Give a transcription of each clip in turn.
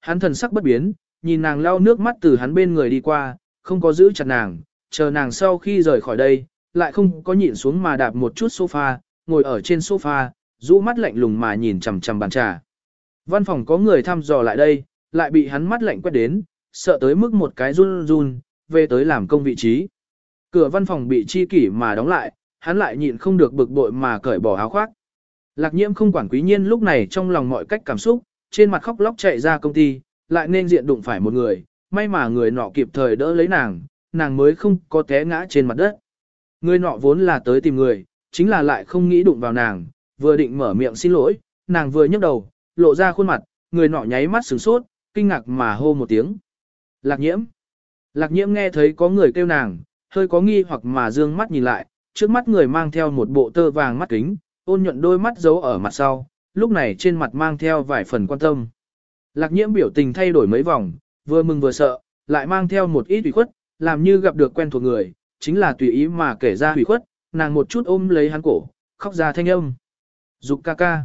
Hắn thần sắc bất biến, nhìn nàng lau nước mắt từ hắn bên người đi qua, không có giữ chặt nàng, chờ nàng sau khi rời khỏi đây, lại không có nhịn xuống mà đạp một chút sofa, ngồi ở trên sofa, rũ mắt lạnh lùng mà nhìn chằm chằm bàn trà. Văn phòng có người thăm dò lại đây, lại bị hắn mắt lạnh quét đến, sợ tới mức một cái run run, về tới làm công vị trí. Cửa văn phòng bị chi kỷ mà đóng lại, hắn lại nhịn không được bực bội mà cởi bỏ áo khoác. Lạc nhiễm không quản quý nhiên lúc này trong lòng mọi cách cảm xúc, trên mặt khóc lóc chạy ra công ty, lại nên diện đụng phải một người, may mà người nọ kịp thời đỡ lấy nàng, nàng mới không có té ngã trên mặt đất. Người nọ vốn là tới tìm người, chính là lại không nghĩ đụng vào nàng, vừa định mở miệng xin lỗi, nàng vừa nhấc đầu, lộ ra khuôn mặt, người nọ nháy mắt sửng sốt, kinh ngạc mà hô một tiếng. Lạc nhiễm. Lạc nhiễm nghe thấy có người kêu nàng, hơi có nghi hoặc mà dương mắt nhìn lại, trước mắt người mang theo một bộ tơ vàng mắt kính, ôn nhuận đôi mắt giấu ở mặt sau, lúc này trên mặt mang theo vài phần quan tâm. Lạc nhiễm biểu tình thay đổi mấy vòng, vừa mừng vừa sợ, lại mang theo một ít ủy khuất, làm như gặp được quen thuộc người, chính là tùy ý mà kể ra ủy khuất, nàng một chút ôm lấy hắn cổ, khóc ra thanh âm. Dục ca ca.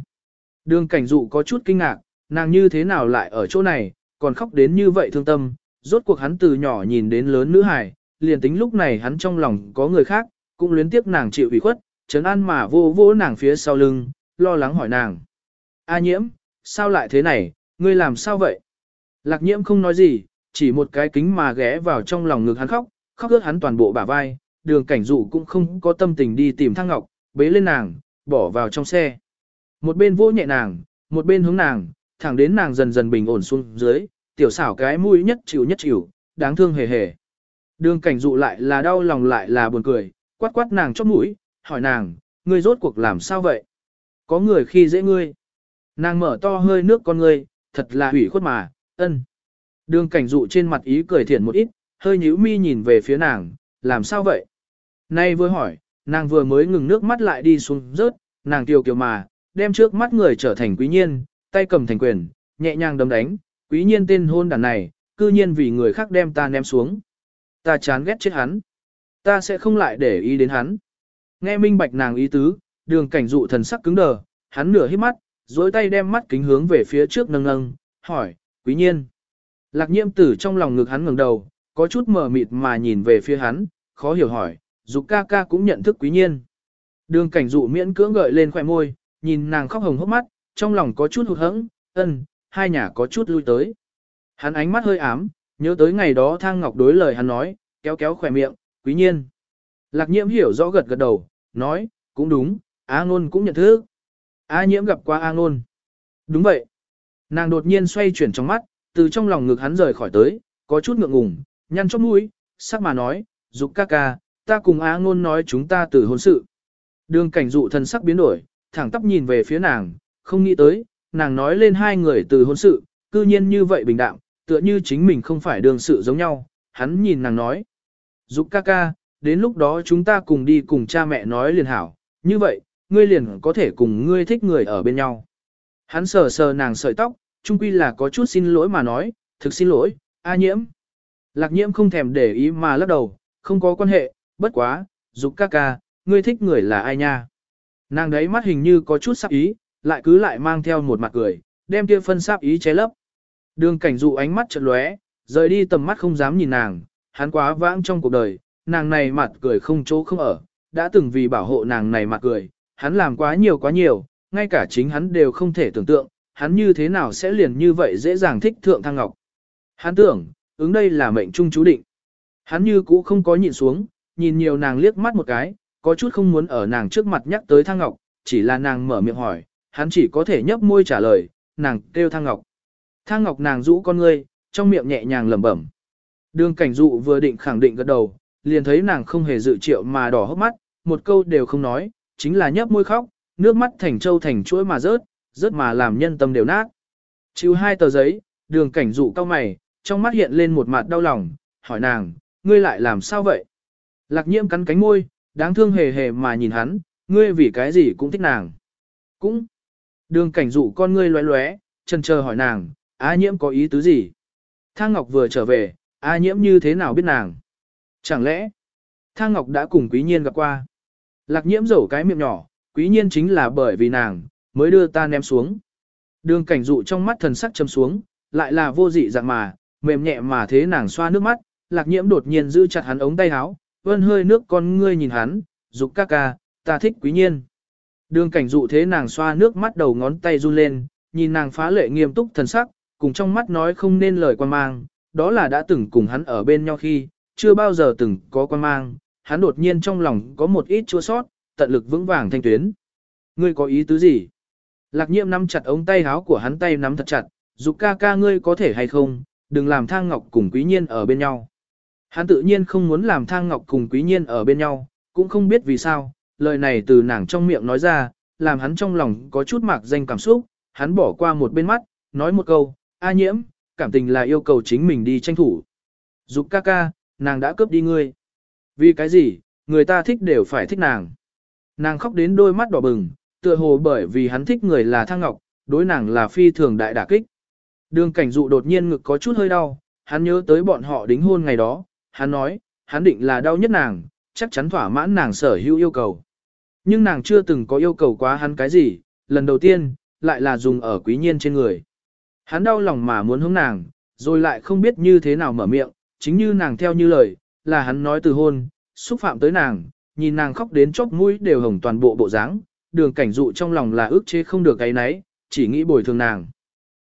Đường cảnh dụ có chút kinh ngạc, nàng như thế nào lại ở chỗ này, còn khóc đến như vậy thương tâm, rốt cuộc hắn từ nhỏ nhìn đến lớn nữ hài, liền tính lúc này hắn trong lòng có người khác, cũng luyến tiếc nàng chịu ủy khuất, trấn an mà vô vô nàng phía sau lưng, lo lắng hỏi nàng. A nhiễm, sao lại thế này, ngươi làm sao vậy? Lạc nhiễm không nói gì, chỉ một cái kính mà ghé vào trong lòng ngực hắn khóc, khóc ướt hắn toàn bộ bả vai, đường cảnh dụ cũng không có tâm tình đi tìm thang ngọc, bế lên nàng, bỏ vào trong xe. Một bên vỗ nhẹ nàng, một bên hướng nàng, thẳng đến nàng dần dần bình ổn xuống dưới, tiểu xảo cái mũi nhất chịu nhất chịu, đáng thương hề hề. Đường cảnh dụ lại là đau lòng lại là buồn cười, quát quát nàng chóp mũi, hỏi nàng, ngươi rốt cuộc làm sao vậy? Có người khi dễ ngươi. Nàng mở to hơi nước con ngươi, thật là hủy khuất mà, ân. Đường cảnh dụ trên mặt ý cười thiện một ít, hơi nhíu mi nhìn về phía nàng, làm sao vậy? Nay vừa hỏi, nàng vừa mới ngừng nước mắt lại đi xuống rớt, nàng kiều kiều mà, đem trước mắt người trở thành quý nhiên, tay cầm thành quyền, nhẹ nhàng đấm đánh, quý nhiên tên hôn đàn này, cư nhiên vì người khác đem ta ném xuống. Ta chán ghét chết hắn. Ta sẽ không lại để ý đến hắn. Nghe minh bạch nàng ý tứ, đường cảnh dụ thần sắc cứng đờ, hắn nửa hít mắt, dối tay đem mắt kính hướng về phía trước nâng nâng, hỏi, quý nhiên. Lạc nhiễm tử trong lòng ngực hắn ngẩng đầu, có chút mờ mịt mà nhìn về phía hắn, khó hiểu hỏi, dục ca ca cũng nhận thức quý nhiên. Đường cảnh dụ miễn cưỡng gợi lên khỏe môi, nhìn nàng khóc hồng hốc mắt, trong lòng có chút hụt hẫng, ân, hai nhà có chút lui tới. Hắn ánh mắt hơi ám, nhớ tới ngày đó thang ngọc đối lời hắn nói, kéo kéo khỏe miệng, quý nhiên. Lạc nhiễm hiểu rõ gật gật đầu, nói, cũng đúng, Á ngôn cũng nhận thức. A nhiễm gặp qua A ngôn. Đúng vậy. Nàng đột nhiên xoay chuyển trong mắt, từ trong lòng ngực hắn rời khỏi tới, có chút ngượng ngùng, nhăn chóp mũi, sắc mà nói, dục ca ca, ta cùng A ngôn nói chúng ta từ hôn sự. Đường cảnh dụ thần sắc biến đổi, thẳng tắp nhìn về phía nàng, không nghĩ tới, nàng nói lên hai người từ hôn sự, cư nhiên như vậy bình đạm, tựa như chính mình không phải đường sự giống nhau, hắn nhìn nàng nói. Dục ca ca, đến lúc đó chúng ta cùng đi cùng cha mẹ nói liền hảo, như vậy, ngươi liền có thể cùng ngươi thích người ở bên nhau. Hắn sờ sờ nàng sợi tóc, chung quy là có chút xin lỗi mà nói, thực xin lỗi, A nhiễm. Lạc nhiễm không thèm để ý mà lắc đầu, không có quan hệ, bất quá, dục ca ca, ngươi thích người là ai nha. Nàng đấy mắt hình như có chút sắc ý, lại cứ lại mang theo một mặt cười, đem kia phân sáp ý che lấp. Đường cảnh dụ ánh mắt chợt lóe, rời đi tầm mắt không dám nhìn nàng, hắn quá vãng trong cuộc đời, nàng này mặt cười không chỗ không ở, đã từng vì bảo hộ nàng này mặt cười, hắn làm quá nhiều quá nhiều, ngay cả chính hắn đều không thể tưởng tượng, hắn như thế nào sẽ liền như vậy dễ dàng thích thượng thăng ngọc. Hắn tưởng, ứng đây là mệnh trung chú định. Hắn như cũ không có nhìn xuống, nhìn nhiều nàng liếc mắt một cái, có chút không muốn ở nàng trước mặt nhắc tới thăng ngọc, chỉ là nàng mở miệng hỏi, hắn chỉ có thể nhấp môi trả lời, nàng kêu thăng ngọc. Thang ngọc nàng rũ con ngươi, trong miệng nhẹ nhàng lẩm bẩm. Đường cảnh dụ vừa định khẳng định gật đầu, liền thấy nàng không hề dự triệu mà đỏ hốc mắt, một câu đều không nói, chính là nhấp môi khóc, nước mắt thành trâu thành chuỗi mà rớt, rớt mà làm nhân tâm đều nát. Chịu hai tờ giấy, đường cảnh dụ cao mày, trong mắt hiện lên một mặt đau lòng, hỏi nàng, ngươi lại làm sao vậy? Lạc nhiễm cắn cánh môi, đáng thương hề hề mà nhìn hắn, ngươi vì cái gì cũng thích nàng. Cũng. Đường cảnh dụ con ngươi loé loé, chân chờ hỏi nàng, A nhiễm có ý tứ gì? Thang Ngọc vừa trở về, A nhiễm như thế nào biết nàng? Chẳng lẽ, Thang Ngọc đã cùng quý nhiên gặp qua? Lạc nhiễm rổ cái miệng nhỏ, quý nhiên chính là bởi vì nàng, mới đưa ta ném xuống. Đường cảnh dụ trong mắt thần sắc châm xuống, lại là vô dị dạng mà, mềm nhẹ mà thế nàng xoa nước mắt, lạc nhiễm đột nhiên giữ chặt hắn ống tay áo, vươn hơi nước con ngươi nhìn hắn, dục ca ca, ta thích quý nhiên. Đường cảnh dụ thế nàng xoa nước mắt đầu ngón tay run lên, nhìn nàng phá lệ nghiêm túc thần sắc, cùng trong mắt nói không nên lời quan mang, đó là đã từng cùng hắn ở bên nhau khi, chưa bao giờ từng có quan mang, hắn đột nhiên trong lòng có một ít chua sót, tận lực vững vàng thanh tuyến. Ngươi có ý tứ gì? Lạc nhiệm nắm chặt ống tay áo của hắn tay nắm thật chặt, dục ca ca ngươi có thể hay không, đừng làm thang ngọc cùng quý nhiên ở bên nhau. Hắn tự nhiên không muốn làm thang ngọc cùng quý nhiên ở bên nhau, cũng không biết vì sao, lời này từ nàng trong miệng nói ra, làm hắn trong lòng có chút mạc danh cảm xúc, hắn bỏ qua một bên mắt, nói một câu, A nhiễm, cảm tình là yêu cầu chính mình đi tranh thủ. Dục ca ca, nàng đã cướp đi ngươi. Vì cái gì, người ta thích đều phải thích nàng. Nàng khóc đến đôi mắt đỏ bừng, tựa hồ bởi vì hắn thích người là Thang Ngọc, đối nàng là phi thường đại đả kích. Đường cảnh dụ đột nhiên ngực có chút hơi đau, hắn nhớ tới bọn họ đính hôn ngày đó, hắn nói, hắn định là đau nhất nàng, chắc chắn thỏa mãn nàng sở hữu yêu cầu. Nhưng nàng chưa từng có yêu cầu quá hắn cái gì, lần đầu tiên, lại là dùng ở quý nhiên trên người. Hắn đau lòng mà muốn hướng nàng, rồi lại không biết như thế nào mở miệng, chính như nàng theo như lời, là hắn nói từ hôn, xúc phạm tới nàng, nhìn nàng khóc đến chóp mũi đều hồng toàn bộ bộ dáng, đường cảnh dụ trong lòng là ước chế không được cái nấy, chỉ nghĩ bồi thường nàng.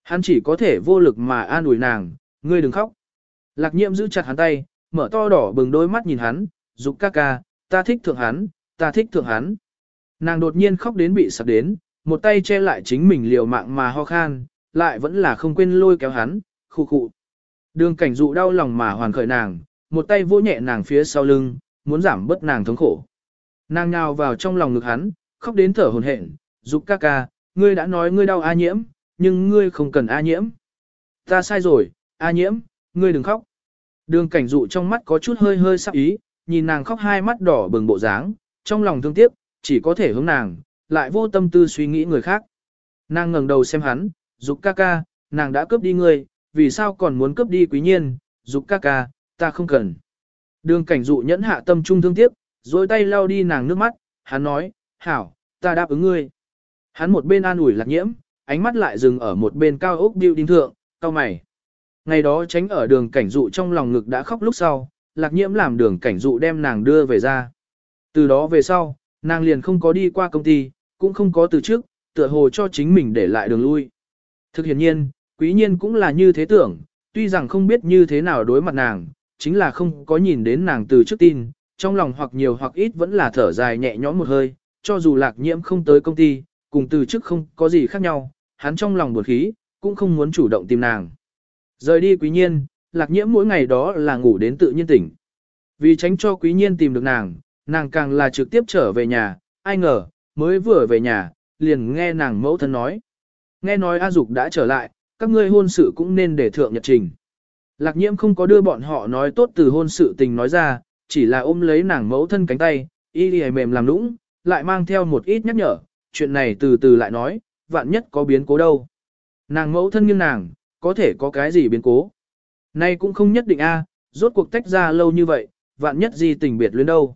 Hắn chỉ có thể vô lực mà an ủi nàng, ngươi đừng khóc. Lạc nhiệm giữ chặt hắn tay, mở to đỏ bừng đôi mắt nhìn hắn, dục ca ca, ta thích thượng hắn, ta thích thượng hắn. Nàng đột nhiên khóc đến bị sặc đến, một tay che lại chính mình liều mạng mà ho khan, lại vẫn là không quên lôi kéo hắn, khu khụ. Đường cảnh dụ đau lòng mà hoàn khởi nàng, một tay vỗ nhẹ nàng phía sau lưng, muốn giảm bớt nàng thống khổ. Nàng nhào vào trong lòng ngực hắn, khóc đến thở hổn hển, dục ca ca, ngươi đã nói ngươi đau a nhiễm, nhưng ngươi không cần a nhiễm. Ta sai rồi, a nhiễm, ngươi đừng khóc. Đường cảnh dụ trong mắt có chút hơi hơi sắc ý, nhìn nàng khóc hai mắt đỏ bừng bộ dáng, trong lòng thương tiếc, chỉ có thể hướng nàng, lại vô tâm tư suy nghĩ người khác. Nàng ngẩng đầu xem hắn, dục ca ca, nàng đã cướp đi ngươi, vì sao còn muốn cướp đi quý nhiên, dục ca ca, ta không cần. Đường cảnh dụ nhẫn hạ tâm trung thương tiếc, rồi tay lau đi nàng nước mắt, hắn nói, hảo, ta đáp ứng ngươi. Hắn một bên an ủi lạc nhiễm, ánh mắt lại dừng ở một bên cao ốc Đinh thượng, cao mày. Ngày đó tránh ở đường cảnh dụ trong lòng ngực đã khóc lúc sau, lạc nhiễm làm đường cảnh dụ đem nàng đưa về ra. Từ đó về sau, nàng liền không có đi qua công ty, cũng không có từ trước, tựa hồ cho chính mình để lại đường lui. Thực hiện nhiên, quý nhiên cũng là như thế tưởng, tuy rằng không biết như thế nào đối mặt nàng, chính là không có nhìn đến nàng từ trước tin, trong lòng hoặc nhiều hoặc ít vẫn là thở dài nhẹ nhõm một hơi, cho dù lạc nhiễm không tới công ty, cùng từ trước không có gì khác nhau, hắn trong lòng buồn khí, cũng không muốn chủ động tìm nàng. Rời đi quý nhiên, lạc nhiễm mỗi ngày đó là ngủ đến tự nhiên tỉnh. Vì tránh cho quý nhiên tìm được nàng, nàng càng là trực tiếp trở về nhà, ai ngờ, mới vừa về nhà, liền nghe nàng mẫu thân nói. Nghe nói A Dục đã trở lại, các ngươi hôn sự cũng nên để thượng nhật trình. Lạc nhiễm không có đưa bọn họ nói tốt từ hôn sự tình nói ra, chỉ là ôm lấy nàng mẫu thân cánh tay, y đi mềm làm nũng, lại mang theo một ít nhắc nhở, chuyện này từ từ lại nói, vạn nhất có biến cố đâu. Nàng mẫu thân nghiêng nàng, có thể có cái gì biến cố. Nay cũng không nhất định a, rốt cuộc tách ra lâu như vậy, vạn nhất gì tình biệt luyến đâu.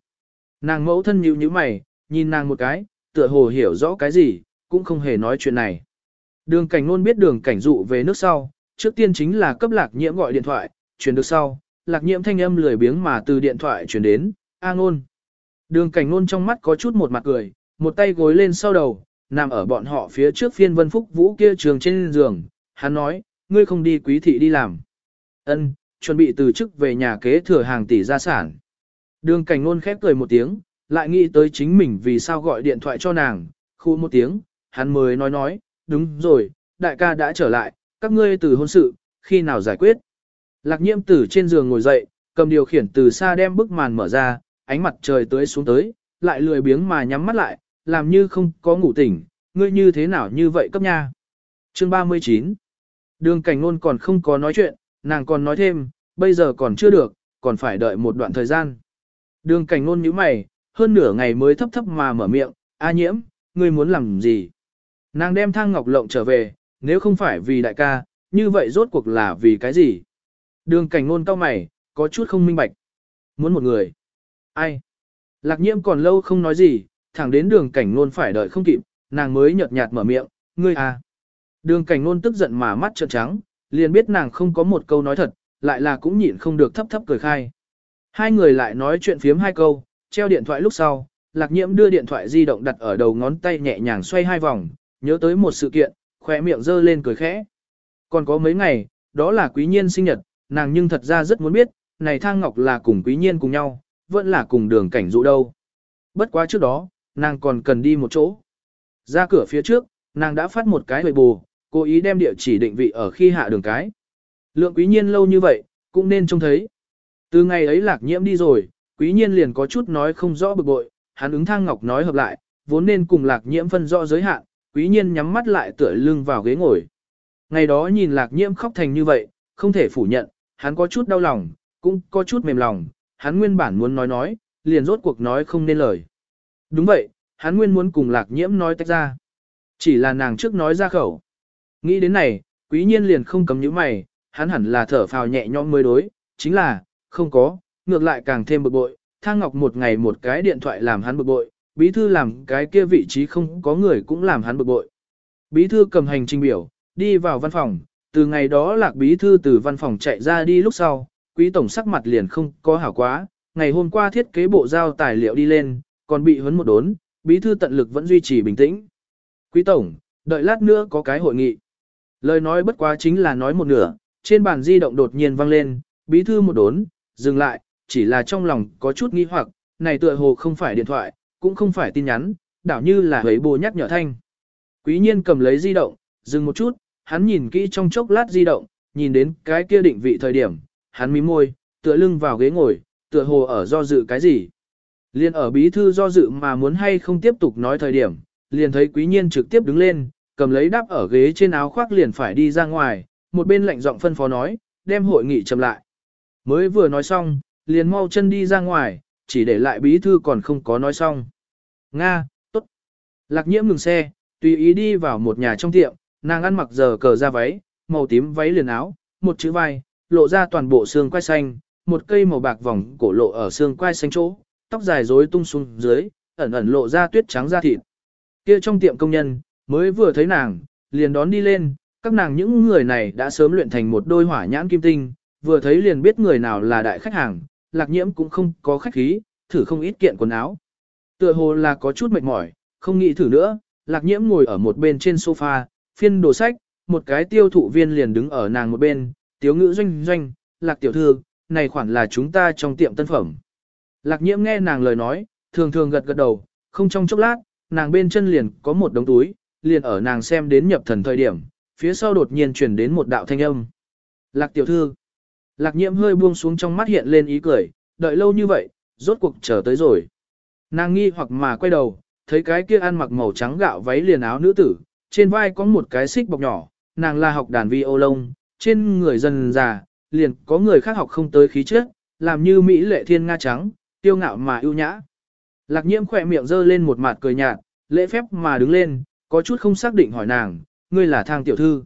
Nàng mẫu thân nhíu nhíu mày, nhìn nàng một cái, tựa hồ hiểu rõ cái gì, cũng không hề nói chuyện này. Đường cảnh luôn biết đường cảnh dụ về nước sau, trước tiên chính là cấp lạc nhiễm gọi điện thoại, chuyển được sau, lạc nhiễm thanh âm lười biếng mà từ điện thoại chuyển đến, A ngôn. Đường cảnh ngôn trong mắt có chút một mặt cười, một tay gối lên sau đầu, nằm ở bọn họ phía trước phiên vân phúc vũ kia trường trên giường, hắn nói, ngươi không đi quý thị đi làm. Ân, chuẩn bị từ chức về nhà kế thừa hàng tỷ gia sản. Đường cảnh ngôn khép cười một tiếng, lại nghĩ tới chính mình vì sao gọi điện thoại cho nàng, khu một tiếng, hắn mới nói nói, đúng rồi, đại ca đã trở lại, các ngươi từ hôn sự, khi nào giải quyết. Lạc nhiễm từ trên giường ngồi dậy, cầm điều khiển từ xa đem bức màn mở ra, ánh mặt trời tới xuống tới, lại lười biếng mà nhắm mắt lại, làm như không có ngủ tỉnh, ngươi như thế nào như vậy cấp nha. Chương 39 Đường cảnh ngôn còn không có nói chuyện, nàng còn nói thêm, bây giờ còn chưa được, còn phải đợi một đoạn thời gian. Đường cảnh ngôn nhíu mày, hơn nửa ngày mới thấp thấp mà mở miệng, A nhiễm, ngươi muốn làm gì? Nàng đem thang ngọc lộng trở về, nếu không phải vì đại ca, như vậy rốt cuộc là vì cái gì? Đường cảnh ngôn cao mày, có chút không minh bạch. Muốn một người. Ai? Lạc nhiễm còn lâu không nói gì, thẳng đến đường cảnh ngôn phải đợi không kịp, nàng mới nhợt nhạt mở miệng, ngươi à. Đường cảnh ngôn tức giận mà mắt trợn trắng, liền biết nàng không có một câu nói thật, lại là cũng nhịn không được thấp thấp cười khai. Hai người lại nói chuyện phiếm hai câu, treo điện thoại lúc sau, lạc nhiễm đưa điện thoại di động đặt ở đầu ngón tay nhẹ nhàng xoay hai vòng, nhớ tới một sự kiện, khỏe miệng dơ lên cười khẽ. Còn có mấy ngày, đó là quý nhiên sinh nhật, nàng nhưng thật ra rất muốn biết, này thang ngọc là cùng quý nhiên cùng nhau, vẫn là cùng đường cảnh dụ đâu. Bất quá trước đó, nàng còn cần đi một chỗ. Ra cửa phía trước, nàng đã phát một cái hồi bù, cố ý đem địa chỉ định vị ở khi hạ đường cái. Lượng quý nhiên lâu như vậy, cũng nên trông thấy. Từ ngày ấy lạc nhiễm đi rồi, quý nhiên liền có chút nói không rõ bực bội, hắn ứng thang ngọc nói hợp lại, vốn nên cùng lạc nhiễm phân rõ giới hạn, quý nhiên nhắm mắt lại tựa lưng vào ghế ngồi. Ngày đó nhìn lạc nhiễm khóc thành như vậy, không thể phủ nhận, hắn có chút đau lòng, cũng có chút mềm lòng, hắn nguyên bản muốn nói nói, liền rốt cuộc nói không nên lời. Đúng vậy, hắn nguyên muốn cùng lạc nhiễm nói tách ra. Chỉ là nàng trước nói ra khẩu. Nghĩ đến này, quý nhiên liền không cấm những mày, hắn hẳn là thở phào nhẹ nhõm mới đối, chính là, không có, ngược lại càng thêm bực bội, thang ngọc một ngày một cái điện thoại làm hắn bực bội, bí thư làm cái kia vị trí không có người cũng làm hắn bực bội. Bí thư cầm hành trình biểu, đi vào văn phòng, từ ngày đó lạc bí thư từ văn phòng chạy ra đi lúc sau, quý tổng sắc mặt liền không có hảo quá, ngày hôm qua thiết kế bộ giao tài liệu đi lên, còn bị huấn một đốn, bí thư tận lực vẫn duy trì bình tĩnh. Quý tổng, đợi lát nữa có cái hội nghị. Lời nói bất quá chính là nói một nửa, trên bàn di động đột nhiên vang lên, bí thư một đốn, dừng lại, chỉ là trong lòng có chút nghi hoặc, này tựa hồ không phải điện thoại, cũng không phải tin nhắn, đảo như là hấy bồ nhắc nhở thanh. Quý nhiên cầm lấy di động, dừng một chút, hắn nhìn kỹ trong chốc lát di động, nhìn đến cái kia định vị thời điểm, hắn mím môi, tựa lưng vào ghế ngồi, tựa hồ ở do dự cái gì. Liên ở bí thư do dự mà muốn hay không tiếp tục nói thời điểm, liền thấy quý nhiên trực tiếp đứng lên, cầm lấy đắp ở ghế trên áo khoác liền phải đi ra ngoài, một bên lạnh giọng phân phó nói, đem hội nghị chậm lại. Mới vừa nói xong, liền mau chân đi ra ngoài, chỉ để lại bí thư còn không có nói xong. Nga, tốt. Lạc nhiễm ngừng xe, tùy ý đi vào một nhà trong tiệm, nàng ăn mặc giờ cờ ra váy, màu tím váy liền áo, một chữ vai, lộ ra toàn bộ xương quai xanh, một cây màu bạc vòng cổ lộ ở xương quai xanh chỗ, tóc dài rối tung xuống dưới, ẩn ẩn lộ ra tuyết trắng da thịt. Kia trong tiệm công nhân, mới vừa thấy nàng, liền đón đi lên, các nàng những người này đã sớm luyện thành một đôi hỏa nhãn kim tinh, vừa thấy liền biết người nào là đại khách hàng, lạc nhiễm cũng không có khách khí, thử không ít kiện quần áo. Tựa hồ là có chút mệt mỏi, không nghĩ thử nữa, lạc nhiễm ngồi ở một bên trên sofa, phiên đồ sách, một cái tiêu thụ viên liền đứng ở nàng một bên, tiếu ngữ doanh doanh, lạc tiểu thư, này khoản là chúng ta trong tiệm tân phẩm. Lạc nhiễm nghe nàng lời nói, thường thường gật gật đầu, không trong chốc lát, nàng bên chân liền có một đống túi, liền ở nàng xem đến nhập thần thời điểm, phía sau đột nhiên truyền đến một đạo thanh âm. Lạc tiểu thư. Lạc nhiễm hơi buông xuống trong mắt hiện lên ý cười, đợi lâu như vậy, rốt cuộc chờ tới rồi. Nàng nghi hoặc mà quay đầu, thấy cái kia ăn mặc màu trắng gạo váy liền áo nữ tử, trên vai có một cái xích bọc nhỏ, nàng là học đàn vi ô lông, trên người dần già, liền có người khác học không tới khí chất, làm như Mỹ lệ thiên nga trắng, tiêu ngạo mà ưu nhã. Lạc nhiễm khỏe miệng giơ lên một mặt cười nhạt, lễ phép mà đứng lên, có chút không xác định hỏi nàng, ngươi là thang tiểu thư.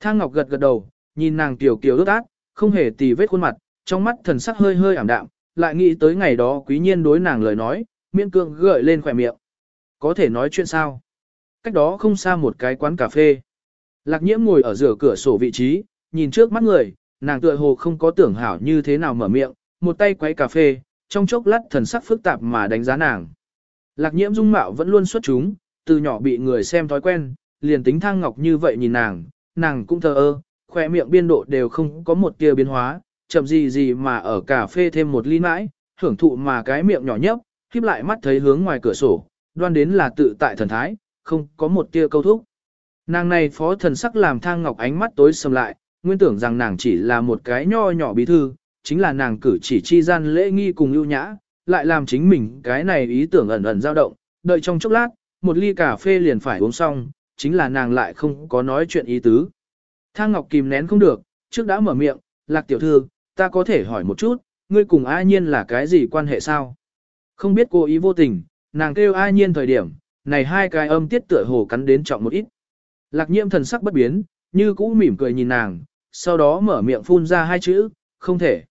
Thang ngọc gật gật đầu, nhìn nàng tiểu kiều đốt át, không hề tì vết khuôn mặt, trong mắt thần sắc hơi hơi ảm đạm, lại nghĩ tới ngày đó quý nhiên đối nàng lời nói, miễn cương gợi lên khỏe miệng. Có thể nói chuyện sao? Cách đó không xa một cái quán cà phê. Lạc nhiễm ngồi ở giữa cửa sổ vị trí, nhìn trước mắt người, nàng tựa hồ không có tưởng hảo như thế nào mở miệng, một tay quấy cà phê, trong chốc lát thần sắc phức tạp mà đánh giá nàng. Lạc nhiễm dung mạo vẫn luôn xuất chúng, từ nhỏ bị người xem thói quen, liền tính thang ngọc như vậy nhìn nàng, nàng cũng thờ ơ, khỏe miệng biên độ đều không có một tia biến hóa, chậm gì gì mà ở cà phê thêm một ly mãi, hưởng thụ mà cái miệng nhỏ nhấp, khiếp lại mắt thấy hướng ngoài cửa sổ, đoan đến là tự tại thần thái, không có một tia câu thúc. Nàng này phó thần sắc làm thang ngọc ánh mắt tối sầm lại, nguyên tưởng rằng nàng chỉ là một cái nho nhỏ bí thư, chính là nàng cử chỉ chi gian lễ nghi cùng ưu nhã, lại làm chính mình cái này ý tưởng ẩn ẩn dao động, đợi trong chốc lát, một ly cà phê liền phải uống xong, chính là nàng lại không có nói chuyện ý tứ. Thang Ngọc kìm nén không được, trước đã mở miệng, lạc tiểu thư, ta có thể hỏi một chút, ngươi cùng A Nhiên là cái gì quan hệ sao? Không biết cô ý vô tình, nàng kêu A Nhiên thời điểm, này hai cái âm tiết tựa hồ cắn đến trọng một ít. Lạc nhiễm thần sắc bất biến, như cũ mỉm cười nhìn nàng, sau đó mở miệng phun ra hai chữ, không thể.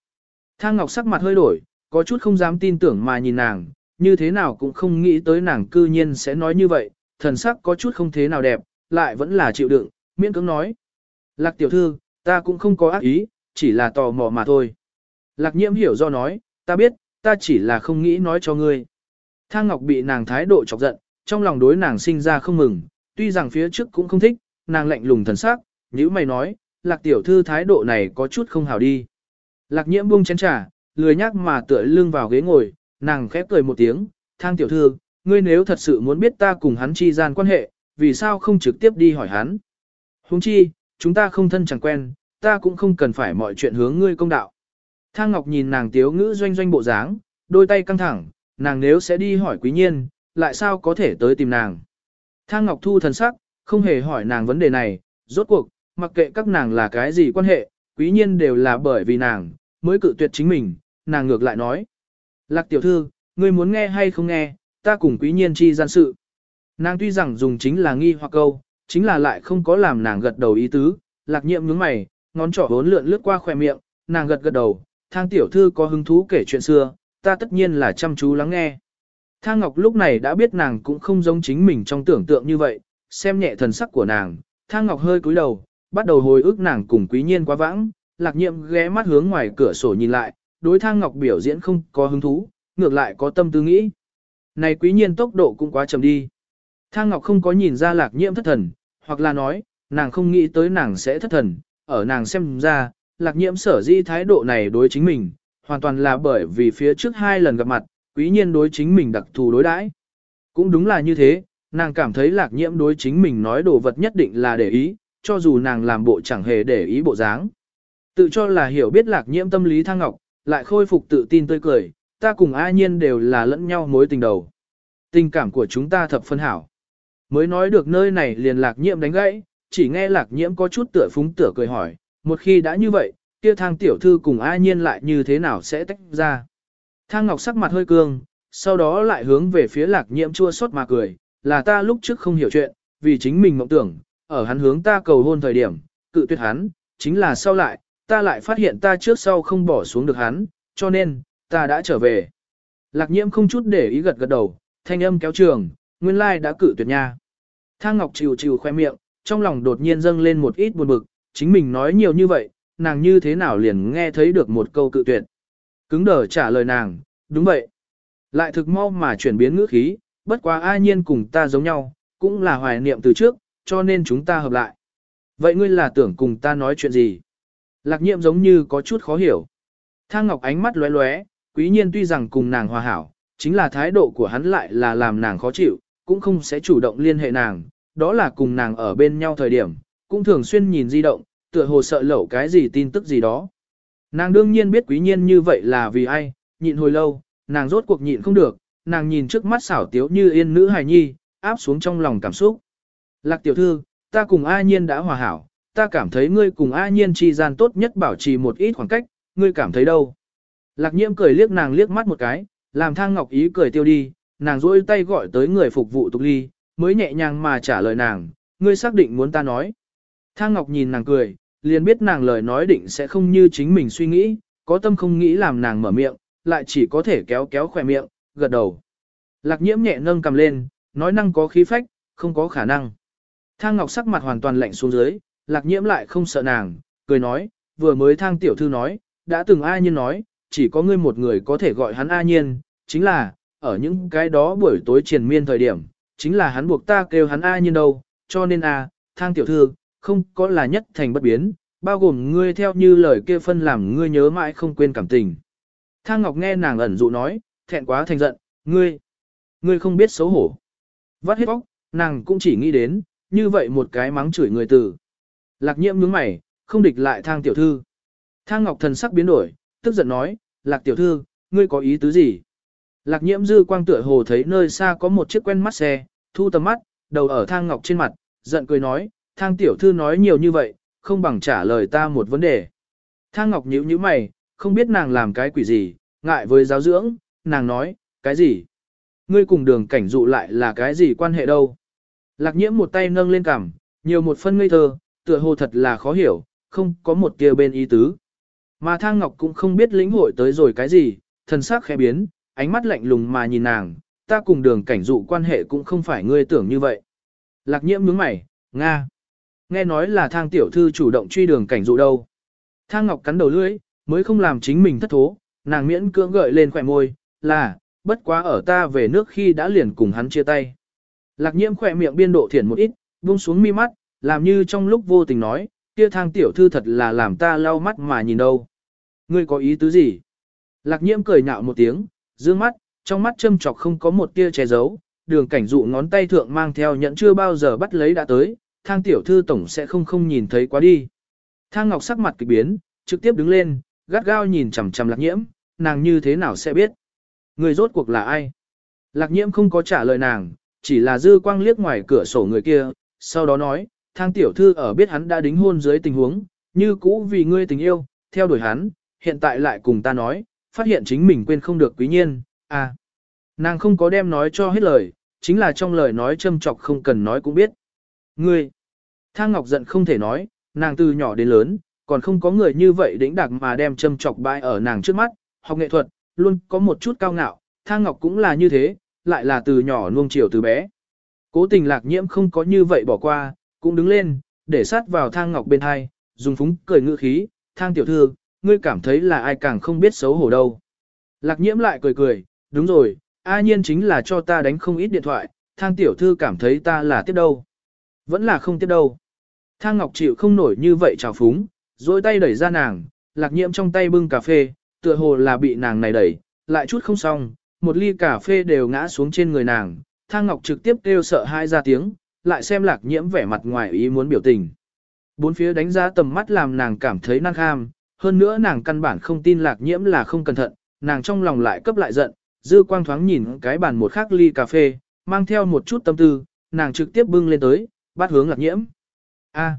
Thang Ngọc sắc mặt hơi đổi, có chút không dám tin tưởng mà nhìn nàng, như thế nào cũng không nghĩ tới nàng cư nhiên sẽ nói như vậy, thần sắc có chút không thế nào đẹp, lại vẫn là chịu đựng, miễn cưỡng nói. Lạc tiểu thư, Ta cũng không có ác ý, chỉ là tò mò mà thôi. Lạc nhiễm hiểu do nói, ta biết, ta chỉ là không nghĩ nói cho ngươi. Thang Ngọc bị nàng thái độ chọc giận, trong lòng đối nàng sinh ra không mừng, tuy rằng phía trước cũng không thích, nàng lạnh lùng thần sắc, nhíu mày nói, lạc tiểu thư thái độ này có chút không hảo đi. Lạc nhiễm buông chén trà, lười nhác mà tựa lưng vào ghế ngồi, nàng khép cười một tiếng, thang tiểu thư, ngươi nếu thật sự muốn biết ta cùng hắn chi gian quan hệ, vì sao không trực tiếp đi hỏi hắn. Huống chi, chúng ta không thân chẳng quen, ta cũng không cần phải mọi chuyện hướng ngươi công đạo. Thang Ngọc nhìn nàng tiếu ngữ doanh doanh bộ dáng, đôi tay căng thẳng, nàng nếu sẽ đi hỏi quý nhiên, lại sao có thể tới tìm nàng. Thang Ngọc Thu thần sắc, không hề hỏi nàng vấn đề này, rốt cuộc, mặc kệ các nàng là cái gì quan hệ, quý nhiên đều là bởi vì nàng, mới cự tuyệt chính mình, nàng ngược lại nói. Lạc tiểu thư, ngươi muốn nghe hay không nghe, ta cùng quý nhiên chi gian sự. Nàng tuy rằng dùng chính là nghi hoặc câu, chính là lại không có làm nàng gật đầu ý tứ, lạc nhiệm nhướng mày, ngón trỏ vốn lượn lướt qua khỏe miệng, nàng gật gật đầu, thang tiểu thư có hứng thú kể chuyện xưa, ta tất nhiên là chăm chú lắng nghe. Thang Ngọc lúc này đã biết nàng cũng không giống chính mình trong tưởng tượng như vậy, xem nhẹ thần sắc của nàng, Thang Ngọc hơi cúi đầu, bắt đầu hồi ức nàng cùng quý nhiên quá vãng, lạc nhiệm ghé mắt hướng ngoài cửa sổ nhìn lại, đối Thang Ngọc biểu diễn không có hứng thú, ngược lại có tâm tư nghĩ. Này quý nhiên tốc độ cũng quá chậm đi. Thang Ngọc không có nhìn ra lạc nhiệm thất thần, hoặc là nói, nàng không nghĩ tới nàng sẽ thất thần, ở nàng xem ra, lạc nhiễm sở di thái độ này đối chính mình, hoàn toàn là bởi vì phía trước hai lần gặp mặt, quý nhiên đối chính mình đặc thù đối đãi. Cũng đúng là như thế, nàng cảm thấy lạc nhiễm đối chính mình nói đồ vật nhất định là để ý, cho dù nàng làm bộ chẳng hề để ý bộ dáng. Tự cho là hiểu biết lạc nhiễm tâm lý thang ngọc, lại khôi phục tự tin tươi cười, ta cùng A nhiên đều là lẫn nhau mối tình đầu. Tình cảm của chúng ta thập phân hảo. Mới nói được nơi này liền lạc nhiễm đánh gãy, chỉ nghe lạc nhiễm có chút tựa phúng tựa cười hỏi, một khi đã như vậy, kia thang tiểu thư cùng A nhiên lại như thế nào sẽ tách ra. Thang ngọc sắc mặt hơi cương, sau đó lại hướng về phía lạc nhiễm chua xót mà cười, là ta lúc trước không hiểu chuyện, vì chính mình mộng tưởng, ở hắn hướng ta cầu hôn thời điểm, cự tuyệt hắn, chính là sau lại, ta lại phát hiện ta trước sau không bỏ xuống được hắn, cho nên, ta đã trở về. Lạc nhiễm không chút để ý gật gật đầu, thanh âm kéo trường, nguyên lai đã cự tuyệt nha. Thang Ngọc chịu chịu khoe miệng, trong lòng đột nhiên dâng lên một ít buồn bực, chính mình nói nhiều như vậy, nàng như thế nào liền nghe thấy được một câu cự tuyệt. Cứng đờ trả lời nàng, đúng vậy. Lại thực mau mà chuyển biến ngữ khí, bất quá ai nhiên cùng ta giống nhau, cũng là hoài niệm từ trước, cho nên chúng ta hợp lại. Vậy ngươi là tưởng cùng ta nói chuyện gì? Lạc nhiệm giống như có chút khó hiểu. Thang Ngọc ánh mắt lóe lóe, quý nhiên tuy rằng cùng nàng hòa hảo, chính là thái độ của hắn lại là làm nàng khó chịu, cũng không sẽ chủ động liên hệ nàng, đó là cùng nàng ở bên nhau thời điểm, cũng thường xuyên nhìn di động, tựa hồ sợ lẩu cái gì tin tức gì đó. Nàng đương nhiên biết quý nhiên như vậy là vì ai, nhịn hồi lâu, nàng rốt cuộc nhịn không được, nàng nhìn trước mắt xảo tiếu như yên nữ hài nhi, áp xuống trong lòng cảm xúc. Lạc tiểu thư, ta cùng A nhiên đã hòa hảo, ta cảm thấy ngươi cùng A nhiên chi gian tốt nhất bảo trì một ít khoảng cách, ngươi cảm thấy đâu? Lạc nhiễm cười liếc nàng liếc mắt một cái, làm thang ngọc ý cười tiêu đi, nàng rỗi tay gọi tới người phục vụ tục ly, mới nhẹ nhàng mà trả lời nàng, ngươi xác định muốn ta nói. Thang ngọc nhìn nàng cười, liền biết nàng lời nói định sẽ không như chính mình suy nghĩ, có tâm không nghĩ làm nàng mở miệng, lại chỉ có thể kéo kéo khỏe miệng, gật đầu. Lạc nhiễm nhẹ nâng cầm lên, nói năng có khí phách, không có khả năng. Thang ngọc sắc mặt hoàn toàn lạnh xuống dưới, lạc nhiễm lại không sợ nàng, cười nói, vừa mới thang tiểu thư nói, đã từng ai nhiên nói, chỉ có ngươi một người có thể gọi hắn A nhiên, chính là, ở những cái đó buổi tối triền miên thời điểm, chính là hắn buộc ta kêu hắn A nhiên đâu, cho nên A, thang tiểu thư, không có là nhất thành bất biến, bao gồm ngươi theo như lời kia phân làm ngươi nhớ mãi không quên cảm tình. Thang Ngọc nghe nàng ẩn dụ nói, thẹn quá thành giận, ngươi, ngươi không biết xấu hổ. Vắt hết bóc, nàng cũng chỉ nghĩ đến, như vậy một cái mắng chửi người tử. Lạc nhiễm nhướng mày, không địch lại thang tiểu thư. Thang Ngọc thần sắc biến đổi, tức giận nói, lạc tiểu thư, ngươi có ý tứ gì? Lạc nhiễm dư quang tựa hồ thấy nơi xa có một chiếc quen mắt xe, thu tầm mắt, đầu ở thang Ngọc trên mặt, giận cười nói, thang tiểu thư nói nhiều như vậy, không bằng trả lời ta một vấn đề. Thang Ngọc nhíu nhíu mày, không biết nàng làm cái quỷ gì, ngại với giáo dưỡng, nàng nói, cái gì? Ngươi cùng đường cảnh dụ lại là cái gì quan hệ đâu? Lạc nhiễm một tay nâng lên cằm, nhiều một phân ngây thơ, tựa hồ thật là khó hiểu, không có một tia bên ý tứ. Mà Thang Ngọc cũng không biết lĩnh hội tới rồi cái gì, thần sắc khẽ biến, ánh mắt lạnh lùng mà nhìn nàng, ta cùng đường cảnh dụ quan hệ cũng không phải ngươi tưởng như vậy. Lạc nhiễm nhướng mày, Nga. nghe nói là thang tiểu thư chủ động truy đường cảnh dụ đâu. Thang Ngọc cắn đầu lưỡi, mới không làm chính mình thất thố, nàng miễn cưỡng gợi lên khỏe môi, là, bất quá ở ta về nước khi đã liền cùng hắn chia tay. Lạc nhiễm khỏe miệng biên độ thiển một ít, buông xuống mi mắt, làm như trong lúc vô tình nói, kia thang tiểu thư thật là làm ta lau mắt mà nhìn đâu. Ngươi có ý tứ gì? Lạc nhiễm cười nhạo một tiếng, dương mắt, trong mắt châm chọc không có một tia che giấu, đường cảnh dụ ngón tay thượng mang theo nhẫn chưa bao giờ bắt lấy đã tới, thang tiểu thư tổng sẽ không không nhìn thấy quá đi. Thang ngọc sắc mặt kỳ biến, trực tiếp đứng lên, gắt gao nhìn chằm chằm lạc nhiễm, nàng như thế nào sẽ biết. Người rốt cuộc là ai? Lạc nhiễm không có trả lời nàng, chỉ là dư quang liếc ngoài cửa sổ người kia, sau đó nói, thang tiểu thư ở biết hắn đã đính hôn dưới tình huống, như cũ vì ngươi tình yêu, theo đuổi hắn, hiện tại lại cùng ta nói, phát hiện chính mình quên không được quý nhiên, à. Nàng không có đem nói cho hết lời, chính là trong lời nói châm chọc không cần nói cũng biết. Ngươi, thang ngọc giận không thể nói, nàng từ nhỏ đến lớn, còn không có người như vậy đĩnh đạc mà đem châm chọc bãi ở nàng trước mắt, học nghệ thuật, luôn có một chút cao ngạo, thang ngọc cũng là như thế, lại là từ nhỏ nuông chiều từ bé. Cố tình lạc nhiễm không có như vậy bỏ qua, cũng đứng lên, để sát vào thang ngọc bên hai, dùng phúng cười ngữ khí, thang tiểu thư, ngươi cảm thấy là ai càng không biết xấu hổ đâu. Lạc nhiễm lại cười cười, đúng rồi, A nhiên chính là cho ta đánh không ít điện thoại, thang tiểu thư cảm thấy ta là tiếp đâu. Vẫn là không tiếp đâu. Thang ngọc chịu không nổi như vậy trào phúng, dối tay đẩy ra nàng, lạc nhiễm trong tay bưng cà phê, tựa hồ là bị nàng này đẩy, lại chút không xong, một ly cà phê đều ngã xuống trên người nàng, thang ngọc trực tiếp kêu sợ hai ra tiếng, lại xem lạc nhiễm vẻ mặt ngoài ý muốn biểu tình. Bốn phía đánh giá tầm mắt làm nàng cảm thấy năng kham, hơn nữa nàng căn bản không tin lạc nhiễm là không cẩn thận, nàng trong lòng lại cấp lại giận, dư quang thoáng nhìn cái bàn một khắc ly cà phê, mang theo một chút tâm tư, nàng trực tiếp bưng lên tới, bắt hướng lạc nhiễm. A.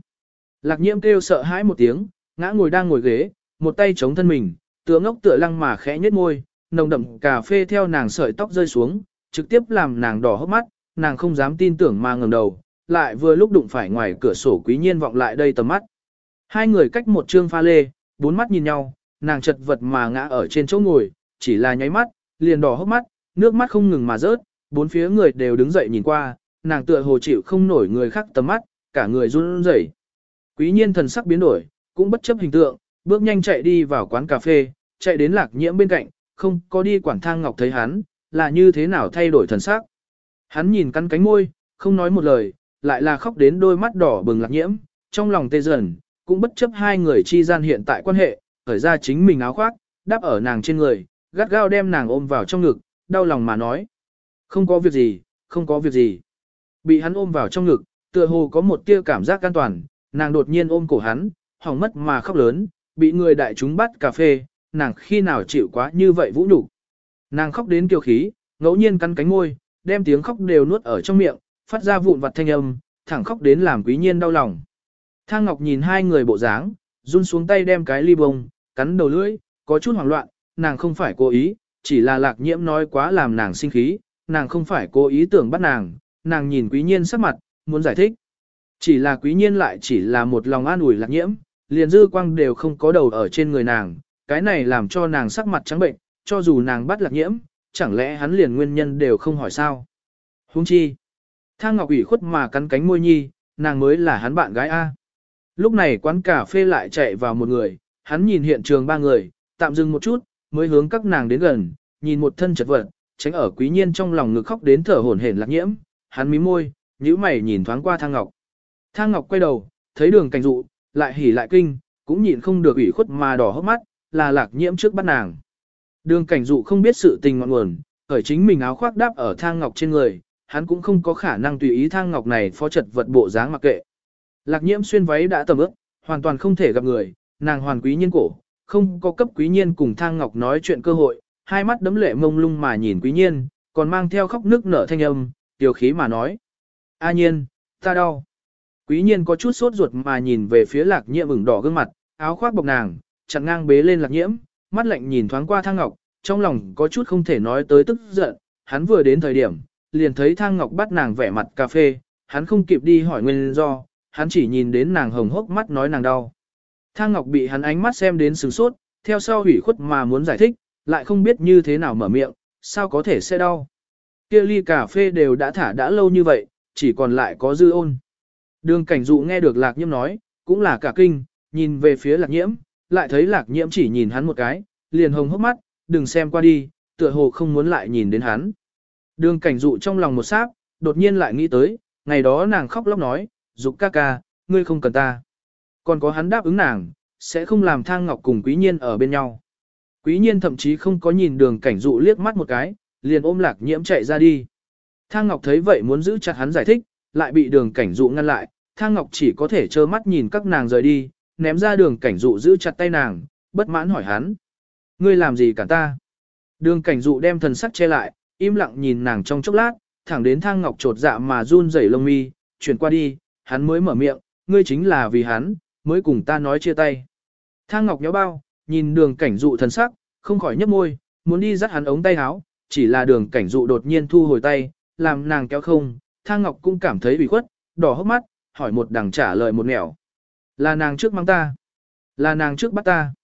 Lạc nhiễm kêu sợ hãi một tiếng, ngã ngồi đang ngồi ghế, một tay chống thân mình, tựa ngốc tựa lăng mà khẽ nhếch môi, nồng đậm cà phê theo nàng sợi tóc rơi xuống, trực tiếp làm nàng đỏ hốc mắt, nàng không dám tin tưởng mà ngẩng đầu, lại vừa lúc đụng phải ngoài cửa sổ quý nhiên vọng lại đây tầm mắt. Hai người cách một trương pha lê, bốn mắt nhìn nhau, nàng chật vật mà ngã ở trên chỗ ngồi, chỉ là nháy mắt, liền đỏ hốc mắt, nước mắt không ngừng mà rớt, bốn phía người đều đứng dậy nhìn qua, nàng tựa hồ chịu không nổi người khác tầm mắt, cả người run rẩy. Quý nhiên thần sắc biến đổi, cũng bất chấp hình tượng, bước nhanh chạy đi vào quán cà phê, chạy đến lạc nhiễm bên cạnh, không có đi quản thang ngọc thấy hắn, là như thế nào thay đổi thần sắc. Hắn nhìn cắn cánh môi, không nói một lời, lại là khóc đến đôi mắt đỏ bừng lạc nhiễm, trong lòng tê dần, cũng bất chấp hai người chi gian hiện tại quan hệ, khởi ra chính mình áo khoác, đắp ở nàng trên người, gắt gao đem nàng ôm vào trong ngực, đau lòng mà nói. Không có việc gì, không có việc gì. Bị hắn ôm vào trong ngực, tựa hồ có một tia cảm giác an toàn, nàng đột nhiên ôm cổ hắn, hỏng mất mà khóc lớn, bị người đại chúng bắt cà phê, nàng khi nào chịu quá như vậy vũ nhục Nàng khóc đến kiêu khí, ngẫu nhiên cắn cánh môi, đem tiếng khóc đều nuốt ở trong miệng, phát ra vụn vặt thanh âm, thẳng khóc đến làm quý nhiên đau lòng. Thang Ngọc nhìn hai người bộ dáng, run xuống tay đem cái ly bông, cắn đầu lưỡi, có chút hoảng loạn, nàng không phải cố ý, chỉ là lạc nhiễm nói quá làm nàng sinh khí, nàng không phải cố ý tưởng bắt nàng, nàng nhìn quý nhiên sắc mặt, muốn giải thích. Chỉ là quý nhiên lại chỉ là một lòng an ủi lạc nhiễm, liền dư quang đều không có đầu ở trên người nàng, cái này làm cho nàng sắc mặt trắng bệnh, cho dù nàng bắt lạc nhiễm, chẳng lẽ hắn liền nguyên nhân đều không hỏi sao. Huống chi, thang ngọc ủy khuất mà cắn cánh môi nhi, nàng mới là hắn bạn gái A. Lúc này quán cà phê lại chạy vào một người, hắn nhìn hiện trường ba người, tạm dừng một chút, mới hướng các nàng đến gần, nhìn một thân chật vật, tránh ở quý nhiên trong lòng ngực khóc đến thở hổn hển lạc nhiễm, hắn mím môi, nhíu mày nhìn thoáng qua thang ngọc. Thang ngọc quay đầu, thấy đường cảnh dụ, lại hỉ lại kinh, cũng nhịn không được ủy khuất mà đỏ hốc mắt, là lạc nhiễm trước bắt nàng. Đường cảnh dụ không biết sự tình ngọn nguồn, khởi chính mình áo khoác đáp ở thang ngọc trên người, hắn cũng không có khả năng tùy ý thang ngọc này phó trật vật bộ dáng mặc kệ. Lạc nhiễm xuyên váy đã tầm ướp, hoàn toàn không thể gặp người, nàng hoàn quý nhiên cổ, không có cấp quý nhiên cùng thang ngọc nói chuyện cơ hội, hai mắt đấm lệ mông lung mà nhìn quý nhiên, còn mang theo khóc nước nở thanh âm, tiểu khí mà nói. A nhiên, ta đau. Quý nhiên có chút sốt ruột mà nhìn về phía lạc nhiễm ửng đỏ gương mặt, áo khoác bọc nàng, chặn ngang bế lên lạc nhiễm, mắt lạnh nhìn thoáng qua thang ngọc, trong lòng có chút không thể nói tới tức giận, hắn vừa đến thời điểm, liền thấy thang ngọc bắt nàng vẻ mặt cà phê, hắn không kịp đi hỏi nguyên do, hắn chỉ nhìn đến nàng hồng hốc mắt nói nàng đau. Thang ngọc bị hắn ánh mắt xem đến sửng sốt, theo sau hủy khuất mà muốn giải thích, lại không biết như thế nào mở miệng, sao có thể sẽ đau. Kia ly cà phê đều đã thả đã lâu như vậy, chỉ còn lại có dư ôn. Đường cảnh dụ nghe được lạc nhiễm nói, cũng là cả kinh, nhìn về phía lạc nhiễm, lại thấy lạc nhiễm chỉ nhìn hắn một cái, liền hồng hốc mắt, đừng xem qua đi, tựa hồ không muốn lại nhìn đến hắn. Đường cảnh dụ trong lòng một sát, đột nhiên lại nghĩ tới, ngày đó nàng khóc lóc nói, dục ca ca, ngươi không cần ta. Còn có hắn đáp ứng nàng, sẽ không làm thang ngọc cùng quý nhiên ở bên nhau. Quý nhiên thậm chí không có nhìn đường cảnh dụ liếc mắt một cái, liền ôm lạc nhiễm chạy ra đi. Thang ngọc thấy vậy muốn giữ chặt hắn giải thích, lại bị đường cảnh dụ ngăn lại, thang ngọc chỉ có thể trơ mắt nhìn các nàng rời đi, ném ra đường cảnh dụ giữ chặt tay nàng, bất mãn hỏi hắn. Ngươi làm gì cả ta? Đường cảnh dụ đem thần sắc che lại, im lặng nhìn nàng trong chốc lát, thẳng đến thang ngọc trột dạ mà run rẩy lông mi, chuyển qua đi, hắn mới mở miệng, ngươi chính là vì hắn, mới cùng ta nói chia tay. Thang ngọc nhó bao, nhìn đường cảnh dụ thần sắc, không khỏi nhấp môi, muốn đi dắt hắn ống tay áo, chỉ là đường cảnh dụ đột nhiên thu hồi tay, làm nàng kéo không, thang ngọc cũng cảm thấy bị khuất, đỏ hốc mắt, hỏi một đằng trả lời một nẻo. Là nàng trước mang ta. Là nàng trước bắt ta.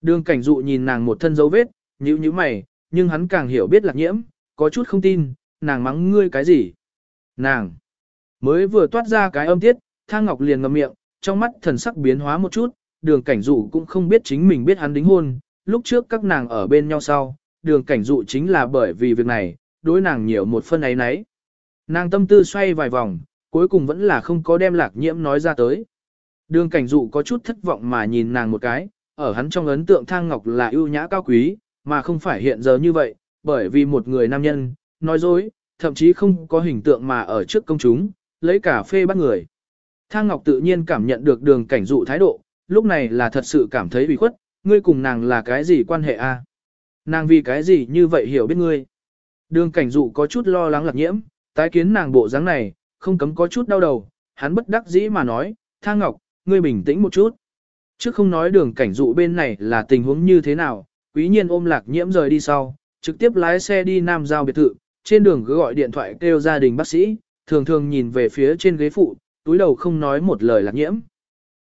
Đường cảnh dụ nhìn nàng một thân dấu vết, nhíu nhíu mày, nhưng hắn càng hiểu biết lạc nhiễm, có chút không tin, nàng mắng ngươi cái gì. Nàng mới vừa toát ra cái âm tiết, thang ngọc liền ngậm miệng, trong mắt thần sắc biến hóa một chút, đường cảnh dụ cũng không biết chính mình biết hắn đính hôn, lúc trước các nàng ở bên nhau sau, đường cảnh dụ chính là bởi vì việc này, đối nàng nhiều một phân ấy nấy. Nàng tâm tư xoay vài vòng, cuối cùng vẫn là không có đem lạc nhiễm nói ra tới. Đường cảnh dụ có chút thất vọng mà nhìn nàng một cái, ở hắn trong ấn tượng thang ngọc là ưu nhã cao quý, mà không phải hiện giờ như vậy, bởi vì một người nam nhân, nói dối, thậm chí không có hình tượng mà ở trước công chúng, lấy cà phê bắt người. Thang Ngọc tự nhiên cảm nhận được đường cảnh dụ thái độ, lúc này là thật sự cảm thấy bị khuất, ngươi cùng nàng là cái gì quan hệ a? Nàng vì cái gì như vậy hiểu biết ngươi? Đường cảnh dụ có chút lo lắng lạc nhiễm, tái kiến nàng bộ dáng này, không cấm có chút đau đầu, hắn bất đắc dĩ mà nói, Thang Ngọc, ngươi bình tĩnh một chút. Trước không nói đường cảnh dụ bên này là tình huống như thế nào, quý nhiên ôm lạc nhiễm rời đi sau, trực tiếp lái xe đi Nam Giao biệt thự, trên đường cứ gọi điện thoại kêu gia đình bác sĩ, thường thường nhìn về phía trên ghế phụ, túi đầu không nói một lời lạc nhiễm.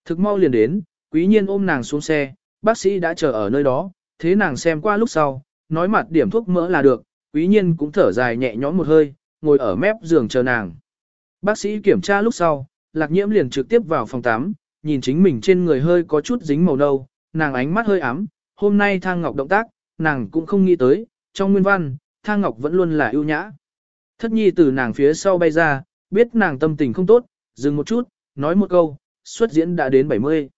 Thực mau liền đến, quý nhiên ôm nàng xuống xe, bác sĩ đã chờ ở nơi đó, thế nàng xem qua lúc sau, nói mặt điểm thuốc mỡ là được, quý nhiên cũng thở dài nhẹ nhõm một hơi, ngồi ở mép giường chờ nàng. Bác sĩ kiểm tra lúc sau, lạc nhiễm liền trực tiếp vào phòng tắm, nhìn chính mình trên người hơi có chút dính màu nâu, nàng ánh mắt hơi ám, hôm nay thang ngọc động tác, nàng cũng không nghĩ tới, trong nguyên văn, thang ngọc vẫn luôn là ưu nhã. Thất nhi từ nàng phía sau bay ra, biết nàng tâm tình không tốt, dừng một chút, nói một câu, xuất diễn đã đến 70.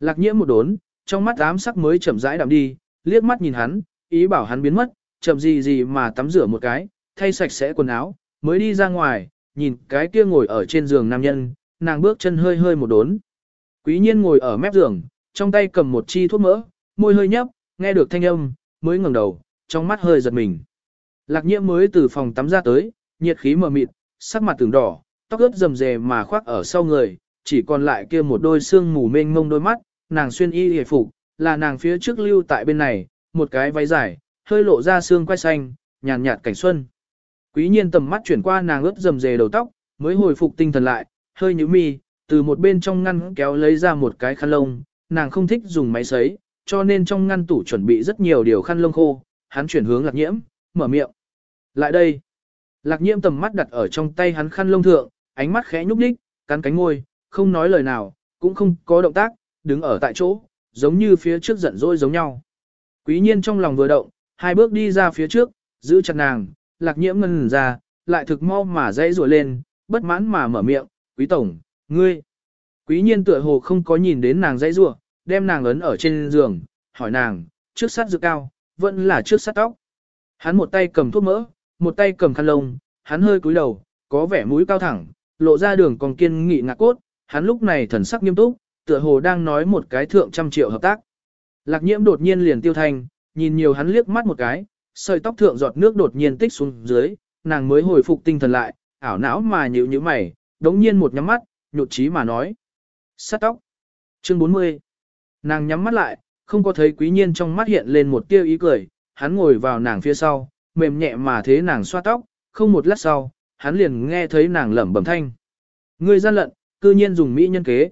Lạc nhiễm một đốn, trong mắt ám sắc mới chậm rãi đạm đi, liếc mắt nhìn hắn, ý bảo hắn biến mất, chậm gì gì mà tắm rửa một cái, thay sạch sẽ quần áo, mới đi ra ngoài, nhìn cái kia ngồi ở trên giường nam nhân, nàng bước chân hơi hơi một đốn. Quý nhiên ngồi ở mép giường, trong tay cầm một chi thuốc mỡ, môi hơi nhấp, nghe được thanh âm, mới ngẩng đầu, trong mắt hơi giật mình. Lạc nhiễm mới từ phòng tắm ra tới, nhiệt khí mờ mịt, sắc mặt từng đỏ, tóc ướt rầm rề mà khoác ở sau người, chỉ còn lại kia một đôi xương mù mênh mông đôi mắt, nàng xuyên y hề phục, là nàng phía trước lưu tại bên này, một cái váy dài, hơi lộ ra xương quai xanh, nhàn nhạt cảnh xuân. Quý nhiên tầm mắt chuyển qua nàng ướt rầm rề đầu tóc, mới hồi phục tinh thần lại, hơi nhíu mi, từ một bên trong ngăn kéo lấy ra một cái khăn lông, nàng không thích dùng máy sấy, cho nên trong ngăn tủ chuẩn bị rất nhiều điều khăn lông khô, hắn chuyển hướng lạc nhiễm, mở miệng. Lại đây. Lạc nhiễm tầm mắt đặt ở trong tay hắn khăn lông thượng, ánh mắt khẽ nhúc nhích, cắn cánh môi, không nói lời nào, cũng không có động tác, đứng ở tại chỗ, giống như phía trước giận dỗi giống nhau. Quý nhiên trong lòng vừa động, hai bước đi ra phía trước, giữ chặt nàng, lạc nhiễm ngân ra, lại thực mau mà dãy rùa lên, bất mãn mà mở miệng, quý tổng, ngươi. Quý nhiên tựa hồ không có nhìn đến nàng dãy rùa, đem nàng ấn ở trên giường, hỏi nàng, trước sát dược cao, vẫn là trước sát tóc. Hắn một tay cầm thuốc mỡ, một tay cầm khăn lông, hắn hơi cúi đầu, có vẻ mũi cao thẳng, lộ ra đường còn kiên nghị ngạc cốt, hắn lúc này thần sắc nghiêm túc, tựa hồ đang nói một cái thượng trăm triệu hợp tác. Lạc nhiễm đột nhiên liền tiêu thanh, nhìn nhiều hắn liếc mắt một cái, sợi tóc thượng giọt nước đột nhiên tích xuống dưới, nàng mới hồi phục tinh thần lại, ảo não mà nhíu nhíu mày, đống nhiên một nhắm mắt, nhột chí mà nói. Sát tóc. Chương 40. Nàng nhắm mắt lại, không có thấy quý nhiên trong mắt hiện lên một tia ý cười, hắn ngồi vào nàng phía sau, mềm nhẹ mà thế nàng xoa tóc, không một lát sau, hắn liền nghe thấy nàng lẩm bẩm thanh. Ngươi gian lận, cư nhiên dùng mỹ nhân kế.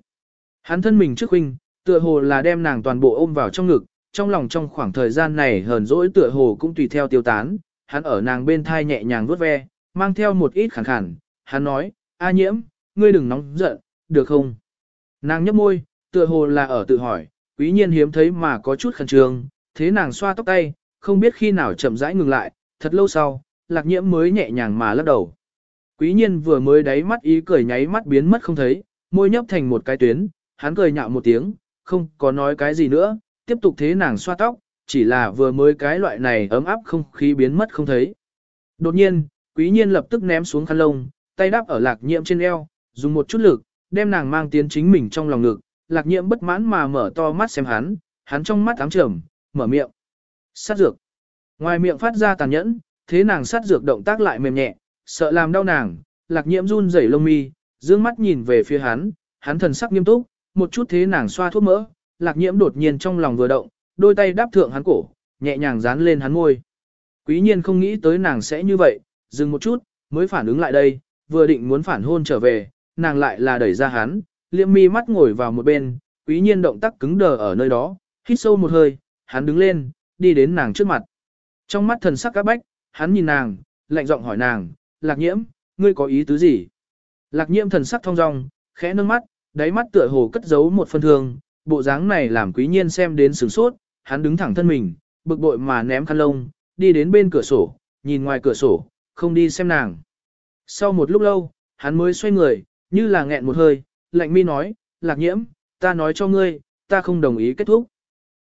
Hắn thân mình trước huynh, tựa hồ là đem nàng toàn bộ ôm vào trong ngực, trong lòng trong khoảng thời gian này hờn dỗi tựa hồ cũng tùy theo tiêu tán, hắn ở nàng bên thai nhẹ nhàng vuốt ve, mang theo một ít khẳng khẳng, hắn nói, A nhiễm, ngươi đừng nóng giận, được không? Nàng nhấp môi, tựa hồ là ở tự hỏi, quý nhiên hiếm thấy mà có chút khẩn trương, thế nàng xoa tóc tay, không biết khi nào chậm rãi ngừng lại, thật lâu sau, lạc nhiễm mới nhẹ nhàng mà lắc đầu. Quý nhiên vừa mới đáy mắt ý cười nháy mắt biến mất không thấy, môi nhấp thành một cái tuyến, hắn cười nhạo một tiếng, không có nói cái gì nữa, tiếp tục thế nàng xoa tóc, chỉ là vừa mới cái loại này ấm áp không khí biến mất không thấy. Đột nhiên, quý nhiên lập tức ném xuống khăn lông, tay đắp ở lạc nhiễm trên eo, dùng một chút lực, đem nàng mang tiến chính mình trong lòng ngực, lạc nhiễm bất mãn mà mở to mắt xem hắn, hắn trong mắt ám trầm, mở miệng. Sát dược. Ngoài miệng phát ra tàn nhẫn, thế nàng sát dược động tác lại mềm nhẹ, sợ làm đau nàng, lạc nhiễm run rẩy lông mi, dương mắt nhìn về phía hắn, hắn thần sắc nghiêm túc, một chút thế nàng xoa thuốc mỡ, lạc nhiễm đột nhiên trong lòng vừa động, đôi tay đáp thượng hắn cổ, nhẹ nhàng dán lên hắn môi. Quý nhiên không nghĩ tới nàng sẽ như vậy, dừng một chút, mới phản ứng lại đây, vừa định muốn phản hôn trở về, nàng lại là đẩy ra hắn, liệm mi mắt ngồi vào một bên, quý nhiên động tác cứng đờ ở nơi đó, hít sâu một hơi, hắn đứng lên, đi đến nàng trước mặt. Trong mắt thần sắc các bách, hắn nhìn nàng, lạnh giọng hỏi nàng, lạc nhiễm, ngươi có ý tứ gì? Lạc nhiễm thần sắc thong dong, khẽ nâng mắt, đáy mắt tựa hồ cất giấu một phân thương, bộ dáng này làm quý nhiên xem đến sửng sốt, hắn đứng thẳng thân mình, bực bội mà ném khăn lông, đi đến bên cửa sổ, nhìn ngoài cửa sổ, không đi xem nàng. Sau một lúc lâu, hắn mới xoay người, như là nghẹn một hơi, lạnh mi nói, lạc nhiễm, ta nói cho ngươi, ta không đồng ý kết thúc.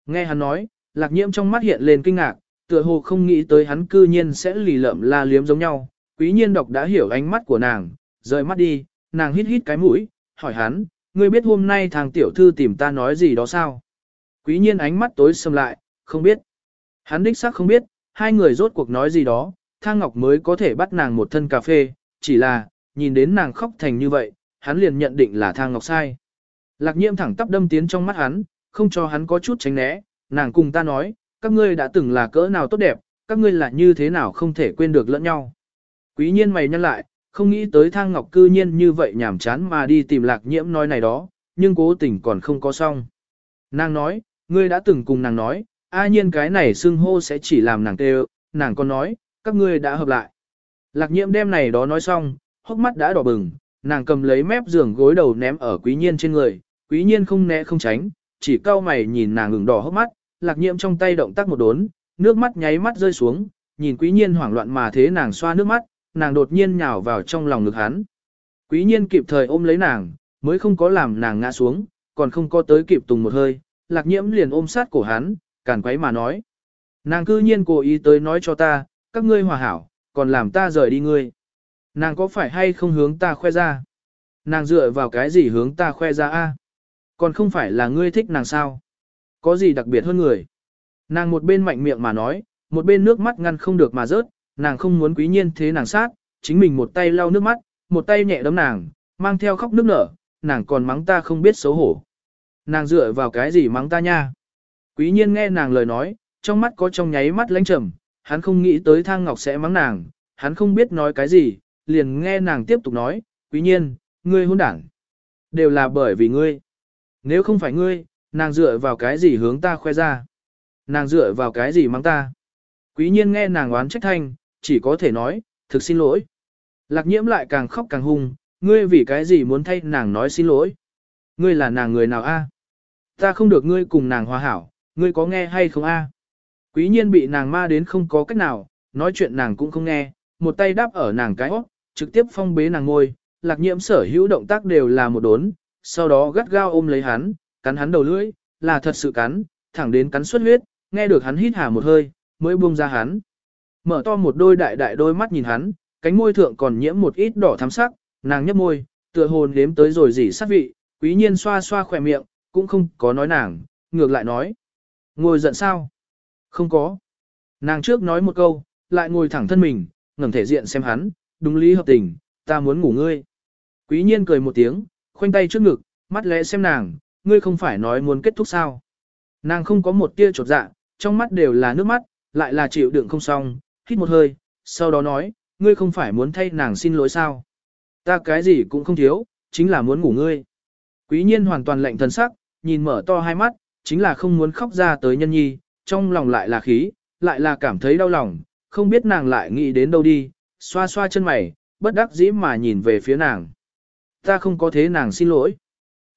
Nghe hắn nói, lạc nhiễm trong mắt hiện lên kinh ngạc, tựa hồ không nghĩ tới hắn cư nhiên sẽ lì lợm la liếm giống nhau. Quý nhiên đọc đã hiểu ánh mắt của nàng, rời mắt đi, nàng hít hít cái mũi, hỏi hắn, ngươi biết hôm nay thằng tiểu thư tìm ta nói gì đó sao? Quý nhiên ánh mắt tối sầm lại, không biết. Hắn đích xác không biết, hai người rốt cuộc nói gì đó, thang ngọc mới có thể bắt nàng một thân cà phê, chỉ là, nhìn đến nàng khóc thành như vậy, hắn liền nhận định là thang ngọc sai. Lạc nhiễm thẳng tắp đâm tiến trong mắt hắn, không cho hắn có chút tránh né, nàng cùng ta nói, các ngươi đã từng là cỡ nào tốt đẹp, các ngươi là như thế nào không thể quên được lẫn nhau. Quý nhiên mày nhăn lại, không nghĩ tới thang ngọc cư nhiên như vậy nhảm chán mà đi tìm lạc nhiễm nói này đó, nhưng cố tình còn không có xong. Nàng nói, ngươi đã từng cùng nàng nói, a nhiên cái này xưng hô sẽ chỉ làm nàng tê nàng còn nói, các ngươi đã hợp lại. Lạc nhiễm đem này đó nói xong, hốc mắt đã đỏ bừng, nàng cầm lấy mép giường gối đầu ném ở quý nhiên trên người, quý nhiên không né không tránh, chỉ cau mày nhìn nàng ngừng đỏ hốc mắt, lạc nhiễm trong tay động tác một đốn, nước mắt nháy mắt rơi xuống, nhìn quý nhiên hoảng loạn mà thế nàng xoa nước mắt, nàng đột nhiên nhào vào trong lòng ngực hắn. Quý nhiên kịp thời ôm lấy nàng, mới không có làm nàng ngã xuống, còn không có tới kịp tùng một hơi, lạc nhiễm liền ôm sát cổ hắn, càn quấy mà nói. Nàng cư nhiên cố ý tới nói cho ta, các ngươi hòa hảo, còn làm ta rời đi ngươi. Nàng có phải hay không hướng ta khoe ra? Nàng dựa vào cái gì hướng ta khoe ra a? Còn không phải là ngươi thích nàng sao? Có gì đặc biệt hơn người? Nàng một bên mạnh miệng mà nói, một bên nước mắt ngăn không được mà rớt, nàng không muốn quý nhiên thế nàng sát, chính mình một tay lau nước mắt, một tay nhẹ đấm nàng, mang theo khóc nước nở, nàng còn mắng ta không biết xấu hổ. Nàng dựa vào cái gì mắng ta nha? Quý nhiên nghe nàng lời nói, trong mắt có trong nháy mắt lãnh trầm, hắn không nghĩ tới thang ngọc sẽ mắng nàng, hắn không biết nói cái gì, liền nghe nàng tiếp tục nói, quý nhiên, ngươi hôn đảng. Đều là bởi vì ngươi. Nếu không phải ngươi, nàng dựa vào cái gì hướng ta khoe ra. Nàng dựa vào cái gì mắng ta. Quý nhiên nghe nàng oán trách thanh, chỉ có thể nói, thực xin lỗi. Lạc nhiễm lại càng khóc càng hung, ngươi vì cái gì muốn thay nàng nói xin lỗi. Ngươi là nàng người nào a? Ta không được ngươi cùng nàng hòa hảo, ngươi có nghe hay không a? Quý nhiên bị nàng ma đến không có cách nào, nói chuyện nàng cũng không nghe, một tay đáp ở nàng cái hót, trực tiếp phong bế nàng ngôi, lạc nhiễm sở hữu động tác đều là một đốn, sau đó gắt gao ôm lấy hắn, cắn hắn đầu lưỡi, là thật sự cắn, thẳng đến cắn xuất huyết, nghe được hắn hít hà một hơi, mới buông ra hắn. Mở to một đôi đại đại đôi mắt nhìn hắn, cánh môi thượng còn nhiễm một ít đỏ thắm sắc, nàng nhấp môi, tựa hồn đếm tới rồi dỉ sát vị, quý nhiên xoa xoa khỏe miệng, cũng không có nói nàng, ngược lại nói. Ngồi giận sao? Không có. Nàng trước nói một câu, lại ngồi thẳng thân mình, ngẩng thể diện xem hắn, đúng lý hợp tình, ta muốn ngủ ngươi. Quý nhiên cười một tiếng, khoanh tay trước ngực, mắt lẽ xem nàng, ngươi không phải nói muốn kết thúc sao. Nàng không có một tia chột dạ, trong mắt đều là nước mắt, lại là chịu đựng không xong, hít một hơi, sau đó nói, ngươi không phải muốn thay nàng xin lỗi sao. Ta cái gì cũng không thiếu, chính là muốn ngủ ngươi. Quý nhiên hoàn toàn lạnh thần sắc, nhìn mở to hai mắt, chính là không muốn khóc ra tới nhân nhi, trong lòng lại là khí, lại là cảm thấy đau lòng, không biết nàng lại nghĩ đến đâu đi, xoa xoa chân mày, bất đắc dĩ mà nhìn về phía nàng. Ta không có thế nàng xin lỗi.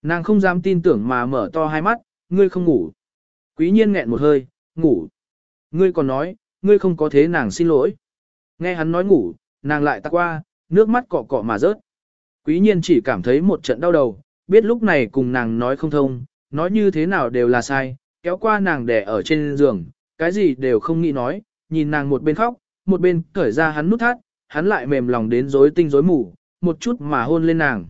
Nàng không dám tin tưởng mà mở to hai mắt, ngươi không ngủ. Quý nhiên nghẹn một hơi, ngủ. Ngươi còn nói, ngươi không có thế nàng xin lỗi. Nghe hắn nói ngủ, nàng lại tắc qua, nước mắt cọ cọ mà rớt. Quý nhiên chỉ cảm thấy một trận đau đầu, biết lúc này cùng nàng nói không thông, nói như thế nào đều là sai, kéo qua nàng đè ở trên giường, cái gì đều không nghĩ nói, nhìn nàng một bên khóc, một bên cởi ra hắn nút thắt, hắn lại mềm lòng đến rối tinh rối mù, một chút mà hôn lên nàng.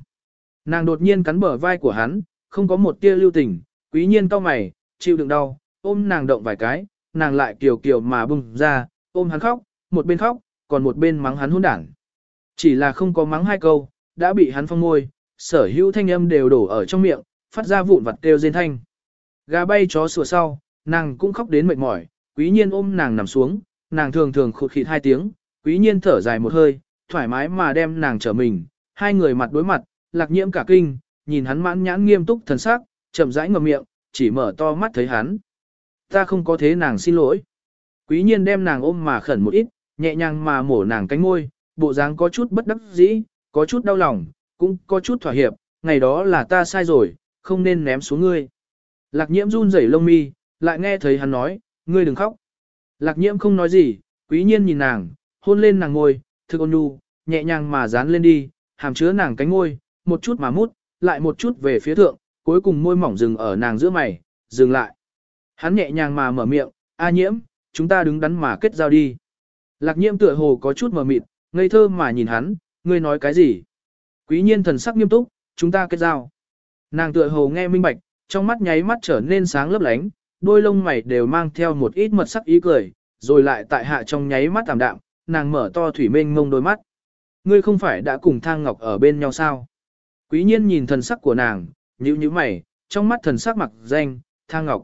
Nàng đột nhiên cắn bờ vai của hắn, không có một tia lưu tình, quý nhiên cau mày, chịu đựng đau, ôm nàng động vài cái, nàng lại kiều kiều mà bùng ra, ôm hắn khóc, một bên khóc, còn một bên mắng hắn hôn đảng. Chỉ là không có mắng hai câu, đã bị hắn phong môi, sở hữu thanh âm đều đổ ở trong miệng, phát ra vụn vặt kêu rên thanh. Gà bay chó sủa sau, nàng cũng khóc đến mệt mỏi, quý nhiên ôm nàng nằm xuống, nàng thường thường khụt khịt hai tiếng, quý nhiên thở dài một hơi, thoải mái mà đem nàng trở mình, hai người mặt đối mặt, lạc nhiễm cả kinh, nhìn hắn mãn nhãn nghiêm túc thần sắc, chậm rãi ngậm miệng, chỉ mở to mắt thấy hắn. Ta không có thế nàng xin lỗi. Quý nhiên đem nàng ôm mà khẩn một ít, nhẹ nhàng mà mổ nàng cánh môi, bộ dáng có chút bất đắc dĩ, có chút đau lòng, cũng có chút thỏa hiệp, ngày đó là ta sai rồi, không nên ném xuống ngươi. Lạc nhiễm run rẩy lông mi, lại nghe thấy hắn nói, ngươi đừng khóc. Lạc nhiễm không nói gì, quý nhiên nhìn nàng, hôn lên nàng ngôi, thức ôn nhu, nhẹ nhàng mà dán lên đi, hàm chứa nàng cánh môi, một chút mà mút, lại một chút về phía thượng, cuối cùng môi mỏng dừng ở nàng giữa mày, dừng lại. Hắn nhẹ nhàng mà mở miệng, A nhiễm, chúng ta đứng đắn mà kết giao đi. Lạc nhiễm tựa hồ có chút mờ mịt, ngây thơ mà nhìn hắn, ngươi nói cái gì? Quý nhiên thần sắc nghiêm túc, chúng ta kết giao. Nàng tựa hồ nghe minh bạch, trong mắt nháy mắt trở nên sáng lấp lánh, đôi lông mày đều mang theo một ít mật sắc ý cười, rồi lại tại hạ trong nháy mắt tạm đạm, nàng mở to thủy mênh mông đôi mắt. Ngươi không phải đã cùng thang ngọc ở bên nhau sao? Quý nhiên nhìn thần sắc của nàng, nhíu nhíu mày, trong mắt thần sắc mặc danh, thang ngọc.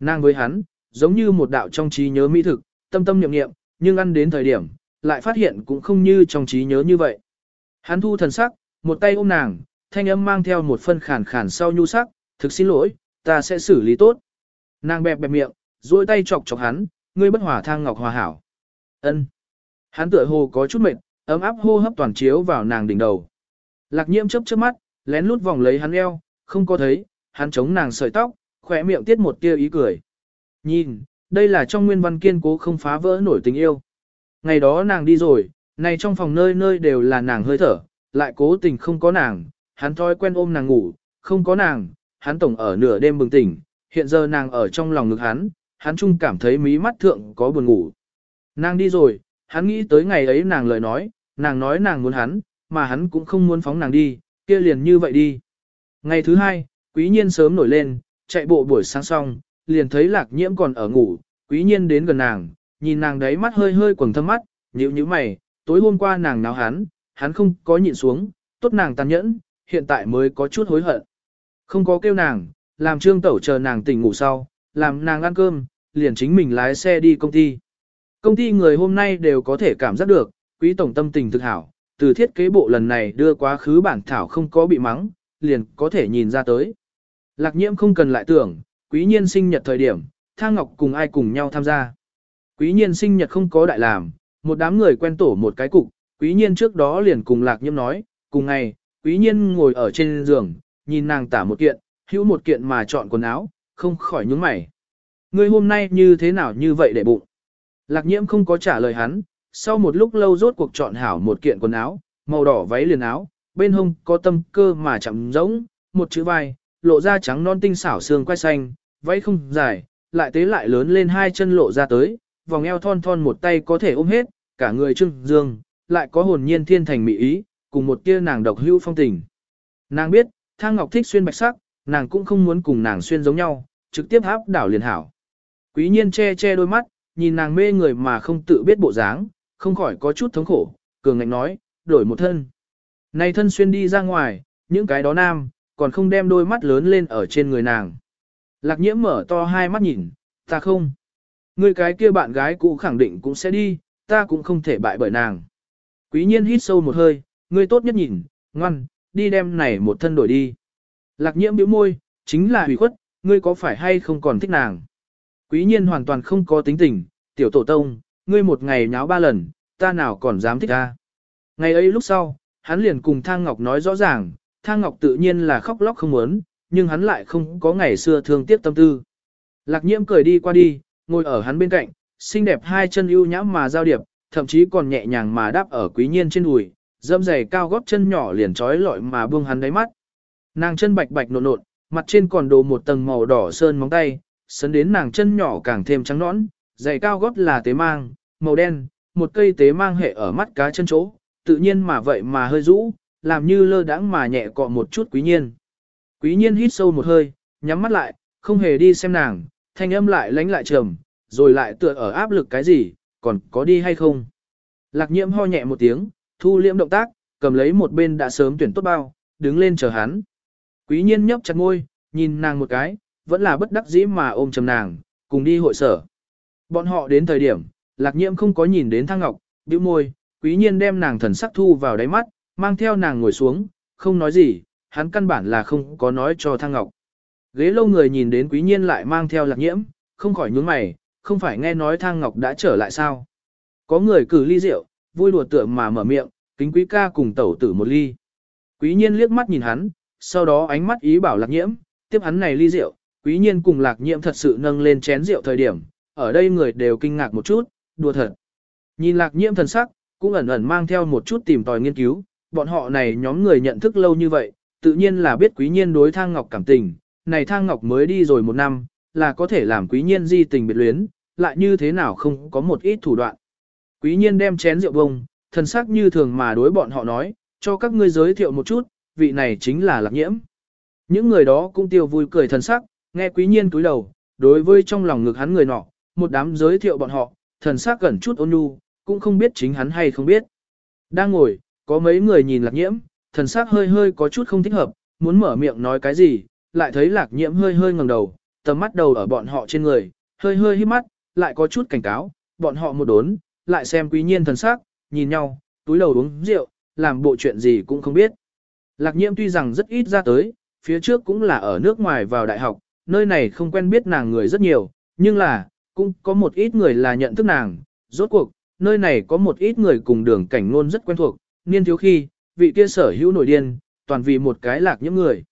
Nàng với hắn, giống như một đạo trong trí nhớ mỹ thực, tâm tâm niệm niệm, nhưng ăn đến thời điểm, lại phát hiện cũng không như trong trí nhớ như vậy. Hắn thu thần sắc, một tay ôm nàng, thanh âm mang theo một phân khàn khàn sau nhu sắc, thực xin lỗi, ta sẽ xử lý tốt. Nàng bẹp bẹp miệng, duỗi tay chọc chọc hắn, ngươi bất hòa thang ngọc hòa hảo. Ân. Hắn tựa hồ có chút mệt, ấm áp hô hấp toàn chiếu vào nàng đỉnh đầu. Lạc nhiễm chớp chớp mắt, lén lút vòng lấy hắn eo, không có thấy, hắn chống nàng sợi tóc, khỏe miệng tiết một tia ý cười. Nhìn, đây là trong nguyên văn kiên cố không phá vỡ nổi tình yêu. Ngày đó nàng đi rồi, này trong phòng nơi nơi đều là nàng hơi thở, lại cố tình không có nàng, hắn thói quen ôm nàng ngủ, không có nàng, hắn tổng ở nửa đêm bừng tỉnh, hiện giờ nàng ở trong lòng ngực hắn, hắn chung cảm thấy mí mắt thượng có buồn ngủ. Nàng đi rồi, hắn nghĩ tới ngày ấy nàng lời nói, nàng nói nàng muốn hắn, mà hắn cũng không muốn phóng nàng đi, kia liền như vậy đi. Ngày thứ hai, quý nhiên sớm nổi lên, chạy bộ buổi sáng xong, liền thấy lạc nhiễm còn ở ngủ, quý nhiên đến gần nàng, nhìn nàng đấy mắt hơi hơi quầng thâm mắt, nhíu nhíu mày, tối hôm qua nàng náo hắn, hắn không có nhịn xuống, tốt nàng tàn nhẫn, hiện tại mới có chút hối hận. Không có kêu nàng, làm trương tẩu chờ nàng tỉnh ngủ sau, làm nàng ăn cơm, liền chính mình lái xe đi công ty. Công ty người hôm nay đều có thể cảm giác được, quý tổng tâm tình thực hảo, từ thiết kế bộ lần này đưa quá khứ bản thảo không có bị mắng, liền có thể nhìn ra tới. Lạc nhiễm không cần lại tưởng, quý nhiên sinh nhật thời điểm, thang ngọc cùng ai cùng nhau tham gia. Quý nhiên sinh nhật không có đại làm, một đám người quen tổ một cái cục, quý nhiên trước đó liền cùng lạc nhiễm nói, cùng ngày, quý nhiên ngồi ở trên giường, nhìn nàng tả một kiện, hữu một kiện mà chọn quần áo, không khỏi nhướng mày. Ngươi hôm nay như thế nào như vậy để bụng? Lạc nhiễm không có trả lời hắn, sau một lúc lâu rốt cuộc chọn hảo một kiện quần áo, màu đỏ váy liền áo, bên hông có tâm cơ mà chậm rỗng, một chữ vai, lộ ra trắng non tinh xảo xương quai xanh, váy không dài, lại tế lại lớn lên hai chân lộ ra tới, vòng eo thon thon một tay có thể ôm hết, cả người trưng dương, lại có hồn nhiên thiên thành mỹ ý, cùng một tia nàng độc hữu phong tình. Nàng biết, Thang Ngọc thích xuyên bạch sắc, nàng cũng không muốn cùng nàng xuyên giống nhau, trực tiếp áp đảo liền hảo. Quý nhiên che che đôi mắt, nhìn nàng mê người mà không tự biết bộ dáng, không khỏi có chút thống khổ, cường ngạnh nói, đổi một thân. Này thân xuyên đi ra ngoài, những cái đó nam, còn không đem đôi mắt lớn lên ở trên người nàng. Lạc nhiễm mở to hai mắt nhìn, ta không. Người cái kia bạn gái cũ khẳng định cũng sẽ đi, ta cũng không thể bại bởi nàng. Quý nhiên hít sâu một hơi, ngươi tốt nhất nhìn, ngoan, đi đem này một thân đổi đi. Lạc nhiễm bĩu môi, chính là hủy khuất, ngươi có phải hay không còn thích nàng. Quý nhiên hoàn toàn không có tính tình, tiểu tổ tông, ngươi một ngày nháo ba lần, ta nào còn dám thích ta. Ngày ấy lúc sau, hắn liền cùng Thang Ngọc nói rõ ràng, Thang Ngọc tự nhiên là khóc lóc không muốn, nhưng hắn lại không có ngày xưa thương tiếc tâm tư. Lạc nhiễm cười đi qua đi, ngồi ở hắn bên cạnh, xinh đẹp hai chân ưu nhãm mà giao điệp, thậm chí còn nhẹ nhàng mà đáp ở quý nhiên trên đùi, dâm giày cao gót chân nhỏ liền trói lọi mà buông hắn đáy mắt. Nàng chân bạch bạch nộn nộn, mặt trên còn đồ một tầng màu đỏ sơn móng tay, sấn đến nàng chân nhỏ càng thêm trắng nõn, giày cao gót là tế mang, màu đen, một cây tế mang hệ ở mắt cá chân chỗ, tự nhiên mà vậy mà hơi rũ, làm như lơ đãng mà nhẹ cọ một chút quý nhiên. Quý nhiên hít sâu một hơi, nhắm mắt lại, không hề đi xem nàng, thanh âm lại lánh lại trầm, rồi lại tựa ở áp lực cái gì, còn có đi hay không. Lạc nhiễm ho nhẹ một tiếng, thu liễm động tác, cầm lấy một bên đã sớm tuyển tốt bao, đứng lên chờ hắn. Quý nhiên nhấp chặt ngôi, nhìn nàng một cái, vẫn là bất đắc dĩ mà ôm chầm nàng, cùng đi hội sở. Bọn họ đến thời điểm, lạc nhiễm không có nhìn đến thang ngọc, bĩu môi, quý nhiên đem nàng thần sắc thu vào đáy mắt, mang theo nàng ngồi xuống, không nói gì, hắn căn bản là không có nói cho thang ngọc. Ghế lâu người nhìn đến quý nhiên lại mang theo lạc nhiễm, không khỏi nhướng mày, không phải nghe nói thang ngọc đã trở lại sao. Có người cử ly rượu, vui đùa tựa mà mở miệng, kính quý ca cùng tẩu tử một ly. Quý nhiên liếc mắt nhìn hắn, sau đó ánh mắt ý bảo lạc nhiễm, tiếp hắn này ly rượu, quý nhiên cùng lạc nhiễm thật sự nâng lên chén rượu thời điểm, ở đây người đều kinh ngạc một chút, đùa thật. Nhìn lạc nhiễm thần sắc, cũng ẩn ẩn mang theo một chút tìm tòi nghiên cứu, bọn họ này nhóm người nhận thức lâu như vậy, tự nhiên là biết quý nhiên đối thang ngọc cảm tình, này thang ngọc mới đi rồi một năm, là có thể làm quý nhiên di tình biệt luyến, lại như thế nào không có một ít thủ đoạn. Quý nhiên đem chén rượu bông, thần sắc như thường mà đối bọn họ nói, cho các ngươi giới thiệu một chút, vị này chính là lạc nhiễm. Những người đó cũng tiêu vui cười thần sắc, nghe quý nhiên cúi đầu, đối với trong lòng ngực hắn người nọ, một đám giới thiệu bọn họ, thần sắc gần chút ôn nhu, cũng không biết chính hắn hay không biết. Đang ngồi, có mấy người nhìn lạc nhiễm, thần sắc hơi hơi có chút không thích hợp, muốn mở miệng nói cái gì, lại thấy lạc nhiễm hơi hơi ngẩng đầu, tầm mắt đầu ở bọn họ trên người, hơi hơi hít mắt, lại có chút cảnh cáo, bọn họ một đốn, lại xem quý nhiên thần sắc, nhìn nhau, túi đầu uống rượu, làm bộ chuyện gì cũng không biết. Lạc nhiễm tuy rằng rất ít ra tới, phía trước cũng là ở nước ngoài vào đại học, nơi này không quen biết nàng người rất nhiều, nhưng là, cũng có một ít người là nhận thức nàng, rốt cuộc, nơi này có một ít người cùng đường cảnh ngôn rất quen thuộc, niên thiếu khi, vị kia sở hữu nổi điên, toàn vì một cái lạc nhiễm người.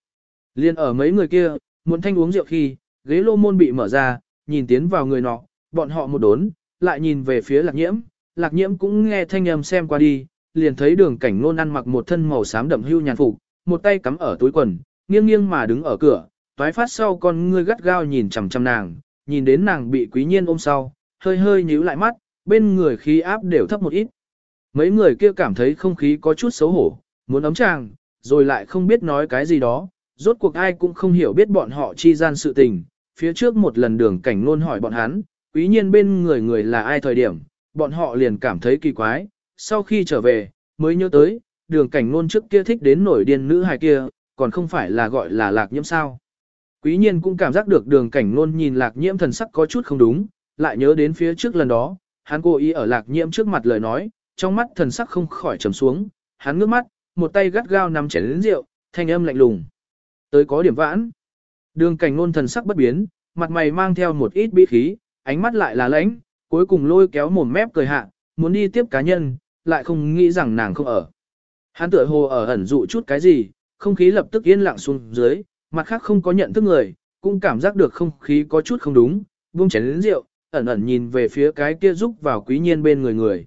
Liên ở mấy người kia, muốn thanh uống rượu khi, ghế lô môn bị mở ra, nhìn tiến vào người nọ, bọn họ một đốn, lại nhìn về phía lạc nhiễm, lạc nhiễm cũng nghe thanh âm xem qua đi, liền thấy đường cảnh ngôn ăn mặc một thân màu xám đậm hưu nhàn phục, một tay cắm ở túi quần, nghiêng nghiêng mà đứng ở cửa, toái phát sau con ngươi gắt gao nhìn chằm chằm nàng, nhìn đến nàng bị quý nhiên ôm sau, hơi hơi nhíu lại mắt, bên người khí áp đều thấp một ít. Mấy người kia cảm thấy không khí có chút xấu hổ, muốn ấm chàng, rồi lại không biết nói cái gì đó, rốt cuộc ai cũng không hiểu biết bọn họ chi gian sự tình. Phía trước một lần đường cảnh luôn hỏi bọn hắn, quý nhiên bên người người là ai thời điểm, bọn họ liền cảm thấy kỳ quái, sau khi trở về, mới nhớ tới, đường cảnh luôn trước kia thích đến nổi điên nữ hài kia, còn không phải là gọi là lạc nhiễm sao. Quý nhiên cũng cảm giác được đường cảnh luôn nhìn lạc nhiễm thần sắc có chút không đúng, lại nhớ đến phía trước lần đó, hắn cố ý ở lạc nhiễm trước mặt lời nói, trong mắt thần sắc không khỏi trầm xuống, hắn ngước mắt, một tay gắt gao nắm chén lớn rượu, thanh âm lạnh lùng. Tới có điểm vãn. Đường cảnh ngôn thần sắc bất biến, mặt mày mang theo một ít bí khí, ánh mắt lại là lãnh, cuối cùng lôi kéo mồm mép cười hạ, muốn đi tiếp cá nhân, lại không nghĩ rằng nàng không ở. Hắn tựa hồ ở ẩn dụ chút cái gì, không khí lập tức yên lặng xuống dưới, mặt khác không có nhận thức người, cũng cảm giác được không khí có chút không đúng, buông chén lớn rượu, ẩn ẩn nhìn về phía cái kia rúc vào quý nhiên bên người người.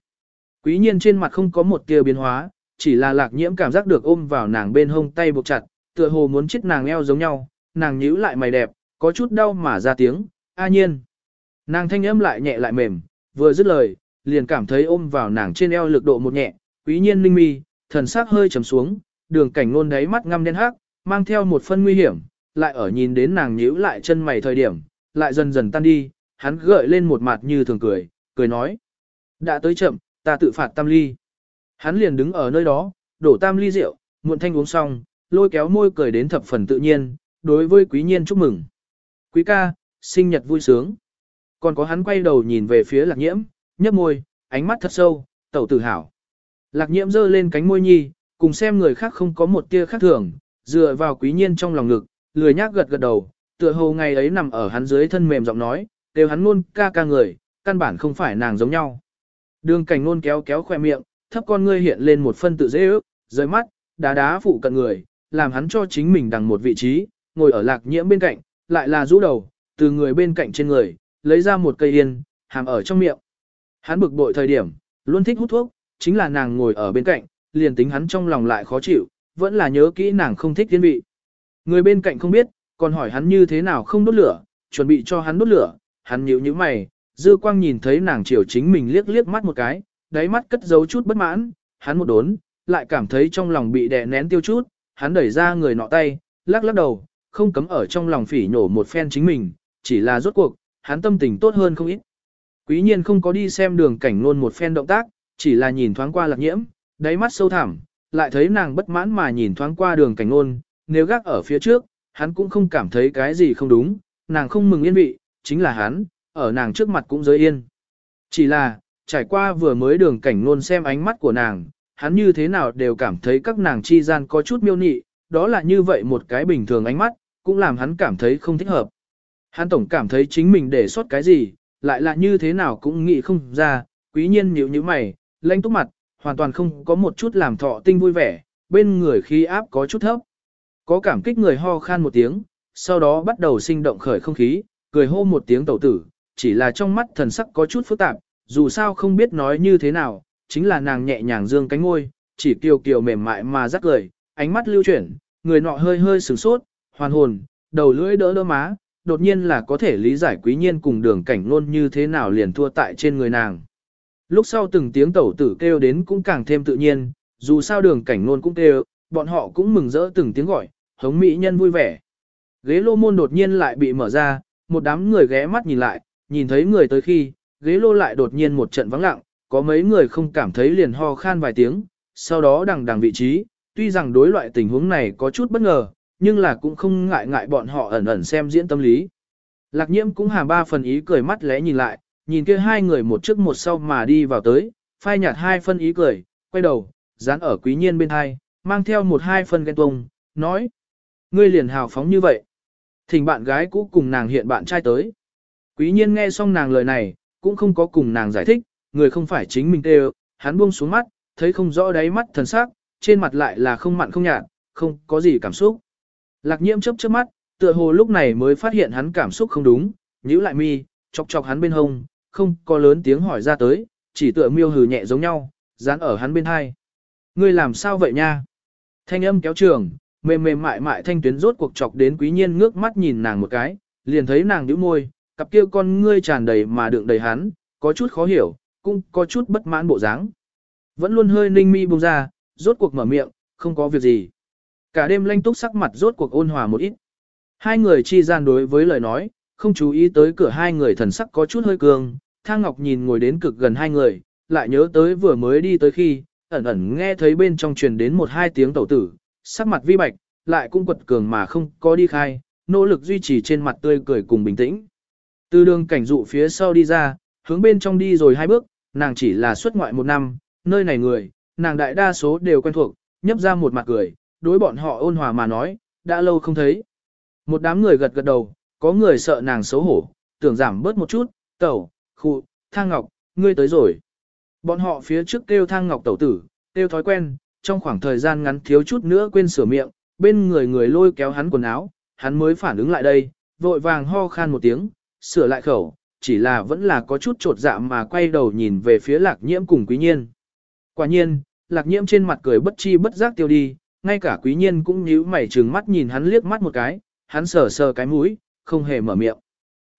Quý nhiên trên mặt không có một tia biến hóa, chỉ là lạc nhiễm cảm giác được ôm vào nàng bên hông tay buộc chặt, tựa hồ muốn chết nàng eo giống nhau, nàng nhíu lại mày đẹp, có chút đau mà ra tiếng, a nhiên. Nàng thanh âm lại nhẹ lại mềm, vừa dứt lời, liền cảm thấy ôm vào nàng trên eo lực độ một nhẹ, quý nhiên linh mi, thần sắc hơi trầm xuống, đường cảnh ngôn đáy mắt ngăm đen hắc, mang theo một phân nguy hiểm, lại ở nhìn đến nàng nhíu lại chân mày thời điểm, lại dần dần tan đi, hắn gợi lên một mặt như thường cười, cười nói. Đã tới chậm, ta tự phạt tam ly. Hắn liền đứng ở nơi đó, đổ tam ly rượu, muộn thanh uống xong, lôi kéo môi cười đến thập phần tự nhiên, đối với quý nhiên chúc mừng. Quý ca, sinh nhật vui sướng. Còn có hắn quay đầu nhìn về phía lạc nhiễm, nhấp môi, ánh mắt thật sâu, tẩu tự hào. Lạc nhiễm giơ lên cánh môi nhi, cùng xem người khác không có một tia khác thường, dựa vào quý nhiên trong lòng ngực, lười nhác gật gật đầu, tựa hồ ngày ấy nằm ở hắn dưới thân mềm giọng nói, đều hắn luôn ca ca người, căn bản không phải nàng giống nhau. Đường cảnh nôn kéo kéo khoe miệng, thấp con ngươi hiện lên một phân tự dễ ước, rời mắt, đá đá phụ cận người, làm hắn cho chính mình đằng một vị trí, ngồi ở lạc nhiễm bên cạnh, lại là rũ đầu, từ người bên cạnh trên người, lấy ra một cây yên, hàm ở trong miệng. Hắn bực bội thời điểm, luôn thích hút thuốc, chính là nàng ngồi ở bên cạnh, liền tính hắn trong lòng lại khó chịu, vẫn là nhớ kỹ nàng không thích tiến vị. Người bên cạnh không biết, còn hỏi hắn như thế nào không đốt lửa, chuẩn bị cho hắn đốt lửa, hắn nhíu như mày, dư quang nhìn thấy nàng chiều chính mình liếc liếc mắt một cái, đáy mắt cất giấu chút bất mãn, hắn một đốn, lại cảm thấy trong lòng bị đè nén tiêu chút, hắn đẩy ra người nọ tay, lắc lắc đầu, không cấm ở trong lòng phỉ nhổ một phen chính mình, chỉ là rốt cuộc, hắn tâm tình tốt hơn không ít. Quý nhiên không có đi xem đường cảnh luôn một phen động tác, chỉ là nhìn thoáng qua lạc nhiễm, đáy mắt sâu thẳm, lại thấy nàng bất mãn mà nhìn thoáng qua đường cảnh ngôn, nếu gác ở phía trước, hắn cũng không cảm thấy cái gì không đúng, nàng không mừng yên vị, chính là hắn, ở nàng trước mặt cũng giới yên. Chỉ là, trải qua vừa mới đường cảnh ngôn xem ánh mắt của nàng, hắn như thế nào đều cảm thấy các nàng chi gian có chút miêu nị, đó là như vậy một cái bình thường ánh mắt, cũng làm hắn cảm thấy không thích hợp. Hắn tổng cảm thấy chính mình để sót cái gì, lại là như thế nào cũng nghĩ không ra, quý nhiên nhíu như mày, lanh túc mặt, hoàn toàn không có một chút làm thọ tinh vui vẻ, bên người khí áp có chút thấp. Có cảm kích người ho khan một tiếng, sau đó bắt đầu sinh động khởi không khí, cười hô một tiếng tẩu tử, chỉ là trong mắt thần sắc có chút phức tạp, dù sao không biết nói như thế nào, chính là nàng nhẹ nhàng dương cánh ngôi, chỉ kiều kiều mềm mại mà rắc cười, ánh mắt lưu chuyển, người nọ hơi hơi sửng sốt, hoàn hồn, đầu lưỡi đỡ đỡ má, đột nhiên là có thể lý giải quý nhiên cùng đường cảnh luôn như thế nào liền thua tại trên người nàng. Lúc sau từng tiếng tẩu tử kêu đến cũng càng thêm tự nhiên, dù sao đường cảnh luôn cũng kêu, bọn họ cũng mừng rỡ từng tiếng gọi, hống mỹ nhân vui vẻ. Ghế lô môn đột nhiên lại bị mở ra, một đám người ghé mắt nhìn lại, nhìn thấy người tới khi, ghế lô lại đột nhiên một trận vắng lặng, có mấy người không cảm thấy liền ho khan vài tiếng, sau đó đằng đằng vị trí, tuy rằng đối loại tình huống này có chút bất ngờ, nhưng là cũng không ngại ngại bọn họ ẩn ẩn xem diễn tâm lý. Lạc nhiễm cũng hàm ba phần ý cười mắt lẽ nhìn lại, nhìn kia hai người một trước một sau mà đi vào tới, phai nhạt hai phân ý cười, quay đầu, dán ở quý nhiên bên hai, mang theo một hai phân ghen tuông, nói. Ngươi liền hào phóng như vậy. Thỉnh bạn gái cũ cùng nàng hiện bạn trai tới. Quý nhiên nghe xong nàng lời này, cũng không có cùng nàng giải thích, người không phải chính mình tê hắn buông xuống mắt, thấy không rõ đáy mắt thần sắc, trên mặt lại là không mặn không nhạt, không có gì cảm xúc. Lạc nhiễm chớp chớp mắt, tựa hồ lúc này mới phát hiện hắn cảm xúc không đúng, nhíu lại mi, chọc chọc hắn bên hông, không có lớn tiếng hỏi ra tới, chỉ tựa miêu hừ nhẹ giống nhau, dán ở hắn bên hai. Ngươi làm sao vậy nha? Thanh âm kéo trường, mềm mềm mại mại thanh tuyến rốt cuộc chọc đến quý nhiên ngước mắt nhìn nàng một cái, liền thấy nàng nhíu môi, cặp kia con ngươi tràn đầy mà đựng đầy hắn, có chút khó hiểu, cũng có chút bất mãn bộ dáng. Vẫn luôn hơi ninh mi buông ra, rốt cuộc mở miệng, không có việc gì. Cả đêm lanh túc sắc mặt rốt cuộc ôn hòa một ít. Hai người chi gian đối với lời nói, không chú ý tới cửa hai người thần sắc có chút hơi cường. Thang Ngọc nhìn ngồi đến cực gần hai người, lại nhớ tới vừa mới đi tới khi, ẩn ẩn nghe thấy bên trong truyền đến một hai tiếng tẩu tử, sắc mặt vi bạch, lại cũng quật cường mà không có đi khai, nỗ lực duy trì trên mặt tươi cười cùng bình tĩnh. Từ đường cảnh dụ phía sau đi ra, hướng bên trong đi rồi hai bước, nàng chỉ là xuất ngoại một năm, nơi này người, nàng đại đa số đều quen thuộc, nhấp ra một mặt cười, đối bọn họ ôn hòa mà nói, đã lâu không thấy. Một đám người gật gật đầu, có người sợ nàng xấu hổ, tưởng giảm bớt một chút, tẩu, khu, thang ngọc, ngươi tới rồi. Bọn họ phía trước kêu thang ngọc tẩu tử, kêu thói quen, trong khoảng thời gian ngắn thiếu chút nữa quên sửa miệng, bên người người lôi kéo hắn quần áo, hắn mới phản ứng lại đây, vội vàng ho khan một tiếng, sửa lại khẩu, chỉ là vẫn là có chút trột dạ mà quay đầu nhìn về phía lạc nhiễm cùng quý nhiên. Quả nhiên, lạc nhiễm trên mặt cười bất chi bất giác tiêu đi, ngay cả quý nhiên cũng nhíu mày trừng mắt nhìn hắn liếc mắt một cái, hắn sờ sờ cái mũi, không hề mở miệng.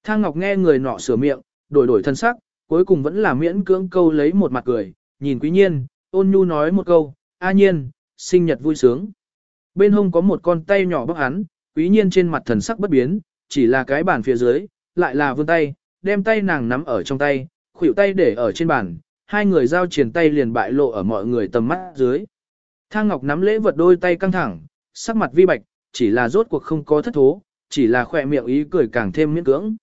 Thang Ngọc nghe người nọ sửa miệng, đổi đổi thân sắc, cuối cùng vẫn là miễn cưỡng câu lấy một mặt cười, nhìn quý nhiên, ôn nhu nói một câu, a nhiên, sinh nhật vui sướng. Bên hông có một con tay nhỏ bóc hắn, quý nhiên trên mặt thần sắc bất biến, chỉ là cái bàn phía dưới, lại là vươn tay, đem tay nàng nắm ở trong tay, khuỷu tay để ở trên bàn, hai người giao triển tay liền bại lộ ở mọi người tầm mắt dưới. Thang Ngọc nắm lễ vật đôi tay căng thẳng, sắc mặt vi bạch, chỉ là rốt cuộc không có thất thố, chỉ là khỏe miệng ý cười càng thêm miễn cưỡng.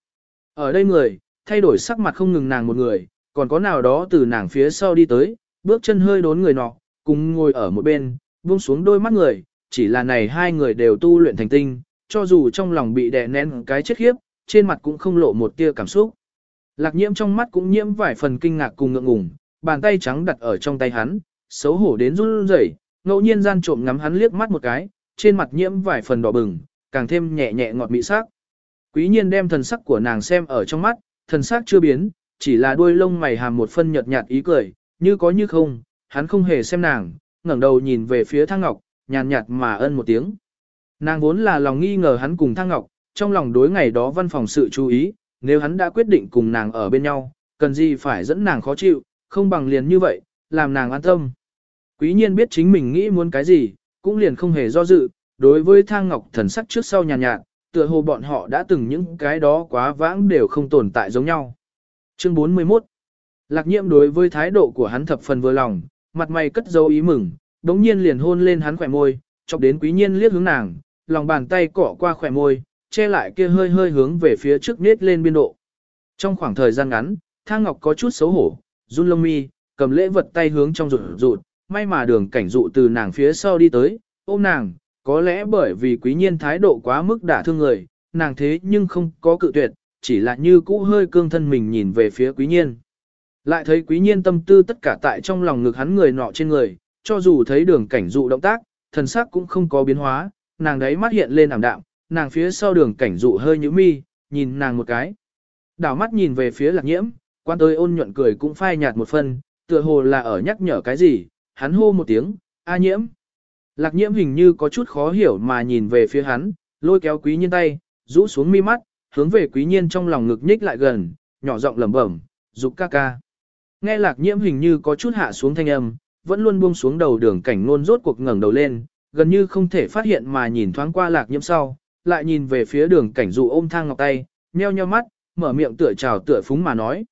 Ở đây người, thay đổi sắc mặt không ngừng nàng một người, còn có nào đó từ nàng phía sau đi tới, bước chân hơi đốn người nọ, cùng ngồi ở một bên, buông xuống đôi mắt người, chỉ là này hai người đều tu luyện thành tinh, cho dù trong lòng bị đè nén cái chết khiếp, trên mặt cũng không lộ một tia cảm xúc. Lạc nhiễm trong mắt cũng nhiễm vài phần kinh ngạc cùng ngượng ngùng, bàn tay trắng đặt ở trong tay hắn, xấu hổ đến run rẩy, ngẫu nhiên gian trộm ngắm hắn liếc mắt một cái, trên mặt nhiễm vài phần đỏ bừng, càng thêm nhẹ nhẹ ngọt mị sắc. Quý nhiên đem thần sắc của nàng xem ở trong mắt, thần sắc chưa biến, chỉ là đuôi lông mày hàm một phân nhợt nhạt ý cười, như có như không, hắn không hề xem nàng, ngẩng đầu nhìn về phía Thang Ngọc, nhàn nhạt mà ân một tiếng. Nàng vốn là lòng nghi ngờ hắn cùng Thang Ngọc, trong lòng đối ngày đó văn phòng sự chú ý, nếu hắn đã quyết định cùng nàng ở bên nhau, cần gì phải dẫn nàng khó chịu, không bằng liền như vậy, làm nàng an tâm. Quý nhiên biết chính mình nghĩ muốn cái gì, cũng liền không hề do dự, đối với Thang Ngọc thần sắc trước sau nhàn nhạt, tựa hồ bọn họ đã từng những cái đó quá vãng đều không tồn tại giống nhau. Chương 41 Lạc nhiễm đối với thái độ của hắn thập phần vừa lòng, mặt mày cất dấu ý mừng, đống nhiên liền hôn lên hắn khỏe môi, chọc đến quý nhiên liếc hướng nàng, lòng bàn tay cỏ qua khỏe môi, che lại kia hơi hơi hướng về phía trước nết lên biên độ. Trong khoảng thời gian ngắn, Thang Ngọc có chút xấu hổ, run lông mi, cầm lễ vật tay hướng trong rụt rụt, may mà đường cảnh dụ từ nàng phía sau đi tới, ôm nàng, có lẽ bởi vì quý nhiên thái độ quá mức đả thương người, nàng thế nhưng không có cự tuyệt, chỉ là như cũ hơi cương thân mình nhìn về phía quý nhiên. Lại thấy quý nhiên tâm tư tất cả tại trong lòng ngực hắn người nọ trên người, cho dù thấy đường cảnh dụ động tác, thần sắc cũng không có biến hóa, nàng đấy mắt hiện lên ảm đạm, nàng phía sau đường cảnh dụ hơi nhíu mi, nhìn nàng một cái. Đảo mắt nhìn về phía lạc nhiễm, quan tới ôn nhuận cười cũng phai nhạt một phần, tựa hồ là ở nhắc nhở cái gì, hắn hô một tiếng, a nhiễm. Lạc nhiễm hình như có chút khó hiểu mà nhìn về phía hắn, lôi kéo quý nhiên tay, rũ xuống mi mắt, hướng về quý nhiên trong lòng ngực nhích lại gần, nhỏ giọng lẩm bẩm, dục ca ca. Nghe lạc nhiễm hình như có chút hạ xuống thanh âm, vẫn luôn buông xuống đầu đường cảnh nôn rốt cuộc ngẩng đầu lên, gần như không thể phát hiện mà nhìn thoáng qua lạc nhiễm sau, lại nhìn về phía đường cảnh dụ ôm thang ngọc tay, nheo nheo mắt, mở miệng tựa chào tựa phúng mà nói.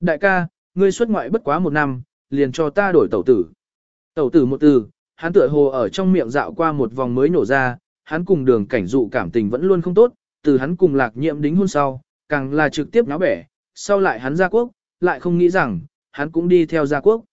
Đại ca, ngươi xuất ngoại bất quá một năm, liền cho ta đổi tẩu tử. Tẩu tử một từ, hắn tựa hồ ở trong miệng dạo qua một vòng mới nổ ra, hắn cùng đường cảnh dụ cảm tình vẫn luôn không tốt, từ hắn cùng lạc nhiễm đính hôn sau, càng là trực tiếp náo bẻ, sau lại hắn ra quốc, lại không nghĩ rằng, hắn cũng đi theo gia quốc.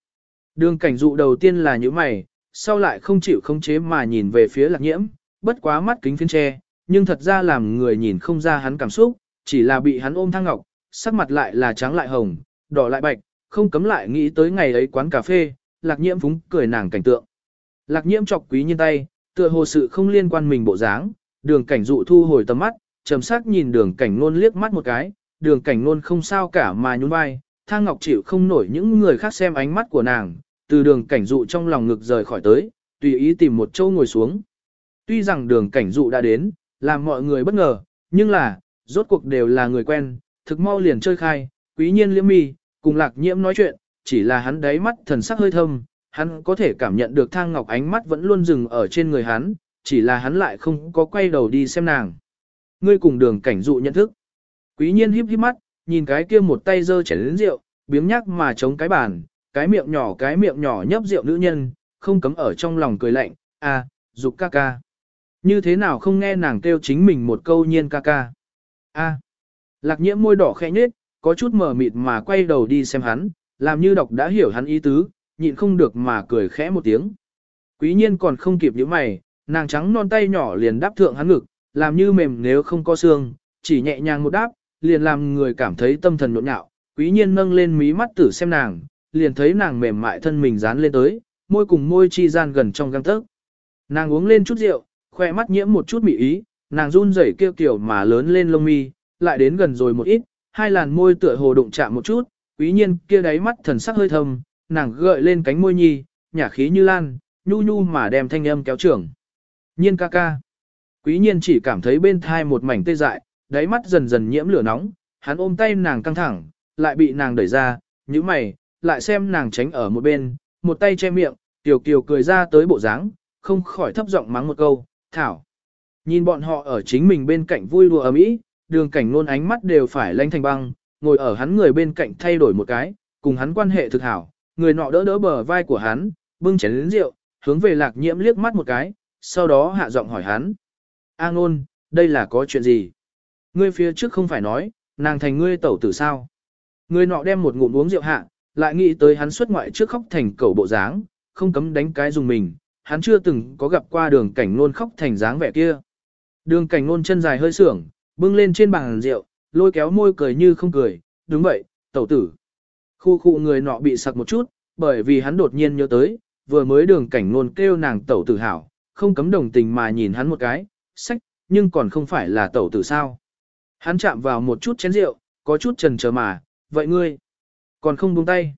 Đường cảnh dụ đầu tiên là những mày, sau lại không chịu khống chế mà nhìn về phía lạc nhiễm, bất quá mắt kính phiên tre, nhưng thật ra làm người nhìn không ra hắn cảm xúc, chỉ là bị hắn ôm thang ngọc, sắc mặt lại là trắng lại hồng, đỏ lại bạch, không cấm lại nghĩ tới ngày ấy quán cà phê, lạc nhiễm phúng cười nàng cảnh tượng. Lạc nhiễm chọc quý nhiên tay, tựa hồ sự không liên quan mình bộ dáng, đường cảnh dụ thu hồi tầm mắt, trầm sắc nhìn đường cảnh nôn liếc mắt một cái, đường cảnh nôn không sao cả mà nhún vai, thang ngọc chịu không nổi những người khác xem ánh mắt của nàng, từ đường cảnh dụ trong lòng ngực rời khỏi tới, tùy ý tìm một chỗ ngồi xuống. Tuy rằng đường cảnh dụ đã đến, làm mọi người bất ngờ, nhưng là, rốt cuộc đều là người quen, thực mau liền chơi khai, quý nhiên liễm mi, cùng lạc nhiễm nói chuyện, chỉ là hắn đáy mắt thần sắc hơi thâm, hắn có thể cảm nhận được thang ngọc ánh mắt vẫn luôn dừng ở trên người hắn, chỉ là hắn lại không có quay đầu đi xem nàng. Ngươi cùng đường cảnh dụ nhận thức. Quý nhiên híp híp mắt, nhìn cái kia một tay dơ chén lớn rượu, biếng nhắc mà chống cái bàn, cái miệng nhỏ cái miệng nhỏ nhấp rượu nữ nhân, không cấm ở trong lòng cười lạnh, à, dục ca ca. Như thế nào không nghe nàng kêu chính mình một câu nhiên ca ca. a lạc nhiễm môi đỏ khẽ nhếch, có chút mờ mịt mà quay đầu đi xem hắn, làm như đọc đã hiểu hắn ý tứ, nhịn không được mà cười khẽ một tiếng. Quý nhiên còn không kịp những mày, nàng trắng non tay nhỏ liền đáp thượng hắn ngực, làm như mềm nếu không có xương, chỉ nhẹ nhàng một đáp, liền làm người cảm thấy tâm thần nhộn nhạo. Quý nhiên nâng lên mí mắt tử xem nàng, liền thấy nàng mềm mại thân mình dán lên tới, môi cùng môi chi gian gần trong găng tấc. Nàng uống lên chút rượu, khoe mắt nhiễm một chút mị ý, nàng run rẩy kêu kiểu mà lớn lên lông mi, lại đến gần rồi một ít, hai làn môi tựa hồ đụng chạm một chút, quý nhiên kia đáy mắt thần sắc hơi thâm, nàng gợi lên cánh môi nhi, nhả khí như lan, nhu nhu mà đem thanh âm kéo trưởng. Nhiên ca ca. Quý nhiên chỉ cảm thấy bên thai một mảnh tê dại, đáy mắt dần dần nhiễm lửa nóng, hắn ôm tay nàng căng thẳng, lại bị nàng đẩy ra, như mày, lại xem nàng tránh ở một bên, một tay che miệng, tiểu kiều cười ra tới bộ dáng, không khỏi thấp giọng mắng một câu, thảo. Nhìn bọn họ ở chính mình bên cạnh vui đùa ấm ý, đường cảnh luôn ánh mắt đều phải lanh thành băng, ngồi ở hắn người bên cạnh thay đổi một cái, cùng hắn quan hệ thực hảo, người nọ đỡ đỡ bờ vai của hắn, bưng chén lớn rượu, hướng về lạc nhiễm liếc mắt một cái, sau đó hạ giọng hỏi hắn. A ngôn, đây là có chuyện gì? Ngươi phía trước không phải nói, nàng thành ngươi tẩu tử sao? Người nọ đem một ngụm uống rượu hạ, lại nghĩ tới hắn xuất ngoại trước khóc thành cẩu bộ dáng, không cấm đánh cái dùng mình, hắn chưa từng có gặp qua đường cảnh nôn khóc thành dáng vẻ kia. Đường cảnh nôn chân dài hơi sưởng, bưng lên trên bàn rượu, lôi kéo môi cười như không cười, đúng vậy, tẩu tử. Khu khu người nọ bị sặc một chút, bởi vì hắn đột nhiên nhớ tới, vừa mới đường cảnh nôn kêu nàng tẩu tử hảo, không cấm đồng tình mà nhìn hắn một cái, sách, nhưng còn không phải là tẩu tử sao. Hắn chạm vào một chút chén rượu, có chút trần chờ mà, vậy ngươi, còn không buông tay.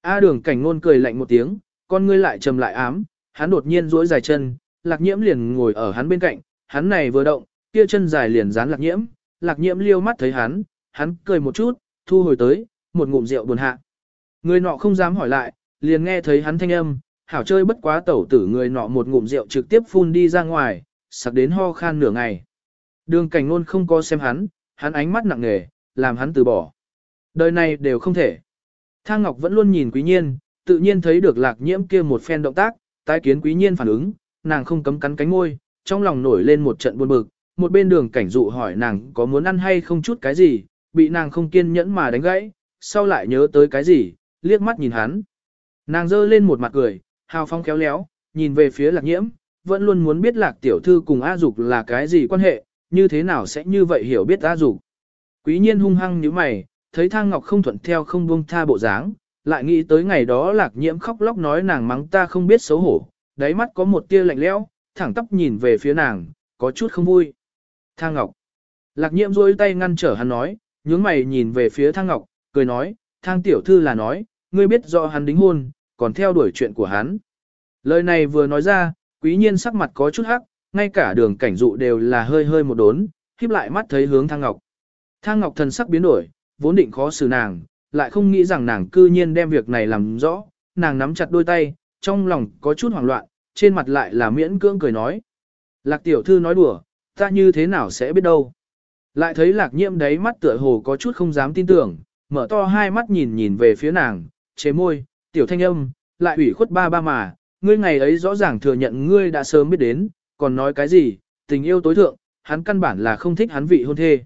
A đường cảnh ngôn cười lạnh một tiếng, con ngươi lại trầm lại ám, hắn đột nhiên duỗi dài chân, lạc nhiễm liền ngồi ở hắn bên cạnh, hắn này vừa động, kia chân dài liền dán lạc nhiễm, lạc nhiễm liêu mắt thấy hắn, hắn cười một chút, thu hồi tới, một ngụm rượu buồn hạ. Người nọ không dám hỏi lại, liền nghe thấy hắn thanh âm, hảo chơi bất quá tẩu tử người nọ một ngụm rượu trực tiếp phun đi ra ngoài, sặc đến ho khan nửa ngày. Đường cảnh ngôn không có xem hắn, hắn ánh mắt nặng nề, làm hắn từ bỏ. Đời này đều không thể. Thang Ngọc vẫn luôn nhìn quý nhiên, tự nhiên thấy được lạc nhiễm kia một phen động tác, tái kiến quý nhiên phản ứng, nàng không cấm cắn cánh môi, trong lòng nổi lên một trận buồn bực, một bên đường cảnh dụ hỏi nàng có muốn ăn hay không chút cái gì, bị nàng không kiên nhẫn mà đánh gãy, sau lại nhớ tới cái gì, liếc mắt nhìn hắn. Nàng giơ lên một mặt cười, hào phong khéo léo, nhìn về phía lạc nhiễm, vẫn luôn muốn biết lạc tiểu thư cùng A Dục là cái gì quan hệ, như thế nào sẽ như vậy hiểu biết A Dục. Quý nhiên hung hăng như mày, thấy thang ngọc không thuận theo không buông tha bộ dáng, lại nghĩ tới ngày đó lạc nhiễm khóc lóc nói nàng mắng ta không biết xấu hổ, đáy mắt có một tia lạnh lẽo, thẳng tóc nhìn về phía nàng, có chút không vui. Thang ngọc. Lạc nhiễm rôi tay ngăn trở hắn nói, nhướng mày nhìn về phía thang ngọc, cười nói, thang tiểu thư là nói, ngươi biết rõ hắn đính hôn, còn theo đuổi chuyện của hắn. Lời này vừa nói ra, quý nhiên sắc mặt có chút hắc, ngay cả đường cảnh dụ đều là hơi hơi một đốn, khiếp lại mắt thấy hướng thang ngọc. Thang ngọc thần sắc biến đổi, vốn định khó xử nàng, lại không nghĩ rằng nàng cư nhiên đem việc này làm rõ, nàng nắm chặt đôi tay, trong lòng có chút hoảng loạn, trên mặt lại là miễn cưỡng cười nói. Lạc tiểu thư nói đùa, ta như thế nào sẽ biết đâu. Lại thấy lạc nhiễm đấy mắt tựa hồ có chút không dám tin tưởng, mở to hai mắt nhìn nhìn về phía nàng, chế môi, tiểu thanh âm, lại ủy khuất ba ba mà, ngươi ngày ấy rõ ràng thừa nhận ngươi đã sớm biết đến, còn nói cái gì, tình yêu tối thượng, hắn căn bản là không thích hắn vị hôn thê.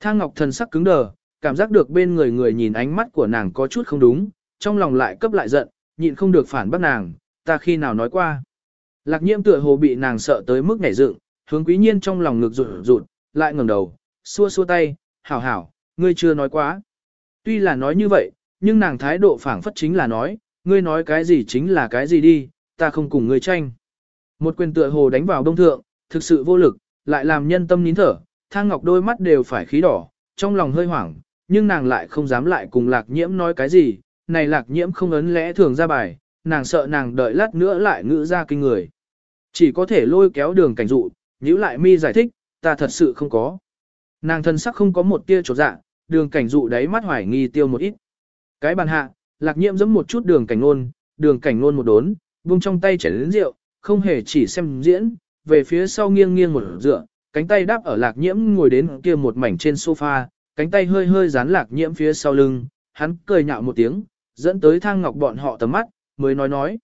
Thang Ngọc thần sắc cứng đờ, cảm giác được bên người người nhìn ánh mắt của nàng có chút không đúng, trong lòng lại cấp lại giận, nhịn không được phản bác nàng, ta khi nào nói qua. Lạc nhiễm tựa hồ bị nàng sợ tới mức nhảy dựng, hướng quý nhiên trong lòng ngực rụt rụt, lại ngẩng đầu, xua xua tay, hảo hảo, ngươi chưa nói quá. Tuy là nói như vậy, nhưng nàng thái độ phảng phất chính là nói, ngươi nói cái gì chính là cái gì đi, ta không cùng ngươi tranh. Một quyền tựa hồ đánh vào đông thượng, thực sự vô lực, lại làm nhân tâm nín thở, thang ngọc đôi mắt đều phải khí đỏ, trong lòng hơi hoảng, nhưng nàng lại không dám lại cùng lạc nhiễm nói cái gì, này lạc nhiễm không ấn lẽ thường ra bài, nàng sợ nàng đợi lát nữa lại ngữ ra kinh người. Chỉ có thể lôi kéo đường cảnh dụ, nhíu lại mi giải thích, ta thật sự không có. Nàng thân sắc không có một tia trột dạ, đường cảnh dụ đáy mắt hoài nghi tiêu một ít. Cái bàn hạ, lạc nhiễm giẫm một chút đường cảnh nôn, đường cảnh nôn một đốn, buông trong tay chảy đến rượu, không hề chỉ xem diễn, về phía sau nghiêng nghiêng một dựa, cánh tay đáp ở lạc nhiễm ngồi đến kia một mảnh trên sofa, cánh tay hơi hơi dán lạc nhiễm phía sau lưng, hắn cười nhạo một tiếng, dẫn tới thang ngọc bọn họ tầm mắt, mới nói nói.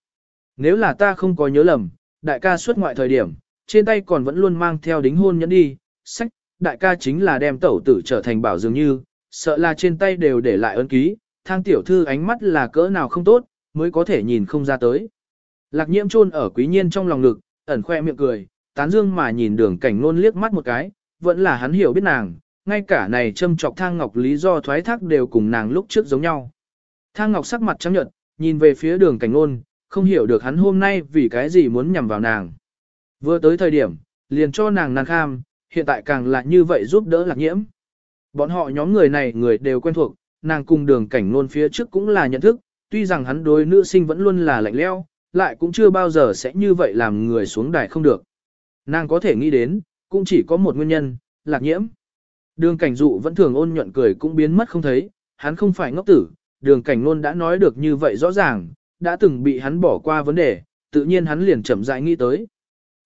Nếu là ta không có nhớ lầm, đại ca xuất ngoại thời điểm, trên tay còn vẫn luôn mang theo đính hôn nhẫn đi, sách, đại ca chính là đem tẩu tử trở thành bảo dường như, sợ là trên tay đều để lại ấn ký, thang tiểu thư ánh mắt là cỡ nào không tốt, mới có thể nhìn không ra tới. Lạc nhiễm chôn ở quý nhiên trong lòng ngực, ẩn khoe miệng cười, tán dương mà nhìn đường cảnh nôn liếc mắt một cái, vẫn là hắn hiểu biết nàng, ngay cả này châm chọc thang ngọc lý do thoái thác đều cùng nàng lúc trước giống nhau. Thang ngọc sắc mặt trắng nhợt, nhìn về phía đường cảnh nôn, không hiểu được hắn hôm nay vì cái gì muốn nhằm vào nàng. Vừa tới thời điểm, liền cho nàng nàng kham, hiện tại càng là như vậy giúp đỡ lạc nhiễm. Bọn họ nhóm người này người đều quen thuộc, nàng cùng đường cảnh nôn phía trước cũng là nhận thức, tuy rằng hắn đối nữ sinh vẫn luôn là lạnh leo, lại cũng chưa bao giờ sẽ như vậy làm người xuống đài không được. Nàng có thể nghĩ đến, cũng chỉ có một nguyên nhân, lạc nhiễm. Đường cảnh dụ vẫn thường ôn nhuận cười cũng biến mất không thấy, hắn không phải ngốc tử, đường cảnh nôn đã nói được như vậy rõ ràng, đã từng bị hắn bỏ qua vấn đề, tự nhiên hắn liền chậm rãi nghĩ tới.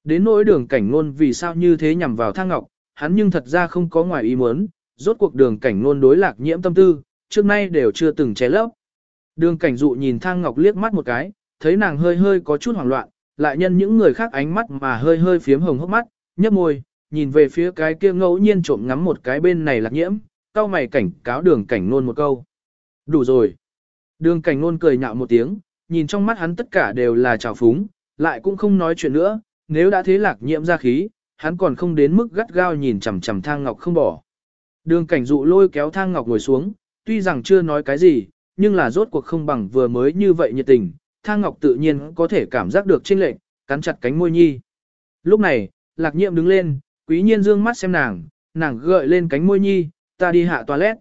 Đến nỗi đường cảnh nôn vì sao như thế nhằm vào thang ngọc, hắn nhưng thật ra không có ngoài ý muốn, rốt cuộc đường cảnh luôn đối lạc nhiễm tâm tư, trước nay đều chưa từng ché lấp. Đường cảnh dụ nhìn thang ngọc liếc mắt một cái, thấy nàng hơi hơi có chút hoảng loạn, lại nhân những người khác ánh mắt mà hơi hơi phiếm hồng hốc mắt, nhấp môi, nhìn về phía cái kia ngẫu nhiên trộm ngắm một cái bên này lạc nhiễm, cao mày cảnh cáo đường cảnh nôn một câu. Đủ rồi. Đường cảnh nôn cười nhạo một tiếng, nhìn trong mắt hắn tất cả đều là trào phúng, lại cũng không nói chuyện nữa, nếu đã thế lạc nhiễm ra khí, hắn còn không đến mức gắt gao nhìn chằm chằm thang ngọc không bỏ. Đường cảnh dụ lôi kéo thang ngọc ngồi xuống, tuy rằng chưa nói cái gì, nhưng là rốt cuộc không bằng vừa mới như vậy nhiệt tình, thang ngọc tự nhiên có thể cảm giác được chênh lệch, cắn chặt cánh môi nhi. Lúc này, lạc nhiệm đứng lên, quý nhiên dương mắt xem nàng, nàng gợi lên cánh môi nhi, ta đi hạ toilet.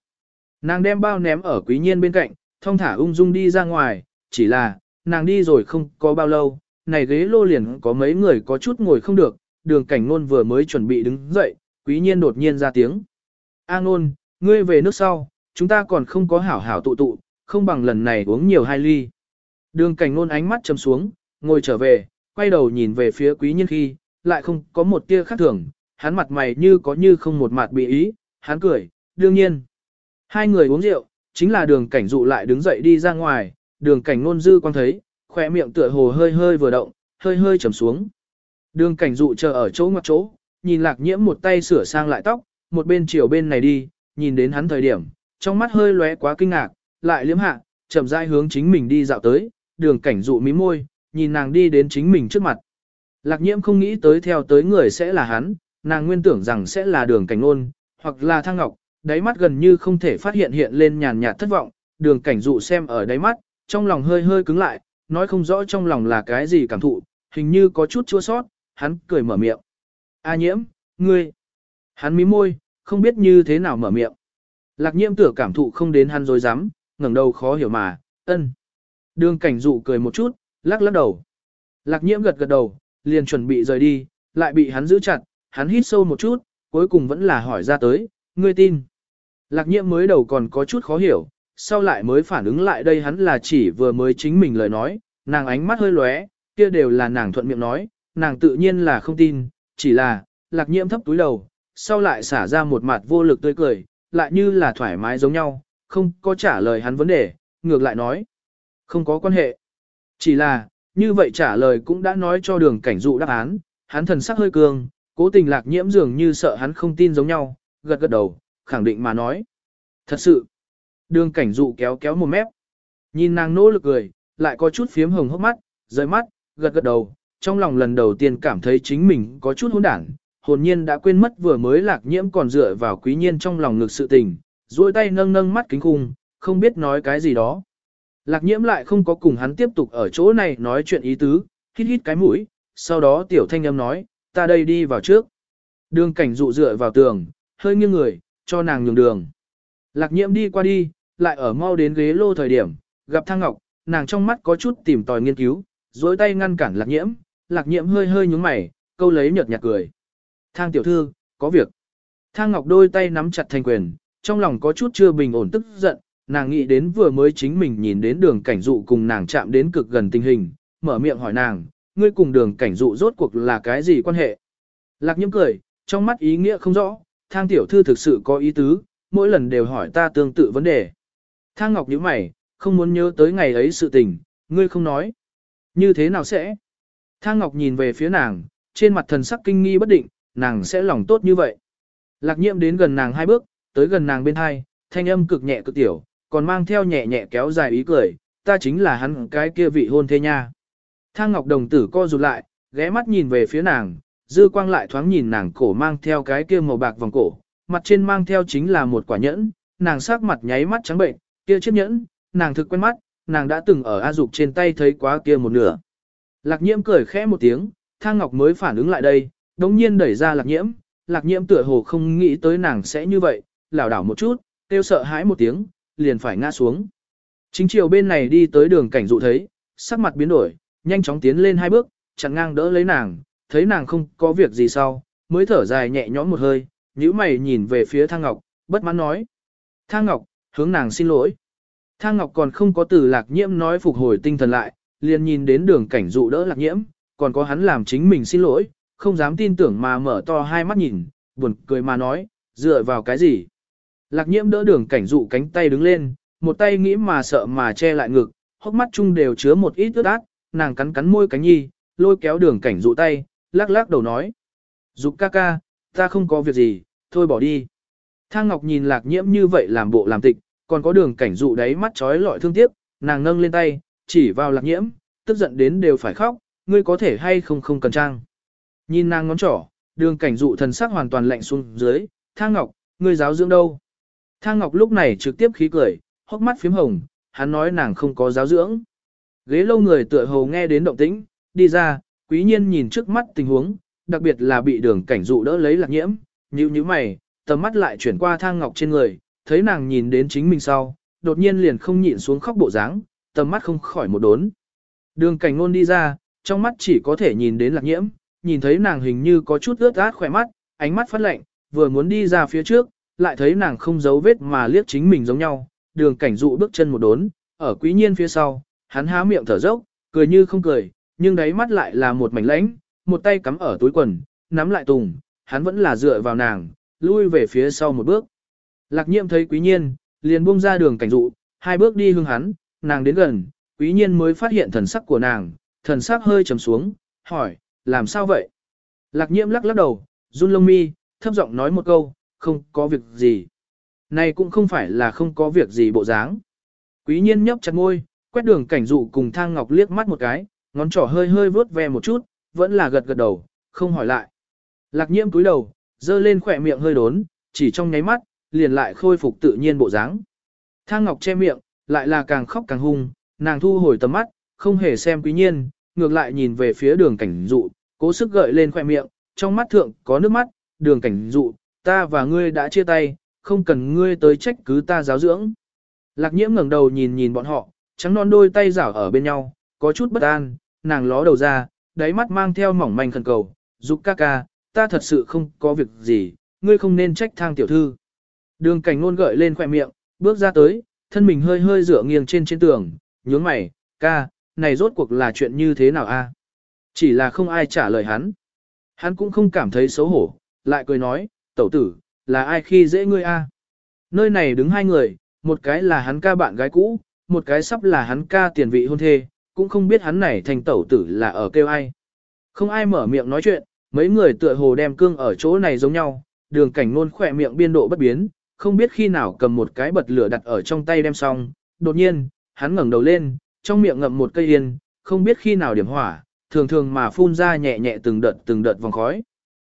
Nàng đem bao ném ở quý nhiên bên cạnh, thong thả ung dung đi ra ngoài, chỉ là, nàng đi rồi không có bao lâu, này ghế lô liền có mấy người có chút ngồi không được, đường cảnh ngôn vừa mới chuẩn bị đứng dậy, quý nhiên đột nhiên ra tiếng. A ngôn, ngươi về nước sau, chúng ta còn không có hảo hảo tụ tụ, không bằng lần này uống nhiều hai ly. Đường cảnh ngôn ánh mắt chầm xuống, ngồi trở về, quay đầu nhìn về phía quý nhân khi, lại không có một tia khác thường, hắn mặt mày như có như không một mặt bị ý, hắn cười, đương nhiên. Hai người uống rượu, chính là đường cảnh dụ lại đứng dậy đi ra ngoài, đường cảnh nôn dư quan thấy, khỏe miệng tựa hồ hơi hơi vừa động, hơi hơi trầm xuống. Đường cảnh dụ chờ ở chỗ ngoặc chỗ, nhìn lạc nhiễm một tay sửa sang lại tóc, một bên chiều bên này đi, nhìn đến hắn thời điểm, trong mắt hơi lóe quá kinh ngạc, lại liếm hạ, chậm rãi hướng chính mình đi dạo tới, đường cảnh dụ mí môi, nhìn nàng đi đến chính mình trước mặt. Lạc nhiễm không nghĩ tới theo tới người sẽ là hắn, nàng nguyên tưởng rằng sẽ là đường cảnh ôn, hoặc là thang ngọc, đáy mắt gần như không thể phát hiện hiện lên nhàn nhạt thất vọng, đường cảnh dụ xem ở đáy mắt, trong lòng hơi hơi cứng lại, nói không rõ trong lòng là cái gì cảm thụ, hình như có chút chua sót, hắn cười mở miệng. A nhiễm, ngươi. Hắn mí môi, không biết như thế nào mở miệng. Lạc nhiễm tưởng cảm thụ không đến hắn dối dám, ngẩng đầu khó hiểu mà, ân. Đường cảnh dụ cười một chút, lắc lắc đầu. Lạc nhiễm gật gật đầu, liền chuẩn bị rời đi, lại bị hắn giữ chặt, hắn hít sâu một chút, cuối cùng vẫn là hỏi ra tới, ngươi tin. Lạc nhiễm mới đầu còn có chút khó hiểu, sau lại mới phản ứng lại đây hắn là chỉ vừa mới chính mình lời nói, nàng ánh mắt hơi lóe, kia đều là nàng thuận miệng nói, nàng tự nhiên là không tin, chỉ là, lạc nhiễm thấp túi đầu, sau lại xả ra một mặt vô lực tươi cười, lại như là thoải mái giống nhau, không có trả lời hắn vấn đề, ngược lại nói, không có quan hệ. Chỉ là, như vậy trả lời cũng đã nói cho đường cảnh dụ đáp án, hắn thần sắc hơi cường, cố tình lạc nhiễm dường như sợ hắn không tin giống nhau, gật gật đầu, khẳng định mà nói. Thật sự, đường cảnh dụ kéo kéo một mép, nhìn nàng nỗ lực cười, lại có chút phiếm hồng hốc mắt, rời mắt, gật gật đầu, trong lòng lần đầu tiên cảm thấy chính mình có chút hỗn đảng, hồn nhiên đã quên mất vừa mới lạc nhiễm còn dựa vào quý nhiên trong lòng ngực sự tình, duỗi tay nâng nâng mắt kính khung, không biết nói cái gì đó. Lạc nhiễm lại không có cùng hắn tiếp tục ở chỗ này nói chuyện ý tứ, hít hít cái mũi, sau đó tiểu thanh âm nói, ta đây đi vào trước. Đường cảnh dụ dựa vào tường, hơi nghiêng người, cho nàng nhường đường. Lạc nhiễm đi qua đi, lại ở mau đến ghế lô thời điểm, gặp thang ngọc, nàng trong mắt có chút tìm tòi nghiên cứu, dối tay ngăn cản lạc nhiễm, lạc nhiễm hơi hơi nhúng mày, câu lấy nhợt nhạt cười. Thang tiểu thư, có việc. Thang ngọc đôi tay nắm chặt thành quyền, trong lòng có chút chưa bình ổn tức giận, nàng nghĩ đến vừa mới chính mình nhìn đến đường cảnh dụ cùng nàng chạm đến cực gần tình hình, mở miệng hỏi nàng, ngươi cùng đường cảnh dụ rốt cuộc là cái gì quan hệ? Lạc nhiễm cười, trong mắt ý nghĩa không rõ, thang tiểu thư thực sự có ý tứ, mỗi lần đều hỏi ta tương tự vấn đề. Thang ngọc nhíu mày, không muốn nhớ tới ngày ấy sự tình, ngươi không nói. Như thế nào sẽ? Thang ngọc nhìn về phía nàng, trên mặt thần sắc kinh nghi bất định, nàng sẽ lòng tốt như vậy. Lạc nhiễm đến gần nàng hai bước, tới gần nàng bên hai, thanh âm cực nhẹ cực tiểu, còn mang theo nhẹ nhẹ kéo dài ý cười, ta chính là hắn cái kia vị hôn thê nha. Thang Ngọc Đồng tử co rụt lại, ghé mắt nhìn về phía nàng, dư quang lại thoáng nhìn nàng cổ mang theo cái kia màu bạc vòng cổ, mặt trên mang theo chính là một quả nhẫn, nàng sắc mặt nháy mắt trắng bệnh, kia chiếc nhẫn, nàng thực quen mắt, nàng đã từng ở A Dục trên tay thấy quá kia một nửa. Lạc nhiễm cười khẽ một tiếng, Thang Ngọc mới phản ứng lại đây, đống nhiên đẩy ra lạc nhiễm, lạc nhiễm tựa hồ không nghĩ tới nàng sẽ như vậy, lảo đảo một chút, kêu sợ hãi một tiếng, liền phải ngã xuống. Chính chiều bên này đi tới đường cảnh dụ thấy, sắc mặt biến đổi, nhanh chóng tiến lên hai bước, chặn ngang đỡ lấy nàng, thấy nàng không có việc gì sau, mới thở dài nhẹ nhõm một hơi, nhíu mày nhìn về phía Thang Ngọc, bất mãn nói. Thang Ngọc, hướng nàng xin lỗi. Thang Ngọc còn không có từ lạc nhiễm nói phục hồi tinh thần lại, liền nhìn đến đường cảnh dụ đỡ lạc nhiễm, còn có hắn làm chính mình xin lỗi, không dám tin tưởng mà mở to hai mắt nhìn, buồn cười mà nói, dựa vào cái gì. Lạc nhiễm đỡ đường cảnh dụ cánh tay đứng lên, một tay nghĩ mà sợ mà che lại ngực, hốc mắt chung đều chứa một ít ướt át, nàng cắn cắn môi cánh nhi, lôi kéo đường cảnh dụ tay, lắc lắc đầu nói. Dục ca ca, ta không có việc gì, thôi bỏ đi. Thang Ngọc nhìn lạc nhiễm như vậy làm bộ làm tịch, còn có đường cảnh dụ đáy mắt trói lọi thương tiếc, nàng nâng lên tay, chỉ vào lạc nhiễm, tức giận đến đều phải khóc, ngươi có thể hay không không cần trang. Nhìn nàng ngón trỏ, đường cảnh dụ thần sắc hoàn toàn lạnh xuống dưới, Thang Ngọc, ngươi giáo dưỡng đâu? Thang Ngọc lúc này trực tiếp khí cười, hốc mắt phím hồng, hắn nói nàng không có giáo dưỡng. Ghế lâu người tựa hồ nghe đến động tĩnh, đi ra, quý nhiên nhìn trước mắt tình huống, đặc biệt là bị đường cảnh dụ đỡ lấy lạc nhiễm, như như mày, tầm mắt lại chuyển qua thang ngọc trên người, thấy nàng nhìn đến chính mình sau, đột nhiên liền không nhịn xuống khóc bộ dáng, tầm mắt không khỏi một đốn. Đường cảnh ngôn đi ra, trong mắt chỉ có thể nhìn đến lạc nhiễm, nhìn thấy nàng hình như có chút ướt át khỏe mắt, ánh mắt phát lạnh, vừa muốn đi ra phía trước, lại thấy nàng không giấu vết mà liếc chính mình giống nhau, đường cảnh dụ bước chân một đốn, ở quý nhiên phía sau, hắn há miệng thở dốc, cười như không cười, nhưng đáy mắt lại là một mảnh lãnh, một tay cắm ở túi quần, nắm lại tùng, hắn vẫn là dựa vào nàng, lui về phía sau một bước. Lạc nhiệm thấy quý nhiên, liền buông ra đường cảnh dụ, hai bước đi hướng hắn, nàng đến gần, quý nhiên mới phát hiện thần sắc của nàng, thần sắc hơi trầm xuống, hỏi, làm sao vậy? Lạc nhiễm lắc lắc đầu, run lông mi, thấp giọng nói một câu, không có việc gì. Này cũng không phải là không có việc gì bộ dáng. Quý nhiên nhấp chặt môi, quét đường cảnh dụ cùng thang ngọc liếc mắt một cái, ngón trỏ hơi hơi vướt ve một chút, vẫn là gật gật đầu, không hỏi lại. Lạc nhiễm cúi đầu, dơ lên khỏe miệng hơi đốn, chỉ trong nháy mắt, liền lại khôi phục tự nhiên bộ dáng. Thang ngọc che miệng, lại là càng khóc càng hung, nàng thu hồi tầm mắt, không hề xem quý nhiên, ngược lại nhìn về phía đường cảnh dụ, cố sức gợi lên khỏe miệng, trong mắt thượng có nước mắt, đường cảnh dụ, ta và ngươi đã chia tay, không cần ngươi tới trách cứ ta giáo dưỡng. Lạc nhiễm ngẩng đầu nhìn nhìn bọn họ, trắng non đôi tay rảo ở bên nhau, có chút bất an, nàng ló đầu ra, đáy mắt mang theo mỏng manh khẩn cầu, giúp ca ca, ta thật sự không có việc gì, ngươi không nên trách thang tiểu thư. Đường cảnh ngôn gợi lên khỏe miệng, bước ra tới, thân mình hơi hơi dựa nghiêng trên trên tường, nhướng mày, ca, này rốt cuộc là chuyện như thế nào a? Chỉ là không ai trả lời hắn. Hắn cũng không cảm thấy xấu hổ, lại cười nói, tẩu tử, là ai khi dễ ngươi a? Nơi này đứng hai người, một cái là hắn ca bạn gái cũ, một cái sắp là hắn ca tiền vị hôn thê, cũng không biết hắn này thành tẩu tử là ở kêu ai. Không ai mở miệng nói chuyện, mấy người tựa hồ đem cương ở chỗ này giống nhau, đường cảnh nôn khỏe miệng biên độ bất biến, không biết khi nào cầm một cái bật lửa đặt ở trong tay đem xong, đột nhiên, hắn ngẩng đầu lên, trong miệng ngậm một cây yên, không biết khi nào điểm hỏa, thường thường mà phun ra nhẹ nhẹ từng đợt từng đợt vòng khói.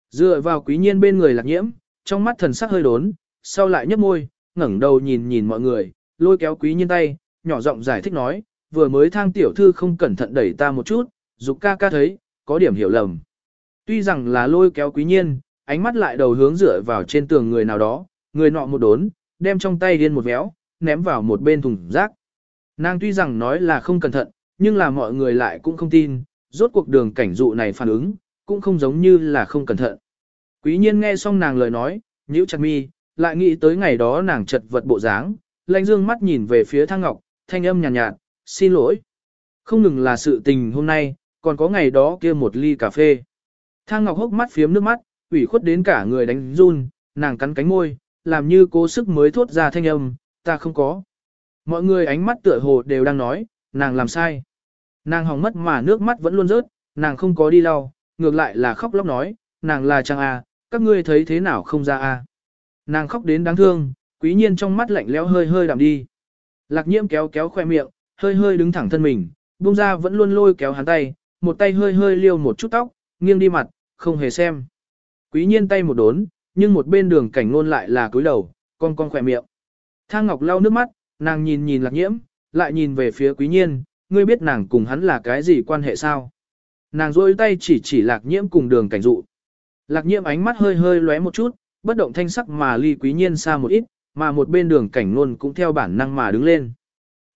Dựa vào quý nhiên bên người lạc nhiễm, trong mắt thần sắc hơi đốn, sau lại nhấp môi, ngẩng đầu nhìn nhìn mọi người, lôi kéo quý nhiên tay, nhỏ giọng giải thích nói, vừa mới thang tiểu thư không cẩn thận đẩy ta một chút, dục ca ca thấy, có điểm hiểu lầm. Tuy rằng là lôi kéo quý nhiên, ánh mắt lại đầu hướng dựa vào trên tường người nào đó, người nọ một đốn, đem trong tay điên một véo, ném vào một bên thùng rác. Nàng tuy rằng nói là không cẩn thận, nhưng là mọi người lại cũng không tin, rốt cuộc đường cảnh dụ này phản ứng, cũng không giống như là không cẩn thận. Quý nhiên nghe xong nàng lời nói, nhíu chặt mi, lại nghĩ tới ngày đó nàng chật vật bộ dáng, lanh dương mắt nhìn về phía thang ngọc, thanh âm nhàn nhạt, nhạt, xin lỗi. Không ngừng là sự tình hôm nay, còn có ngày đó kia một ly cà phê. Thang ngọc hốc mắt phiếm nước mắt, ủy khuất đến cả người đánh run, nàng cắn cánh môi, làm như cố sức mới thốt ra thanh âm, ta không có. Mọi người ánh mắt tựa hồ đều đang nói, nàng làm sai. Nàng hỏng mất mà nước mắt vẫn luôn rớt, nàng không có đi lau, ngược lại là khóc lóc nói, nàng là trang A, các ngươi thấy thế nào không ra A. Nàng khóc đến đáng thương, quý nhiên trong mắt lạnh lẽo hơi hơi đạm đi. Lạc nhiễm kéo kéo khoe miệng, hơi hơi đứng thẳng thân mình, buông ra vẫn luôn lôi kéo hắn tay, một tay hơi hơi liêu một chút tóc, nghiêng đi mặt, không hề xem. Quý nhiên tay một đốn, nhưng một bên đường cảnh ngôn lại là cúi đầu, con con khỏe miệng. Thang Ngọc lau nước mắt, nàng nhìn nhìn lạc nhiễm, lại nhìn về phía quý nhiên, ngươi biết nàng cùng hắn là cái gì quan hệ sao? Nàng rôi tay chỉ chỉ lạc nhiễm cùng đường cảnh dụ. Lạc nhiễm ánh mắt hơi hơi lóe một chút, bất động thanh sắc mà ly quý nhiên xa một ít, mà một bên đường cảnh luôn cũng theo bản năng mà đứng lên.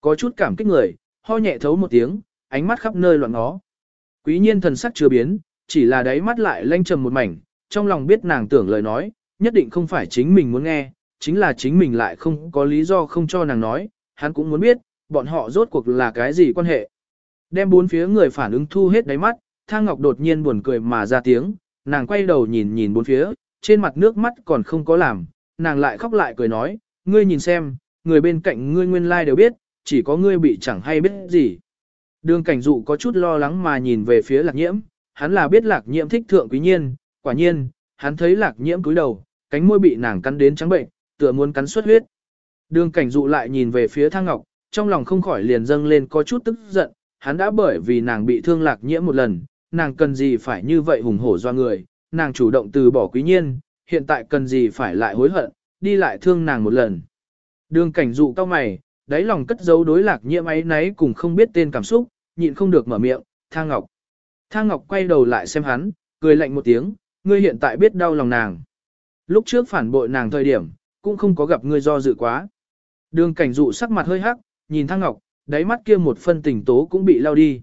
Có chút cảm kích người, ho nhẹ thấu một tiếng, ánh mắt khắp nơi loạn ngó. Quý nhiên thần sắc chưa biến, chỉ là đáy mắt lại lanh trầm một mảnh, trong lòng biết nàng tưởng lời nói, nhất định không phải chính mình muốn nghe, chính là chính mình lại không có lý do không cho nàng nói, hắn cũng muốn biết, bọn họ rốt cuộc là cái gì quan hệ. Đem bốn phía người phản ứng thu hết đáy mắt, Thang Ngọc đột nhiên buồn cười mà ra tiếng, nàng quay đầu nhìn nhìn bốn phía, trên mặt nước mắt còn không có làm, nàng lại khóc lại cười nói, ngươi nhìn xem, người bên cạnh ngươi nguyên lai like đều biết, chỉ có ngươi bị chẳng hay biết gì. Đường cảnh dụ có chút lo lắng mà nhìn về phía lạc nhiễm, hắn là biết lạc nhiễm thích thượng quý nhiên, quả nhiên, hắn thấy lạc nhiễm cúi đầu, cánh môi bị nàng cắn đến trắng bệnh, tựa muốn cắn xuất huyết. Đường cảnh dụ lại nhìn về phía thang ngọc, trong lòng không khỏi liền dâng lên có chút tức giận, hắn đã bởi vì nàng bị thương lạc nhiễm một lần, nàng cần gì phải như vậy hùng hổ do người, nàng chủ động từ bỏ quý nhiên, hiện tại cần gì phải lại hối hận, đi lại thương nàng một lần. Đường cảnh dụ cao mày, đáy lòng cất giấu đối lạc nhiễm ấy nấy cùng không biết tên cảm xúc, nhịn không được mở miệng, thang ngọc. Thang ngọc quay đầu lại xem hắn, cười lạnh một tiếng, ngươi hiện tại biết đau lòng nàng. Lúc trước phản bội nàng thời điểm, cũng không có gặp ngươi do dự quá. Đường cảnh dụ sắc mặt hơi hắc, nhìn Thang Ngọc, đáy mắt kia một phân tình tố cũng bị lao đi.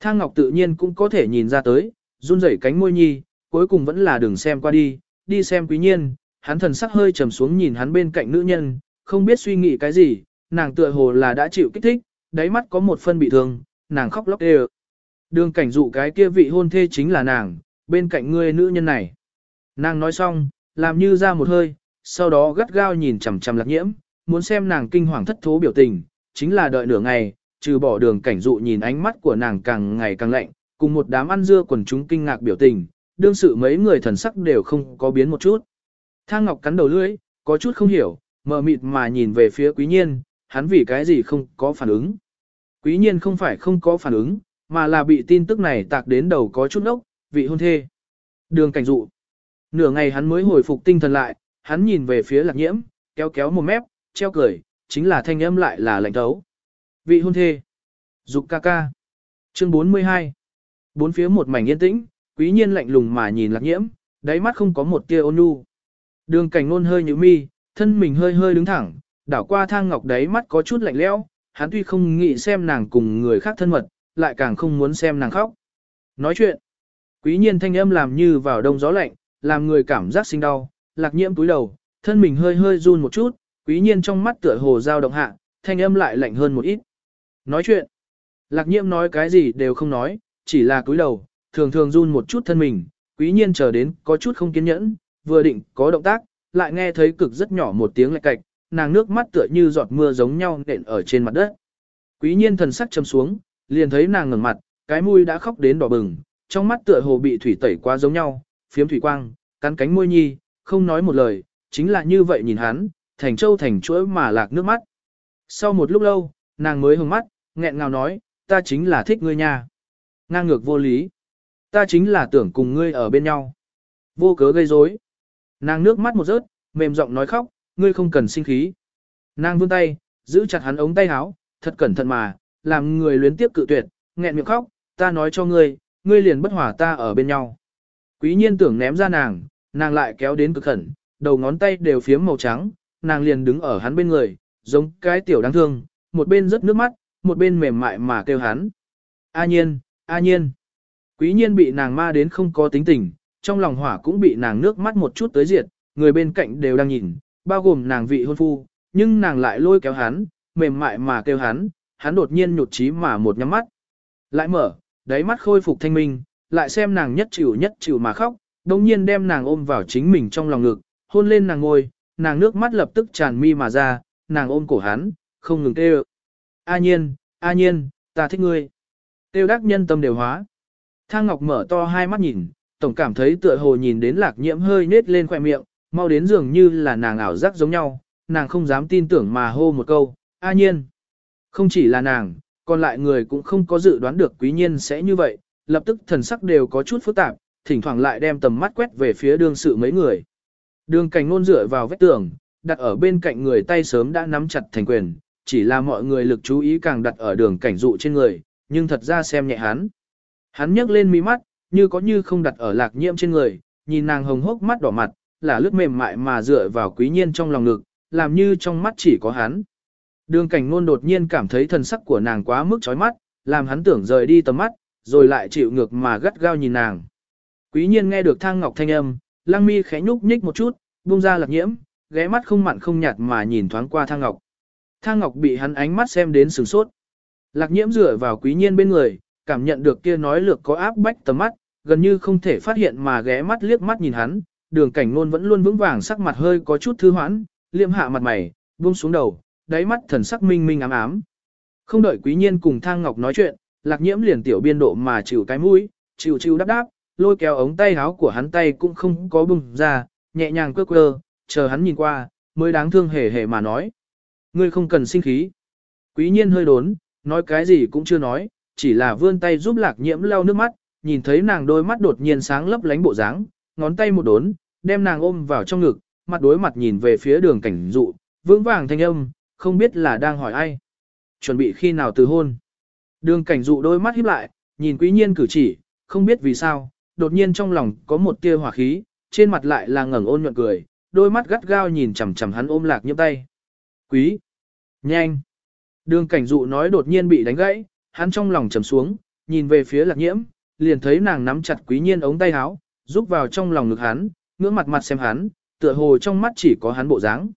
Thang Ngọc tự nhiên cũng có thể nhìn ra tới, run rẩy cánh môi nhi, cuối cùng vẫn là đừng xem qua đi, đi xem quý nhiên, hắn thần sắc hơi trầm xuống nhìn hắn bên cạnh nữ nhân, không biết suy nghĩ cái gì, nàng tựa hồ là đã chịu kích thích, đáy mắt có một phân bị thương, nàng khóc lóc đều. Đường cảnh dụ cái kia vị hôn thê chính là nàng, bên cạnh ngươi nữ nhân này. Nàng nói xong, làm như ra một hơi, sau đó gắt gao nhìn chằm chằm lạc nhiễm, muốn xem nàng kinh hoàng thất thố biểu tình, chính là đợi nửa ngày, trừ bỏ đường cảnh dụ nhìn ánh mắt của nàng càng ngày càng lạnh, cùng một đám ăn dưa quần chúng kinh ngạc biểu tình, đương sự mấy người thần sắc đều không có biến một chút. Thang Ngọc cắn đầu lưỡi, có chút không hiểu, mờ mịt mà nhìn về phía quý nhiên, hắn vì cái gì không có phản ứng. Quý nhiên không phải không có phản ứng, mà là bị tin tức này tạc đến đầu có chút ốc, vị hôn thê. Đường cảnh dụ. Nửa ngày hắn mới hồi phục tinh thần lại, hắn nhìn về phía lạc nhiễm, kéo kéo một mép, treo cười, chính là thanh âm lại là lạnh thấu. Vị hôn thê. Dục ca ca. Chương 42. Bốn phía một mảnh yên tĩnh, quý nhiên lạnh lùng mà nhìn lạc nhiễm, đáy mắt không có một tia ôn nhu. Đường cảnh nôn hơi như mi, thân mình hơi hơi đứng thẳng, đảo qua thang ngọc đáy mắt có chút lạnh lẽo, hắn tuy không nghĩ xem nàng cùng người khác thân mật, lại càng không muốn xem nàng khóc. Nói chuyện, quý nhiên thanh âm làm như vào đông gió lạnh, làm người cảm giác sinh đau, lạc nhiễm túi đầu, thân mình hơi hơi run một chút, quý nhiên trong mắt tựa hồ dao động hạ, thanh âm lại lạnh hơn một ít. Nói chuyện, lạc nhiễm nói cái gì đều không nói, chỉ là cúi đầu, thường thường run một chút thân mình, quý nhiên chờ đến có chút không kiên nhẫn, vừa định có động tác, lại nghe thấy cực rất nhỏ một tiếng lạch cạch, nàng nước mắt tựa như giọt mưa giống nhau nện ở trên mặt đất. Quý nhiên thần sắc châm xuống, liền thấy nàng ngẩng mặt, cái mũi đã khóc đến đỏ bừng, trong mắt tựa hồ bị thủy tẩy quá giống nhau, phiếm thủy quang, cắn cánh môi nhi, không nói một lời, chính là như vậy nhìn hắn, thành châu thành chuỗi mà lạc nước mắt. Sau một lúc lâu, nàng mới hừng mắt, nghẹn ngào nói, ta chính là thích ngươi nha. Ngang ngược vô lý. Ta chính là tưởng cùng ngươi ở bên nhau. Vô cớ gây rối. Nàng nước mắt một rớt, mềm giọng nói khóc, ngươi không cần sinh khí. Nàng vươn tay, giữ chặt hắn ống tay áo, thật cẩn thận mà, làm người luyến tiếp cự tuyệt, nghẹn miệng khóc, ta nói cho ngươi, ngươi liền bất hòa ta ở bên nhau. Quý nhiên tưởng ném ra nàng, nàng lại kéo đến cực khẩn, đầu ngón tay đều phiếm màu trắng, nàng liền đứng ở hắn bên người, giống cái tiểu đáng thương, một bên rớt nước mắt, một bên mềm mại mà kêu hắn. A nhiên, a nhiên. Quý nhiên bị nàng ma đến không có tính tình, trong lòng hỏa cũng bị nàng nước mắt một chút tới diệt, người bên cạnh đều đang nhìn, bao gồm nàng vị hôn phu, nhưng nàng lại lôi kéo hắn, mềm mại mà kêu hắn, hắn đột nhiên nhụt chí mà một nhắm mắt. Lại mở, đáy mắt khôi phục thanh minh, lại xem nàng nhất chịu nhất chịu mà khóc, đồng nhiên đem nàng ôm vào chính mình trong lòng ngực, hôn lên nàng ngôi, nàng nước mắt lập tức tràn mi mà ra, nàng ôm cổ hắn, không ngừng kêu. A nhiên, a nhiên, ta thích ngươi. Tiêu đắc nhân tâm đều hóa. Thang Ngọc mở to hai mắt nhìn, tổng cảm thấy tựa hồ nhìn đến lạc nhiễm hơi nết lên khoẻ miệng, mau đến dường như là nàng ảo giác giống nhau, nàng không dám tin tưởng mà hô một câu, a nhiên. Không chỉ là nàng, còn lại người cũng không có dự đoán được quý nhiên sẽ như vậy, lập tức thần sắc đều có chút phức tạp, thỉnh thoảng lại đem tầm mắt quét về phía đương sự mấy người. Đường cảnh ngôn dựa vào vách tường, đặt ở bên cạnh người tay sớm đã nắm chặt thành quyền, chỉ là mọi người lực chú ý càng đặt ở đường cảnh dụ trên người, nhưng thật ra xem nhẹ hắn. Hắn nhấc lên mí mắt, như có như không đặt ở lạc nhiễm trên người, nhìn nàng hồng hốc mắt đỏ mặt, là lướt mềm mại mà dựa vào quý nhiên trong lòng ngực, làm như trong mắt chỉ có hắn. Đường cảnh ngôn đột nhiên cảm thấy thần sắc của nàng quá mức chói mắt, làm hắn tưởng rời đi tầm mắt, rồi lại chịu ngược mà gắt gao nhìn nàng. Quý nhiên nghe được thang ngọc thanh âm, lăng mi khẽ nhúc nhích một chút, buông ra lạc nhiễm, ghé mắt không mặn không nhạt mà nhìn thoáng qua thang ngọc. Thang ngọc bị hắn ánh mắt xem đến sửng sốt. Lạc nhiễm dựa vào quý nhiên bên người, cảm nhận được kia nói lược có áp bách tầm mắt, gần như không thể phát hiện mà ghé mắt liếc mắt nhìn hắn, đường cảnh ngôn vẫn luôn vững vàng sắc mặt hơi có chút thư hoãn, liêm hạ mặt mày, buông xuống đầu, đáy mắt thần sắc minh minh ám ám. Không đợi quý nhiên cùng thang ngọc nói chuyện, lạc nhiễm liền tiểu biên độ mà chịu cái mũi, chịu chịu đáp đáp, lôi kéo ống tay áo của hắn tay cũng không có bùng ra, nhẹ nhàng quơ quơ, chờ hắn nhìn qua, mới đáng thương hề hề mà nói. Ngươi không cần sinh khí. Quý nhiên hơi đốn, nói cái gì cũng chưa nói, chỉ là vươn tay giúp lạc nhiễm lau nước mắt, nhìn thấy nàng đôi mắt đột nhiên sáng lấp lánh bộ dáng, ngón tay một đốn, đem nàng ôm vào trong ngực, mặt đối mặt nhìn về phía đường cảnh dụ, vững vàng thanh âm, không biết là đang hỏi ai. Chuẩn bị khi nào từ hôn. Đường cảnh dụ đôi mắt híp lại, nhìn quý nhiên cử chỉ, không biết vì sao, đột nhiên trong lòng có một tia hỏa khí, trên mặt lại là ngẩng ôn nhuận cười, đôi mắt gắt gao nhìn chằm chằm hắn ôm lạc nhiễm tay. Quý! Nhanh! Đường cảnh dụ nói đột nhiên bị đánh gãy, hắn trong lòng trầm xuống, nhìn về phía lạc nhiễm, liền thấy nàng nắm chặt quý nhiên ống tay áo, rúc vào trong lòng ngực hắn, ngưỡng mặt mặt xem hắn, tựa hồ trong mắt chỉ có hắn bộ dáng.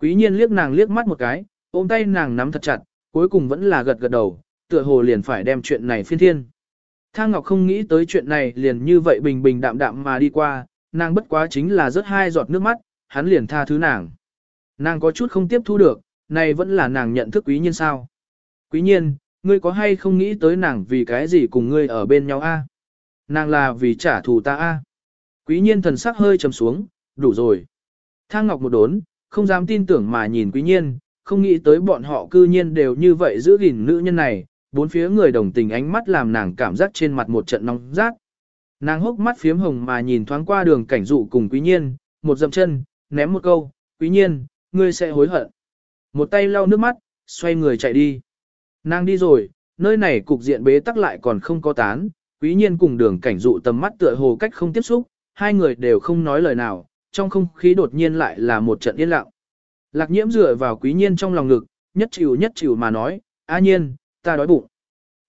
Quý nhiên liếc nàng liếc mắt một cái, ôm tay nàng nắm thật chặt, cuối cùng vẫn là gật gật đầu, tựa hồ liền phải đem chuyện này phiên thiên. Thang Ngọc không nghĩ tới chuyện này liền như vậy bình bình đạm đạm mà đi qua, nàng bất quá chính là rớt hai giọt nước mắt, hắn liền tha thứ nàng. Nàng có chút không tiếp thu được, này vẫn là nàng nhận thức quý nhiên sao. Quý nhiên, ngươi có hay không nghĩ tới nàng vì cái gì cùng ngươi ở bên nhau a? Nàng là vì trả thù ta a. Quý nhiên thần sắc hơi trầm xuống, đủ rồi. Thang Ngọc một đốn, không dám tin tưởng mà nhìn quý nhiên, không nghĩ tới bọn họ cư nhiên đều như vậy giữ gìn nữ nhân này, bốn phía người đồng tình ánh mắt làm nàng cảm giác trên mặt một trận nóng rát. Nàng hốc mắt phiếm hồng mà nhìn thoáng qua đường cảnh dụ cùng quý nhiên, một dậm chân, ném một câu, quý nhiên, ngươi sẽ hối hận. Một tay lau nước mắt, xoay người chạy đi. Nàng đi rồi, nơi này cục diện bế tắc lại còn không có tán, quý nhiên cùng đường cảnh dụ tầm mắt tựa hồ cách không tiếp xúc, hai người đều không nói lời nào, trong không khí đột nhiên lại là một trận yên lặng. Lạc nhiễm dựa vào quý nhiên trong lòng ngực, nhất chịu nhất chịu mà nói, a nhiên, ta đói bụng.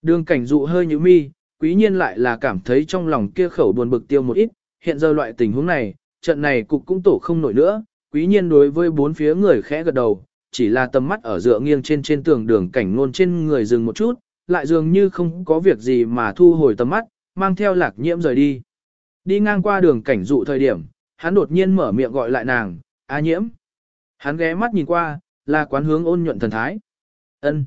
Đường cảnh dụ hơi như mi, quý nhiên lại là cảm thấy trong lòng kia khẩu buồn bực tiêu một ít, hiện giờ loại tình huống này, trận này cục cũng tổ không nổi nữa, quý nhiên đối với bốn phía người khẽ gật đầu, chỉ là tầm mắt ở dựa nghiêng trên trên tường đường cảnh ngôn trên người dừng một chút, lại dường như không có việc gì mà thu hồi tầm mắt, mang theo lạc nhiễm rời đi. Đi ngang qua đường cảnh dụ thời điểm, hắn đột nhiên mở miệng gọi lại nàng, A nhiễm. Hắn ghé mắt nhìn qua, là quán hướng ôn nhuận thần thái. ân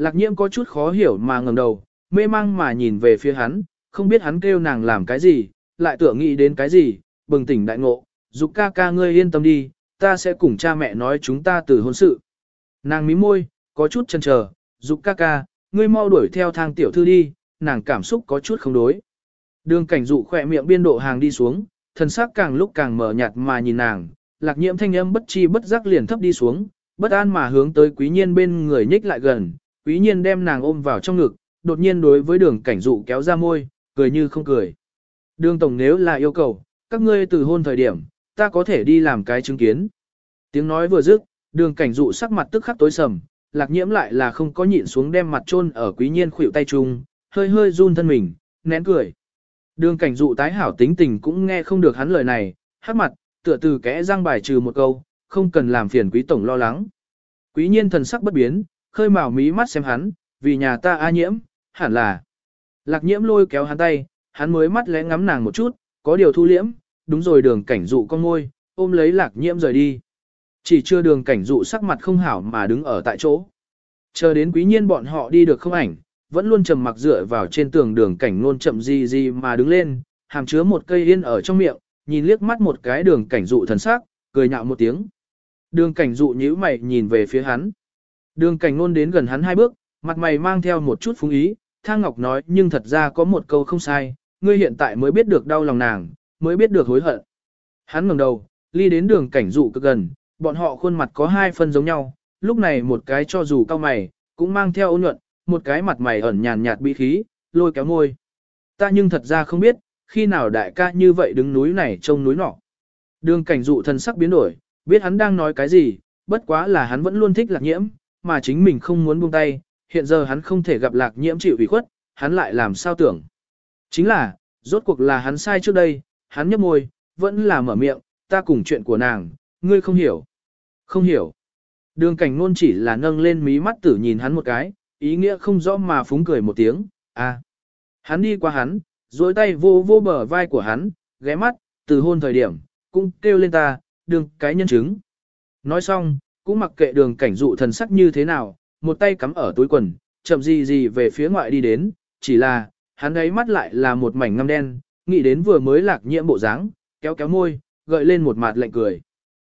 Lạc nhiễm có chút khó hiểu mà ngầm đầu, mê mang mà nhìn về phía hắn, không biết hắn kêu nàng làm cái gì, lại tưởng nghĩ đến cái gì, bừng tỉnh đại ngộ, dục ca ca ngươi yên tâm đi, ta sẽ cùng cha mẹ nói chúng ta từ hôn sự. Nàng mím môi, có chút chần chờ, dục ca ca, ngươi mau đuổi theo thang tiểu thư đi, nàng cảm xúc có chút không đối. Đường cảnh dụ khỏe miệng biên độ hàng đi xuống, thần sắc càng lúc càng mở nhạt mà nhìn nàng, lạc nhiễm thanh âm bất chi bất giác liền thấp đi xuống, bất an mà hướng tới quý nhiên bên người nhích lại gần, quý nhiên đem nàng ôm vào trong ngực, đột nhiên đối với đường cảnh dụ kéo ra môi, cười như không cười. Đường tổng nếu là yêu cầu, các ngươi từ hôn thời điểm, ta có thể đi làm cái chứng kiến. Tiếng nói vừa dứt, đường cảnh dụ sắc mặt tức khắc tối sầm, lạc nhiễm lại là không có nhịn xuống đem mặt chôn ở quý nhiên khuỷu tay chung, hơi hơi run thân mình, nén cười. Đường cảnh dụ tái hảo tính tình cũng nghe không được hắn lời này, hát mặt, tựa từ kẽ răng bài trừ một câu, không cần làm phiền quý tổng lo lắng. Quý nhiên thần sắc bất biến, khơi mào mí mắt xem hắn, vì nhà ta a nhiễm, hẳn là. Lạc nhiễm lôi kéo hắn tay, hắn mới mắt lẽ ngắm nàng một chút, có điều thu liễm, đúng rồi đường cảnh dụ con ngôi, ôm lấy lạc nhiễm rời đi. Chỉ chưa đường cảnh dụ sắc mặt không hảo mà đứng ở tại chỗ. Chờ đến quý nhiên bọn họ đi được không ảnh, vẫn luôn trầm mặc dựa vào trên tường đường cảnh nôn chậm gì gì mà đứng lên, hàm chứa một cây yên ở trong miệng, nhìn liếc mắt một cái đường cảnh dụ thần sắc, cười nhạo một tiếng. Đường cảnh dụ nhíu mày nhìn về phía hắn. Đường cảnh nôn đến gần hắn hai bước, mặt mày mang theo một chút phúng ý, Thang Ngọc nói nhưng thật ra có một câu không sai, ngươi hiện tại mới biết được đau lòng nàng, mới biết được hối hận. Hắn ngẩng đầu, ly đến đường cảnh dụ cực gần, bọn họ khuôn mặt có hai phân giống nhau, lúc này một cái cho dù cao mày, cũng mang theo ôn nhuận, một cái mặt mày ẩn nhàn nhạt bị khí, lôi kéo môi. Ta nhưng thật ra không biết, khi nào đại ca như vậy đứng núi này trông núi nọ. Đường cảnh dụ thần sắc biến đổi, biết hắn đang nói cái gì, bất quá là hắn vẫn luôn thích lạc nhiễm, mà chính mình không muốn buông tay, hiện giờ hắn không thể gặp lạc nhiễm chịu ủy khuất, hắn lại làm sao tưởng. Chính là, rốt cuộc là hắn sai trước đây, hắn nhấp môi, vẫn là mở miệng, ta cùng chuyện của nàng, ngươi không hiểu. Không hiểu. Đường cảnh nôn chỉ là nâng lên mí mắt tử nhìn hắn một cái, ý nghĩa không rõ mà phúng cười một tiếng, à. Hắn đi qua hắn, duỗi tay vô vô bờ vai của hắn, ghé mắt, từ hôn thời điểm, cũng kêu lên ta, đường cái nhân chứng. Nói xong, cũng mặc kệ đường cảnh dụ thần sắc như thế nào, một tay cắm ở túi quần, chậm gì gì về phía ngoại đi đến, chỉ là, hắn ấy mắt lại là một mảnh ngăm đen, nghĩ đến vừa mới lạc nhiễm bộ dáng, kéo kéo môi, gợi lên một mặt lạnh cười.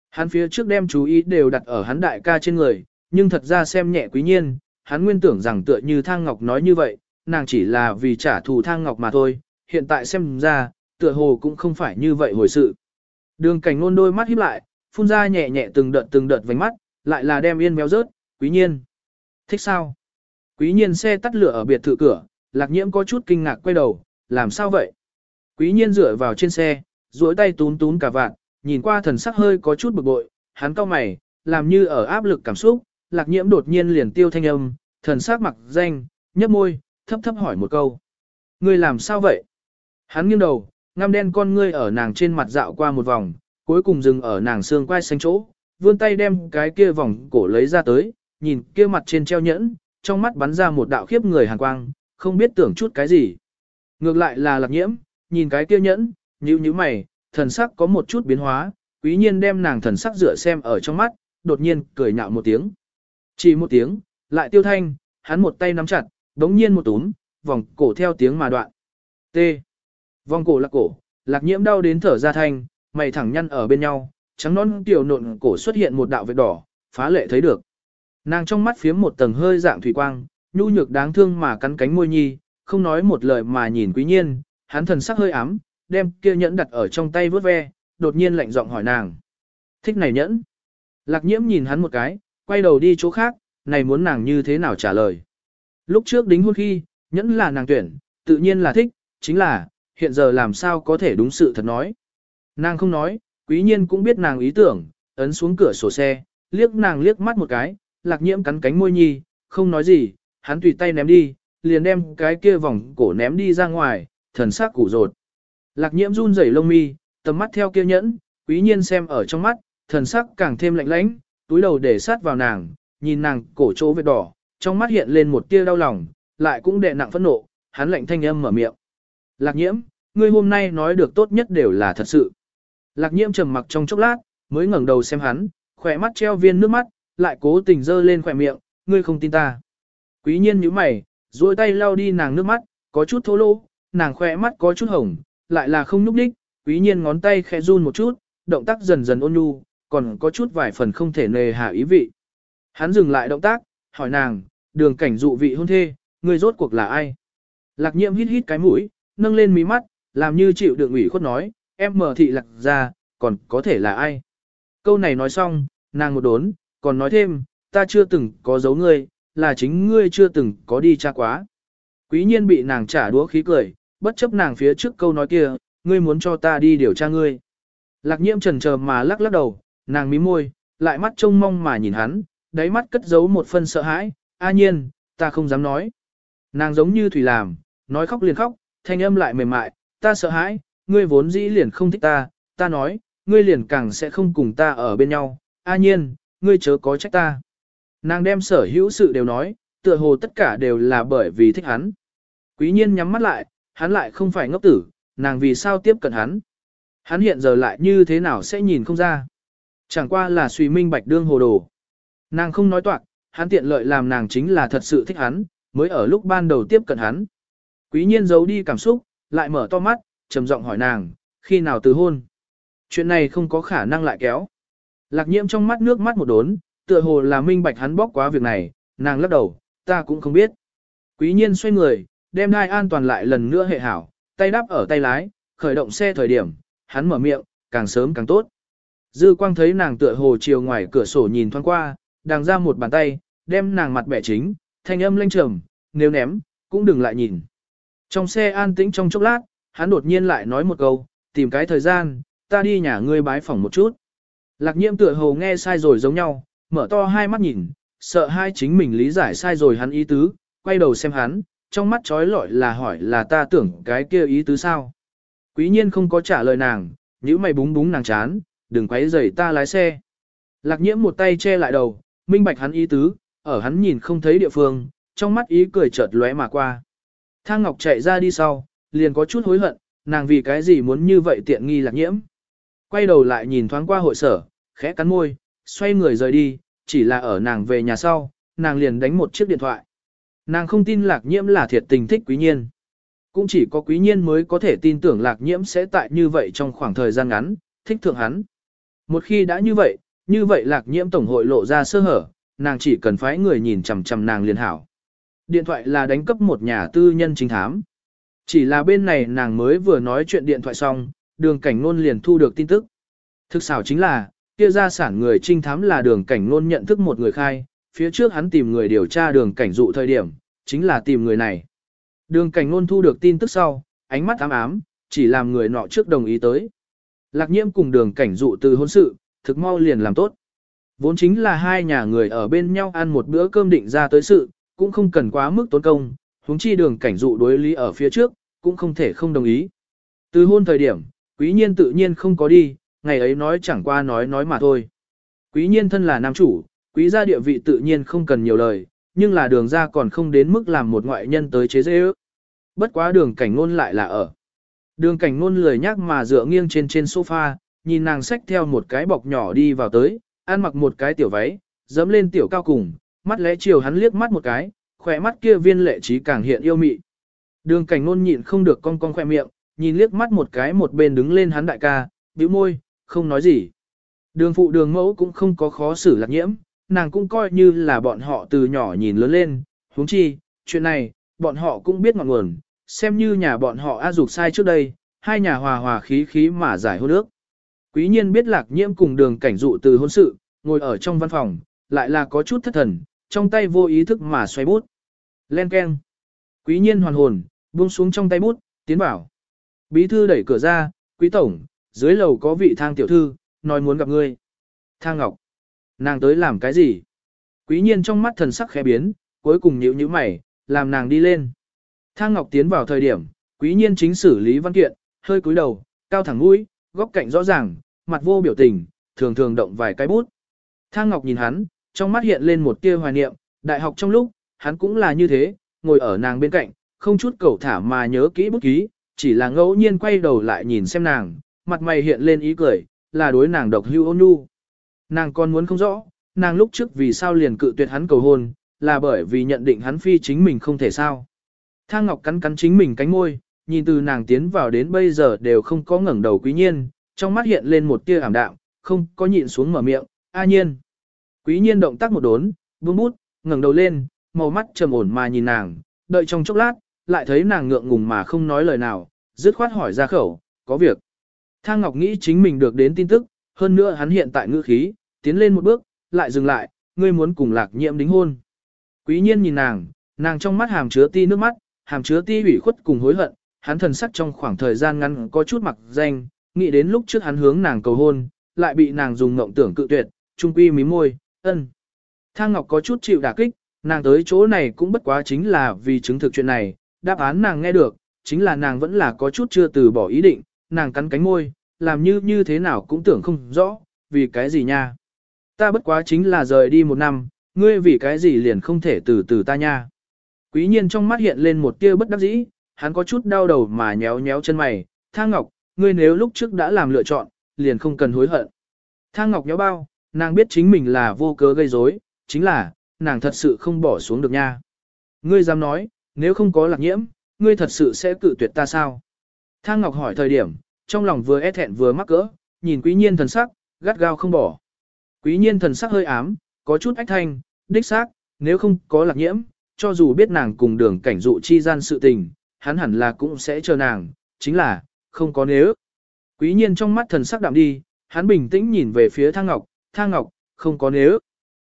Hắn phía trước đem chú ý đều đặt ở hắn đại ca trên người, nhưng thật ra xem nhẹ quý nhiên, hắn nguyên tưởng rằng tựa như Thang Ngọc nói như vậy, nàng chỉ là vì trả thù Thang Ngọc mà thôi, hiện tại xem ra, tựa hồ cũng không phải như vậy hồi sự. Đường cảnh ngôn đôi mắt híp lại, phun ra nhẹ nhẹ từng đợt từng đợt vánh mắt, lại là đem yên méo rớt, quý nhiên. Thích sao? Quý nhiên xe tắt lửa ở biệt thự cửa, lạc nhiễm có chút kinh ngạc quay đầu, làm sao vậy? Quý nhiên dựa vào trên xe, duỗi tay tún tún cả vạn, nhìn qua thần sắc hơi có chút bực bội, hắn cau mày, làm như ở áp lực cảm xúc, lạc nhiễm đột nhiên liền tiêu thanh âm, thần sắc mặc danh, nhấp môi, thấp thấp hỏi một câu. Ngươi làm sao vậy? Hắn nghiêng đầu, ngăm đen con ngươi ở nàng trên mặt dạo qua một vòng, cuối cùng dừng ở nàng xương quai xanh chỗ, vươn tay đem cái kia vòng cổ lấy ra tới, nhìn kia mặt trên treo nhẫn, trong mắt bắn ra một đạo khiếp người hàn quang, không biết tưởng chút cái gì. Ngược lại là lạc nhiễm, nhìn cái kia nhẫn, nhíu nhíu mày, thần sắc có một chút biến hóa, quý nhiên đem nàng thần sắc rửa xem ở trong mắt, đột nhiên cười nhạo một tiếng. Chỉ một tiếng, lại tiêu thanh, hắn một tay nắm chặt, đống nhiên một túm, vòng cổ theo tiếng mà đoạn. T. Vòng cổ lạc cổ, lạc nhiễm đau đến thở ra thanh, mày thẳng nhăn ở bên nhau, trắng non tiểu nộn cổ xuất hiện một đạo vết đỏ, phá lệ thấy được. Nàng trong mắt phiếm một tầng hơi dạng thủy quang, nhu nhược đáng thương mà cắn cánh môi nhi, không nói một lời mà nhìn quý nhiên, hắn thần sắc hơi ám, đem kia nhẫn đặt ở trong tay vớt ve, đột nhiên lạnh giọng hỏi nàng. Thích này nhẫn. Lạc nhiễm nhìn hắn một cái, quay đầu đi chỗ khác, này muốn nàng như thế nào trả lời. Lúc trước đính hôn khi, nhẫn là nàng tuyển, tự nhiên là thích, chính là, hiện giờ làm sao có thể đúng sự thật nói. Nàng không nói, quý nhiên cũng biết nàng ý tưởng, ấn xuống cửa sổ xe, liếc nàng liếc mắt một cái, lạc nhiễm cắn cánh môi nhi, không nói gì, hắn tùy tay ném đi, liền đem cái kia vòng cổ ném đi ra ngoài, thần sắc củ rột. Lạc nhiễm run rẩy lông mi, tầm mắt theo kia nhẫn, quý nhiên xem ở trong mắt, thần sắc càng thêm lạnh lãnh, túi đầu để sát vào nàng, nhìn nàng cổ chỗ vết đỏ, trong mắt hiện lên một tia đau lòng, lại cũng đè nặng phẫn nộ, hắn lạnh thanh âm mở miệng. Lạc nhiễm, ngươi hôm nay nói được tốt nhất đều là thật sự. Lạc nhiễm trầm mặc trong chốc lát, mới ngẩng đầu xem hắn, khỏe mắt treo viên nước mắt, lại cố tình dơ lên khỏe miệng, ngươi không tin ta. Quý nhiên nhíu mày, duỗi tay lau đi nàng nước mắt, có chút thô lỗ, nàng khỏe mắt có chút hồng, lại là không núp đích, quý nhiên ngón tay khẽ run một chút, động tác dần dần ôn nhu, còn có chút vài phần không thể nề hạ ý vị. Hắn dừng lại động tác, hỏi nàng, đường cảnh dụ vị hôn thê, ngươi rốt cuộc là ai? Lạc nhiệm hít hít cái mũi, nâng lên mí mắt, làm như chịu đựng ủy khuất nói, em mở thị lạc ra, còn có thể là ai? Câu này nói xong, nàng một đốn, còn nói thêm, ta chưa từng có giấu ngươi, là chính ngươi chưa từng có đi tra quá. Quý nhiên bị nàng trả đũa khí cười, bất chấp nàng phía trước câu nói kia, ngươi muốn cho ta đi điều tra ngươi. Lạc nhiễm trần chờ mà lắc lắc đầu, nàng mím môi, lại mắt trông mong mà nhìn hắn, đáy mắt cất giấu một phân sợ hãi, a nhiên, ta không dám nói. Nàng giống như thủy làm, nói khóc liền khóc, thanh âm lại mềm mại, ta sợ hãi, ngươi vốn dĩ liền không thích ta, ta nói, ngươi liền càng sẽ không cùng ta ở bên nhau, a nhiên, ngươi chớ có trách ta. Nàng đem sở hữu sự đều nói, tựa hồ tất cả đều là bởi vì thích hắn. Quý nhiên nhắm mắt lại, hắn lại không phải ngốc tử, nàng vì sao tiếp cận hắn. Hắn hiện giờ lại như thế nào sẽ nhìn không ra. Chẳng qua là suy minh bạch đương hồ đồ. Nàng không nói toạc, hắn tiện lợi làm nàng chính là thật sự thích hắn, mới ở lúc ban đầu tiếp cận hắn. Quý nhiên giấu đi cảm xúc, lại mở to mắt, trầm giọng hỏi nàng, khi nào từ hôn. Chuyện này không có khả năng lại kéo. Lạc nhiễm trong mắt nước mắt một đốn, tựa hồ là minh bạch hắn bóc quá việc này, nàng lắc đầu, ta cũng không biết. Quý nhiên xoay người, đem đai an toàn lại lần nữa hệ hảo, tay đắp ở tay lái, khởi động xe thời điểm, hắn mở miệng, càng sớm càng tốt. Dư quang thấy nàng tựa hồ chiều ngoài cửa sổ nhìn thoáng qua, đàng ra một bàn tay, đem nàng mặt bẻ chính, thanh âm lanh trầm, nếu ném, cũng đừng lại nhìn. Trong xe an tĩnh trong chốc lát, hắn đột nhiên lại nói một câu, tìm cái thời gian, ta đi nhà ngươi bái phỏng một chút. Lạc nhiễm tựa hồ nghe sai rồi giống nhau, mở to hai mắt nhìn, sợ hai chính mình lý giải sai rồi hắn ý tứ, quay đầu xem hắn, trong mắt trói lọi là hỏi là ta tưởng cái kia ý tứ sao. Quý nhiên không có trả lời nàng, nhíu mày búng búng nàng chán, đừng quấy rầy ta lái xe. Lạc nhiễm một tay che lại đầu, minh bạch hắn ý tứ, ở hắn nhìn không thấy địa phương, trong mắt ý cười chợt lóe mà qua. Thang Ngọc chạy ra đi sau, liền có chút hối hận, nàng vì cái gì muốn như vậy tiện nghi lạc nhiễm. Quay đầu lại nhìn thoáng qua hội sở, khẽ cắn môi, xoay người rời đi, chỉ là ở nàng về nhà sau, nàng liền đánh một chiếc điện thoại. Nàng không tin lạc nhiễm là thiệt tình thích quý nhiên. Cũng chỉ có quý nhiên mới có thể tin tưởng lạc nhiễm sẽ tại như vậy trong khoảng thời gian ngắn, thích thượng hắn. Một khi đã như vậy, như vậy lạc nhiễm tổng hội lộ ra sơ hở, nàng chỉ cần phái người nhìn chằm chằm nàng liền hảo. Điện thoại là đánh cấp một nhà tư nhân chính thám. Chỉ là bên này nàng mới vừa nói chuyện điện thoại xong, đường cảnh ngôn liền thu được tin tức. Thực xảo chính là, kia gia sản người trinh thám là đường cảnh ngôn nhận thức một người khai, phía trước hắn tìm người điều tra đường cảnh dụ thời điểm, chính là tìm người này. Đường cảnh ngôn thu được tin tức sau, ánh mắt ám ám, chỉ làm người nọ trước đồng ý tới. Lạc nhiễm cùng đường cảnh dụ từ hôn sự, thực mau liền làm tốt. Vốn chính là hai nhà người ở bên nhau ăn một bữa cơm định ra tới sự, cũng không cần quá mức tốn công, huống chi đường cảnh dụ đối lý ở phía trước, cũng không thể không đồng ý. Từ hôn thời điểm, quý nhiên tự nhiên không có đi, ngày ấy nói chẳng qua nói nói mà thôi. Quý nhiên thân là nam chủ, quý gia địa vị tự nhiên không cần nhiều lời, nhưng là đường ra còn không đến mức làm một ngoại nhân tới chế dễ ước. Bất quá đường cảnh ngôn lại là ở. Đường cảnh ngôn lười nhắc mà dựa nghiêng trên trên sofa, nhìn nàng xách theo một cái bọc nhỏ đi vào tới, ăn mặc một cái tiểu váy, dẫm lên tiểu cao cùng, mắt lẽ chiều hắn liếc mắt một cái, khỏe mắt kia viên lệ trí càng hiện yêu mị. Đường cảnh ngôn nhịn không được cong cong khoe miệng, nhìn liếc mắt một cái một bên đứng lên hắn đại ca, bĩu môi, không nói gì. Đường phụ đường mẫu cũng không có khó xử lạc nhiễm, nàng cũng coi như là bọn họ từ nhỏ nhìn lớn lên, huống chi, chuyện này, bọn họ cũng biết ngọn nguồn, xem như nhà bọn họ a dục sai trước đây, hai nhà hòa hòa khí khí mà giải hôn ước. Quý nhiên biết lạc nhiễm cùng đường cảnh dụ từ hôn sự, ngồi ở trong văn phòng, lại là có chút thất thần, trong tay vô ý thức mà xoay bút. Len keng. Quý nhiên hoàn hồn, buông xuống trong tay bút, tiến bảo. Bí thư đẩy cửa ra, quý tổng, dưới lầu có vị thang tiểu thư, nói muốn gặp ngươi. Thang Ngọc. Nàng tới làm cái gì? Quý nhiên trong mắt thần sắc khẽ biến, cuối cùng nhíu nhíu mày, làm nàng đi lên. Thang Ngọc tiến vào thời điểm, quý nhiên chính xử lý văn kiện, hơi cúi đầu, cao thẳng mũi, góc cạnh rõ ràng, mặt vô biểu tình, thường thường động vài cái bút. Thang Ngọc nhìn hắn, trong mắt hiện lên một tia hoài niệm, đại học trong lúc, hắn cũng là như thế, ngồi ở nàng bên cạnh, không chút cầu thả mà nhớ kỹ bút ký, chỉ là ngẫu nhiên quay đầu lại nhìn xem nàng, mặt mày hiện lên ý cười, là đối nàng độc hưu ôn nhu. Nàng còn muốn không rõ, nàng lúc trước vì sao liền cự tuyệt hắn cầu hôn, là bởi vì nhận định hắn phi chính mình không thể sao. Thang Ngọc cắn cắn chính mình cánh môi, nhìn từ nàng tiến vào đến bây giờ đều không có ngẩng đầu quý nhiên, trong mắt hiện lên một tia ảm đạm, không có nhịn xuống mở miệng, a nhiên. Quý nhiên động tác một đốn, buông bút, ngẩng đầu lên, màu mắt trầm ổn mà nhìn nàng, đợi trong chốc lát, lại thấy nàng ngượng ngùng mà không nói lời nào, dứt khoát hỏi ra khẩu, có việc. Thang Ngọc nghĩ chính mình được đến tin tức, hơn nữa hắn hiện tại ngữ khí, tiến lên một bước, lại dừng lại, ngươi muốn cùng lạc nhiễm đính hôn. Quý nhiên nhìn nàng, nàng trong mắt hàm chứa ti nước mắt, hàm chứa ti ủy khuất cùng hối hận, hắn thần sắc trong khoảng thời gian ngắn có chút mặc danh, nghĩ đến lúc trước hắn hướng nàng cầu hôn, lại bị nàng dùng ngộng tưởng cự tuyệt, trung quy mí môi, ân. Thang Ngọc có chút chịu đả kích, nàng tới chỗ này cũng bất quá chính là vì chứng thực chuyện này, đáp án nàng nghe được, chính là nàng vẫn là có chút chưa từ bỏ ý định, nàng cắn cánh môi, làm như như thế nào cũng tưởng không rõ, vì cái gì nha. Ta bất quá chính là rời đi một năm, ngươi vì cái gì liền không thể từ từ ta nha. Quý nhiên trong mắt hiện lên một tia bất đắc dĩ, hắn có chút đau đầu mà nhéo nhéo chân mày, Thang Ngọc, ngươi nếu lúc trước đã làm lựa chọn, liền không cần hối hận. Thang Ngọc nhéo bao, nàng biết chính mình là vô cớ gây rối, chính là, nàng thật sự không bỏ xuống được nha. Ngươi dám nói, nếu không có lạc nhiễm, ngươi thật sự sẽ cự tuyệt ta sao? Thang Ngọc hỏi thời điểm, trong lòng vừa e thẹn vừa mắc cỡ, nhìn quý nhiên thần sắc, gắt gao không bỏ. Quý nhiên thần sắc hơi ám, có chút ách thanh, đích xác, nếu không có lạc nhiễm, cho dù biết nàng cùng đường cảnh dụ chi gian sự tình, hắn hẳn là cũng sẽ chờ nàng, chính là, không có nếu. Quý nhiên trong mắt thần sắc đạm đi, hắn bình tĩnh nhìn về phía Thang Ngọc, Thang Ngọc, không có nếu.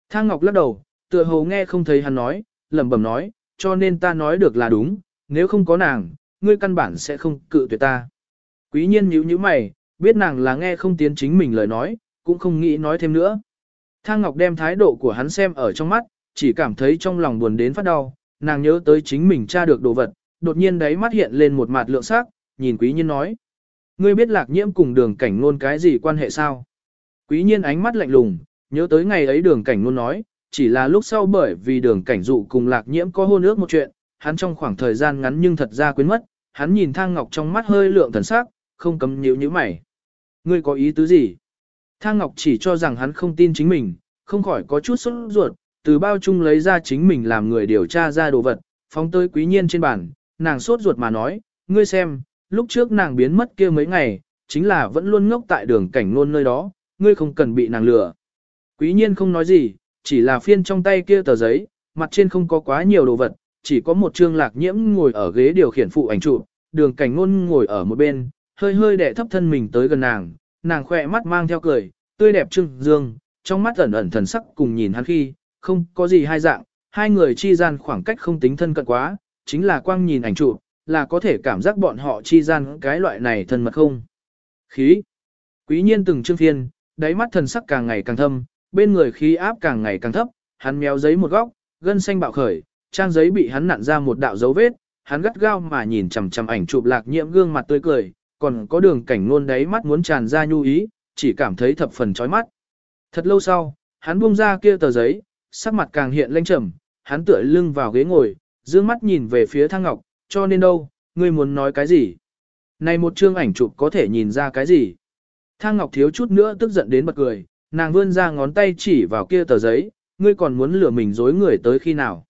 Thang Ngọc lắc đầu, tựa hồ nghe không thấy hắn nói, lẩm bẩm nói, cho nên ta nói được là đúng, nếu không có nàng, ngươi căn bản sẽ không cự tuyệt ta. Quý nhiên nhíu nhíu mày, biết nàng là nghe không tiến chính mình lời nói, cũng không nghĩ nói thêm nữa. Thang Ngọc đem thái độ của hắn xem ở trong mắt, chỉ cảm thấy trong lòng buồn đến phát đau, nàng nhớ tới chính mình tra được đồ vật, đột nhiên đáy mắt hiện lên một mặt lượng sắc, nhìn quý nhiên nói. Ngươi biết lạc nhiễm cùng đường cảnh ngôn cái gì quan hệ sao? Quý nhiên ánh mắt lạnh lùng, nhớ tới ngày ấy đường cảnh luôn nói, chỉ là lúc sau bởi vì đường cảnh dụ cùng lạc nhiễm có hôn ước một chuyện, hắn trong khoảng thời gian ngắn nhưng thật ra quên mất, hắn nhìn thang ngọc trong mắt hơi lượng thần sắc, không cấm nhíu như mày. Ngươi có ý tứ gì? Thang ngọc chỉ cho rằng hắn không tin chính mình, không khỏi có chút sốt ruột, từ bao chung lấy ra chính mình làm người điều tra ra đồ vật, phóng tới quý nhiên trên bàn, nàng sốt ruột mà nói, ngươi xem, lúc trước nàng biến mất kia mấy ngày, chính là vẫn luôn ngốc tại đường cảnh luôn nơi đó, ngươi không cần bị nàng lừa. Quý nhiên không nói gì, chỉ là phiên trong tay kia tờ giấy, mặt trên không có quá nhiều đồ vật, chỉ có một trương lạc nhiễm ngồi ở ghế điều khiển phụ ảnh trụ, đường cảnh ngôn ngồi ở một bên, hơi hơi đẻ thấp thân mình tới gần nàng, nàng khỏe mắt mang theo cười, tươi đẹp trưng dương, trong mắt ẩn ẩn thần sắc cùng nhìn hắn khi, không có gì hai dạng, hai người chi gian khoảng cách không tính thân cận quá, chính là quang nhìn ảnh trụ, là có thể cảm giác bọn họ chi gian cái loại này thân mật không. Khí. Quý nhiên từng chương phiên, đáy mắt thần sắc càng ngày càng thâm, bên người khí áp càng ngày càng thấp, hắn méo giấy một góc, gân xanh bạo khởi, trang giấy bị hắn nặn ra một đạo dấu vết, hắn gắt gao mà nhìn chằm chằm ảnh chụp lạc nhiễm gương mặt tươi cười, còn có đường cảnh nôn đáy mắt muốn tràn ra nhu ý, chỉ cảm thấy thập phần chói mắt. Thật lâu sau, hắn buông ra kia tờ giấy, sắc mặt càng hiện lênh trầm, hắn tựa lưng vào ghế ngồi, dương mắt nhìn về phía Thang Ngọc, cho nên đâu, ngươi muốn nói cái gì? Này một chương ảnh chụp có thể nhìn ra cái gì? Thang Ngọc thiếu chút nữa tức giận đến bật cười, nàng vươn ra ngón tay chỉ vào kia tờ giấy, ngươi còn muốn lừa mình dối người tới khi nào?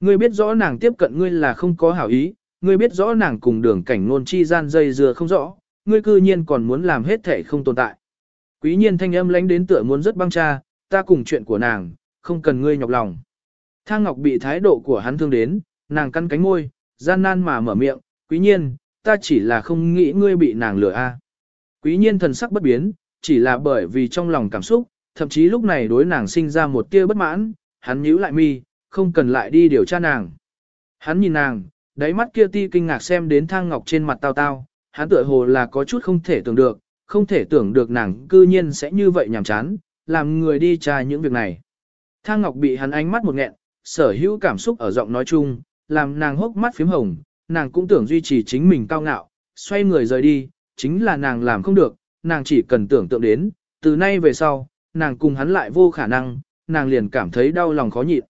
Ngươi biết rõ nàng tiếp cận ngươi là không có hảo ý, ngươi biết rõ nàng cùng đường cảnh nôn chi gian dây dừa không rõ, ngươi cư nhiên còn muốn làm hết thể không tồn tại. Quý nhiên thanh âm lánh đến tựa muốn rất băng cha, ta cùng chuyện của nàng, không cần ngươi nhọc lòng. Thang Ngọc bị thái độ của hắn thương đến, nàng cắn cánh môi, gian nan mà mở miệng, quý nhiên, ta chỉ là không nghĩ ngươi bị nàng lừa a. Quý nhiên thần sắc bất biến, chỉ là bởi vì trong lòng cảm xúc, thậm chí lúc này đối nàng sinh ra một tia bất mãn, hắn nhíu lại mi, không cần lại đi điều tra nàng. Hắn nhìn nàng, đáy mắt kia ti kinh ngạc xem đến thang ngọc trên mặt tao tao, hắn tựa hồ là có chút không thể tưởng được, không thể tưởng được nàng cư nhiên sẽ như vậy nhàm chán, làm người đi tra những việc này. Thang ngọc bị hắn ánh mắt một nghẹn, sở hữu cảm xúc ở giọng nói chung, làm nàng hốc mắt phím hồng, nàng cũng tưởng duy trì chính mình cao ngạo, xoay người rời đi, chính là nàng làm không được, nàng chỉ cần tưởng tượng đến, từ nay về sau, nàng cùng hắn lại vô khả năng, nàng liền cảm thấy đau lòng khó nhịn.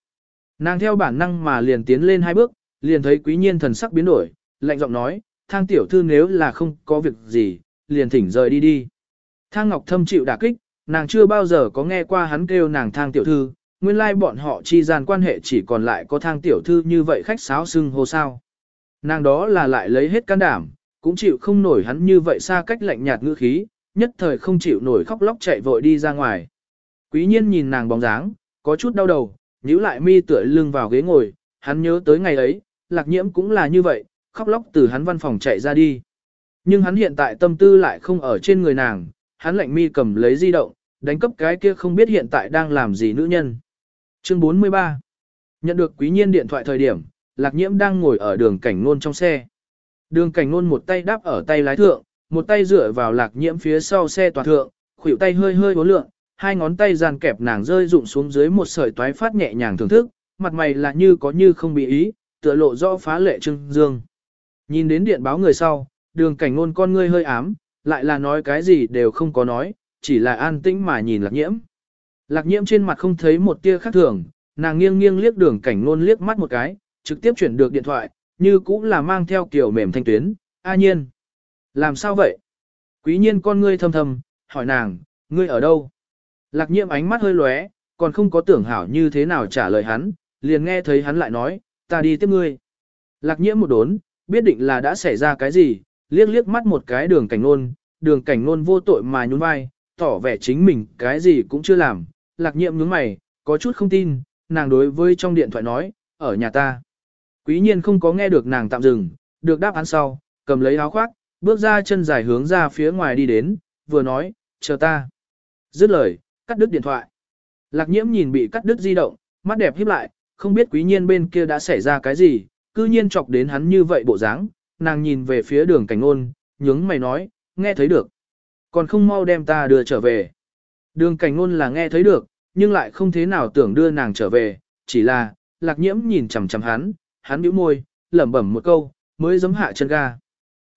Nàng theo bản năng mà liền tiến lên hai bước, liền thấy quý nhiên thần sắc biến đổi, lạnh giọng nói, thang tiểu thư nếu là không có việc gì, liền thỉnh rời đi đi. Thang Ngọc Thâm chịu đả kích, nàng chưa bao giờ có nghe qua hắn kêu nàng thang tiểu thư, nguyên lai bọn họ chi gian quan hệ chỉ còn lại có thang tiểu thư như vậy khách sáo xưng hô sao. Nàng đó là lại lấy hết can đảm, cũng chịu không nổi hắn như vậy xa cách lạnh nhạt ngữ khí, nhất thời không chịu nổi khóc lóc chạy vội đi ra ngoài. Quý nhiên nhìn nàng bóng dáng, có chút đau đầu, nhíu lại mi tựa lưng vào ghế ngồi, hắn nhớ tới ngày ấy, lạc nhiễm cũng là như vậy, khóc lóc từ hắn văn phòng chạy ra đi. Nhưng hắn hiện tại tâm tư lại không ở trên người nàng, hắn lạnh mi cầm lấy di động, đánh cấp cái kia không biết hiện tại đang làm gì nữ nhân. Chương 43 Nhận được quý nhiên điện thoại thời điểm, lạc nhiễm đang ngồi ở đường cảnh nôn trong xe. Đường cảnh nôn một tay đáp ở tay lái thượng, một tay dựa vào lạc nhiễm phía sau xe toàn thượng, khuỷu tay hơi hơi uốn lượn, hai ngón tay giàn kẹp nàng rơi rụng xuống dưới một sợi toái phát nhẹ nhàng thưởng thức, mặt mày là như có như không bị ý, tựa lộ rõ phá lệ trưng dương. Nhìn đến điện báo người sau, đường cảnh ngôn con ngươi hơi ám, lại là nói cái gì đều không có nói, chỉ là an tĩnh mà nhìn lạc nhiễm. Lạc nhiễm trên mặt không thấy một tia khác thường, nàng nghiêng nghiêng liếc đường cảnh ngôn liếc mắt một cái, trực tiếp chuyển được điện thoại, như cũng là mang theo kiểu mềm thanh tuyến, a nhiên. Làm sao vậy? Quý nhiên con ngươi thầm thầm, hỏi nàng, ngươi ở đâu? Lạc nhiễm ánh mắt hơi lóe, còn không có tưởng hảo như thế nào trả lời hắn, liền nghe thấy hắn lại nói, ta đi tiếp ngươi. Lạc nhiễm một đốn, biết định là đã xảy ra cái gì, liếc liếc mắt một cái đường cảnh nôn, đường cảnh nôn vô tội mà nhún vai, tỏ vẻ chính mình cái gì cũng chưa làm. Lạc nhiễm nhướng mày, có chút không tin, nàng đối với trong điện thoại nói, ở nhà ta. Quý nhiên không có nghe được nàng tạm dừng, được đáp án sau, cầm lấy áo khoác, bước ra chân dài hướng ra phía ngoài đi đến, vừa nói, chờ ta. Dứt lời, cắt đứt điện thoại. Lạc nhiễm nhìn bị cắt đứt di động, mắt đẹp híp lại, không biết quý nhiên bên kia đã xảy ra cái gì, cư nhiên chọc đến hắn như vậy bộ dáng, nàng nhìn về phía đường cảnh ôn, nhướng mày nói, nghe thấy được. Còn không mau đem ta đưa trở về. Đường cảnh ngôn là nghe thấy được, nhưng lại không thế nào tưởng đưa nàng trở về, chỉ là, lạc nhiễm nhìn chằm chằm hắn, hắn bĩu môi, lẩm bẩm một câu, mới giấm hạ chân ga.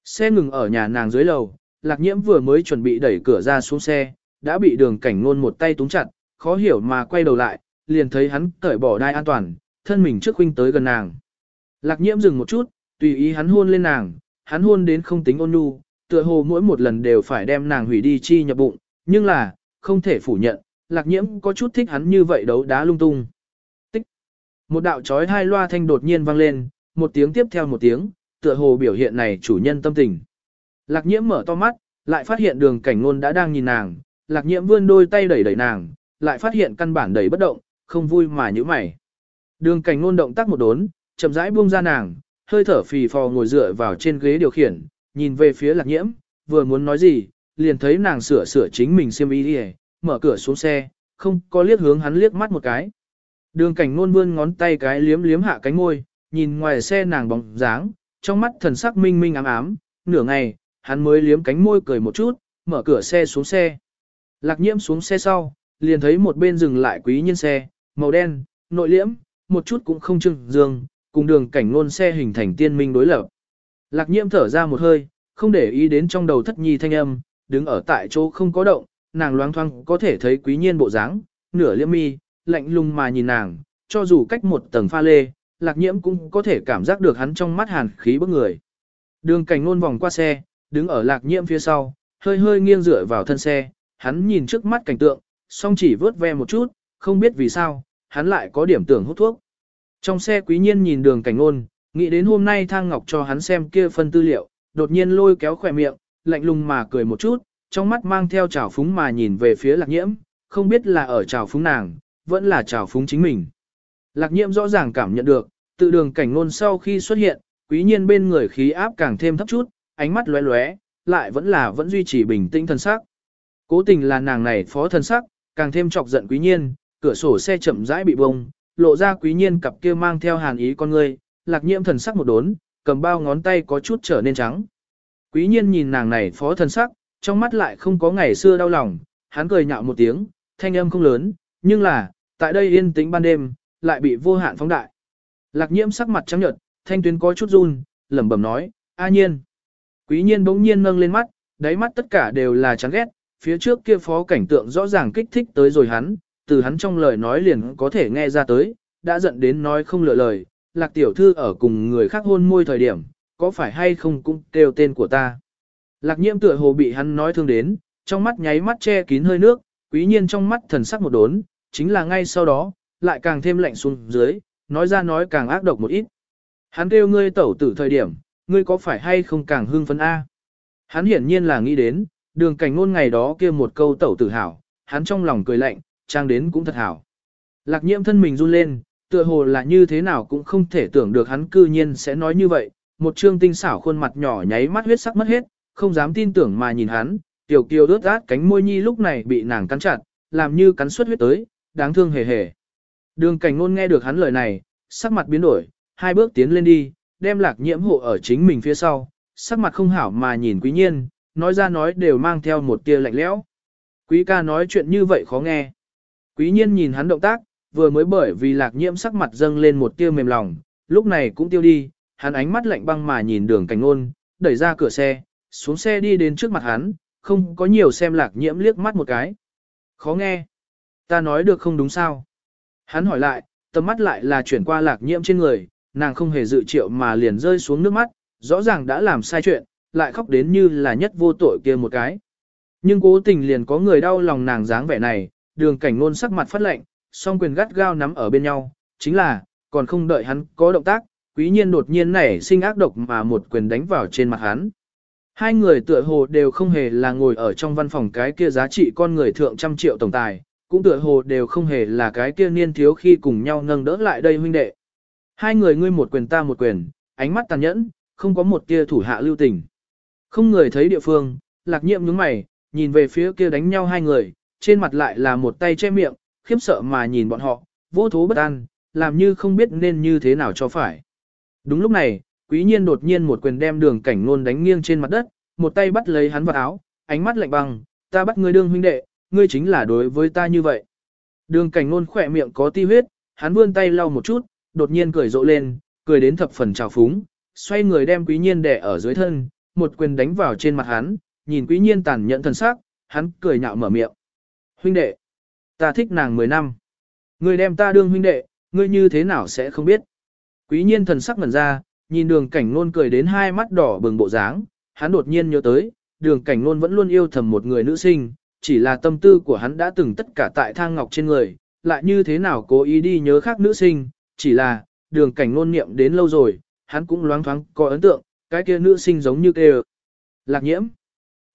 Xe ngừng ở nhà nàng dưới lầu, lạc nhiễm vừa mới chuẩn bị đẩy cửa ra xuống xe, đã bị đường cảnh ngôn một tay túng chặt, khó hiểu mà quay đầu lại, liền thấy hắn cởi bỏ đai an toàn, thân mình trước huynh tới gần nàng. Lạc nhiễm dừng một chút, tùy ý hắn hôn lên nàng, hắn hôn đến không tính ôn nhu, tựa hồ mỗi một lần đều phải đem nàng hủy đi chi nhập bụng, nhưng là, không thể phủ nhận, lạc nhiễm có chút thích hắn như vậy đấu đá lung tung. Một đạo chói hai loa thanh đột nhiên vang lên, một tiếng tiếp theo một tiếng, tựa hồ biểu hiện này chủ nhân tâm tình. Lạc nhiễm mở to mắt, lại phát hiện đường cảnh ngôn đã đang nhìn nàng, lạc nhiễm vươn đôi tay đẩy đẩy nàng, lại phát hiện căn bản đẩy bất động, không vui mà như mày. Đường cảnh ngôn động tác một đốn, chậm rãi buông ra nàng, hơi thở phì phò ngồi dựa vào trên ghế điều khiển, nhìn về phía lạc nhiễm, vừa muốn nói gì, liền thấy nàng sửa sửa chính mình xiêm y đi mở cửa xuống xe, không có liếc hướng hắn liếc mắt một cái. Đường cảnh ngôn vươn ngón tay cái liếm liếm hạ cánh môi, nhìn ngoài xe nàng bóng dáng, trong mắt thần sắc minh minh ám ám, nửa ngày, hắn mới liếm cánh môi cười một chút, mở cửa xe xuống xe. Lạc nhiễm xuống xe sau, liền thấy một bên dừng lại quý nhân xe, màu đen, nội liễm, một chút cũng không trưng dương, cùng đường cảnh ngôn xe hình thành tiên minh đối lập. Lạc nhiễm thở ra một hơi, không để ý đến trong đầu thất nhi thanh âm, đứng ở tại chỗ không có động, nàng loáng thoáng có thể thấy quý nhiên bộ dáng, nửa liễm mi, lạnh lùng mà nhìn nàng, cho dù cách một tầng pha lê, lạc nhiễm cũng có thể cảm giác được hắn trong mắt hàn khí bức người. Đường cảnh ngôn vòng qua xe, đứng ở lạc nhiễm phía sau, hơi hơi nghiêng dựa vào thân xe, hắn nhìn trước mắt cảnh tượng, song chỉ vớt ve một chút, không biết vì sao, hắn lại có điểm tưởng hút thuốc. Trong xe quý nhiên nhìn đường cảnh ngôn, nghĩ đến hôm nay thang ngọc cho hắn xem kia phân tư liệu, đột nhiên lôi kéo khỏe miệng, lạnh lùng mà cười một chút, trong mắt mang theo trào phúng mà nhìn về phía lạc nhiễm, không biết là ở trào phúng nàng, vẫn là trào phúng chính mình. Lạc nhiễm rõ ràng cảm nhận được, tự đường cảnh ngôn sau khi xuất hiện, quý nhiên bên người khí áp càng thêm thấp chút, ánh mắt lóe lóe, lại vẫn là vẫn duy trì bình tĩnh thần sắc. Cố tình là nàng này phó thần sắc, càng thêm chọc giận quý nhiên, cửa sổ xe chậm rãi bị bông, lộ ra quý nhiên cặp kia mang theo hàn ý con người, lạc nhiễm thần sắc một đốn, cầm bao ngón tay có chút trở nên trắng. Quý nhiên nhìn nàng này phó thần sắc, trong mắt lại không có ngày xưa đau lòng, hắn cười nhạo một tiếng, thanh âm không lớn, nhưng là, tại đây yên tĩnh ban đêm, lại bị vô hạn phóng đại. Lạc nhiễm sắc mặt trắng nhợt, thanh tuyến có chút run, lẩm bẩm nói, a nhiên. Quý nhiên bỗng nhiên nâng lên mắt, đáy mắt tất cả đều là chán ghét, phía trước kia phó cảnh tượng rõ ràng kích thích tới rồi hắn, từ hắn trong lời nói liền có thể nghe ra tới, đã giận đến nói không lựa lời, lạc tiểu thư ở cùng người khác hôn môi thời điểm, có phải hay không cũng kêu tên của ta. Lạc nhiễm tựa hồ bị hắn nói thương đến, trong mắt nháy mắt che kín hơi nước, quý nhiên trong mắt thần sắc một đốn, chính là ngay sau đó, lại càng thêm lạnh xuống dưới, nói ra nói càng ác độc một ít. Hắn kêu ngươi tẩu tử thời điểm, ngươi có phải hay không càng hưng phấn A. Hắn hiển nhiên là nghĩ đến, đường cảnh ngôn ngày đó kia một câu tẩu tử hảo, hắn trong lòng cười lạnh, trang đến cũng thật hảo. Lạc nhiễm thân mình run lên, tựa hồ là như thế nào cũng không thể tưởng được hắn cư nhiên sẽ nói như vậy, một trương tinh xảo khuôn mặt nhỏ nháy mắt huyết sắc mất hết, không dám tin tưởng mà nhìn hắn, tiểu kiều ướt át cánh môi nhi lúc này bị nàng cắn chặt, làm như cắn suất huyết tới, đáng thương hề hề. Đường cảnh ngôn nghe được hắn lời này, sắc mặt biến đổi, hai bước tiến lên đi, đem lạc nhiễm hộ ở chính mình phía sau, sắc mặt không hảo mà nhìn quý nhiên, nói ra nói đều mang theo một tia lạnh lẽo. Quý ca nói chuyện như vậy khó nghe. Quý nhiên nhìn hắn động tác, vừa mới bởi vì lạc nhiễm sắc mặt dâng lên một tia mềm lòng, lúc này cũng tiêu đi, hắn ánh mắt lạnh băng mà nhìn đường cảnh ngôn, đẩy ra cửa xe, xuống xe đi đến trước mặt hắn, không có nhiều xem lạc nhiễm liếc mắt một cái. Khó nghe. Ta nói được không đúng sao? Hắn hỏi lại, tầm mắt lại là chuyển qua lạc nhiễm trên người, nàng không hề dự triệu mà liền rơi xuống nước mắt, rõ ràng đã làm sai chuyện, lại khóc đến như là nhất vô tội kia một cái. Nhưng cố tình liền có người đau lòng nàng dáng vẻ này, đường cảnh ngôn sắc mặt phát lệnh, song quyền gắt gao nắm ở bên nhau, chính là, còn không đợi hắn có động tác, quý nhiên đột nhiên nảy sinh ác độc mà một quyền đánh vào trên mặt hắn. Hai người tựa hồ đều không hề là ngồi ở trong văn phòng cái kia giá trị con người thượng trăm triệu tổng tài, cũng tựa hồ đều không hề là cái kia niên thiếu khi cùng nhau nâng đỡ lại đây huynh đệ. Hai người ngươi một quyền ta một quyền, ánh mắt tàn nhẫn, không có một tia thủ hạ lưu tình. Không người thấy địa phương, lạc nhiệm nhướng mày, nhìn về phía kia đánh nhau hai người, trên mặt lại là một tay che miệng, khiếp sợ mà nhìn bọn họ, vô thố bất an, làm như không biết nên như thế nào cho phải. Đúng lúc này, quý nhiên đột nhiên một quyền đem đường cảnh ngôn đánh nghiêng trên mặt đất, một tay bắt lấy hắn vào áo, ánh mắt lạnh băng, ta bắt ngươi đương huynh đệ, ngươi chính là đối với ta như vậy. Đường cảnh ngôn khỏe miệng có ti huyết, hắn vươn tay lau một chút, đột nhiên cười rộ lên, cười đến thập phần trào phúng, xoay người đem quý nhiên đè ở dưới thân, một quyền đánh vào trên mặt hắn, nhìn quý nhiên tàn nhẫn thần sắc, hắn cười nhạo mở miệng. Huynh đệ, ta thích nàng 10 năm. Ngươi đem ta đương huynh đệ, ngươi như thế nào sẽ không biết. Quý nhiên thần sắc ngẩn ra, nhìn đường cảnh nôn cười đến hai mắt đỏ bừng bộ dáng, hắn đột nhiên nhớ tới, đường cảnh nôn vẫn luôn yêu thầm một người nữ sinh, chỉ là tâm tư của hắn đã từng tất cả tại thang ngọc trên người, lại như thế nào cố ý đi nhớ khác nữ sinh, chỉ là, đường cảnh nôn niệm đến lâu rồi, hắn cũng loáng thoáng có ấn tượng, cái kia nữ sinh giống như kêu. Lạc nhiễm.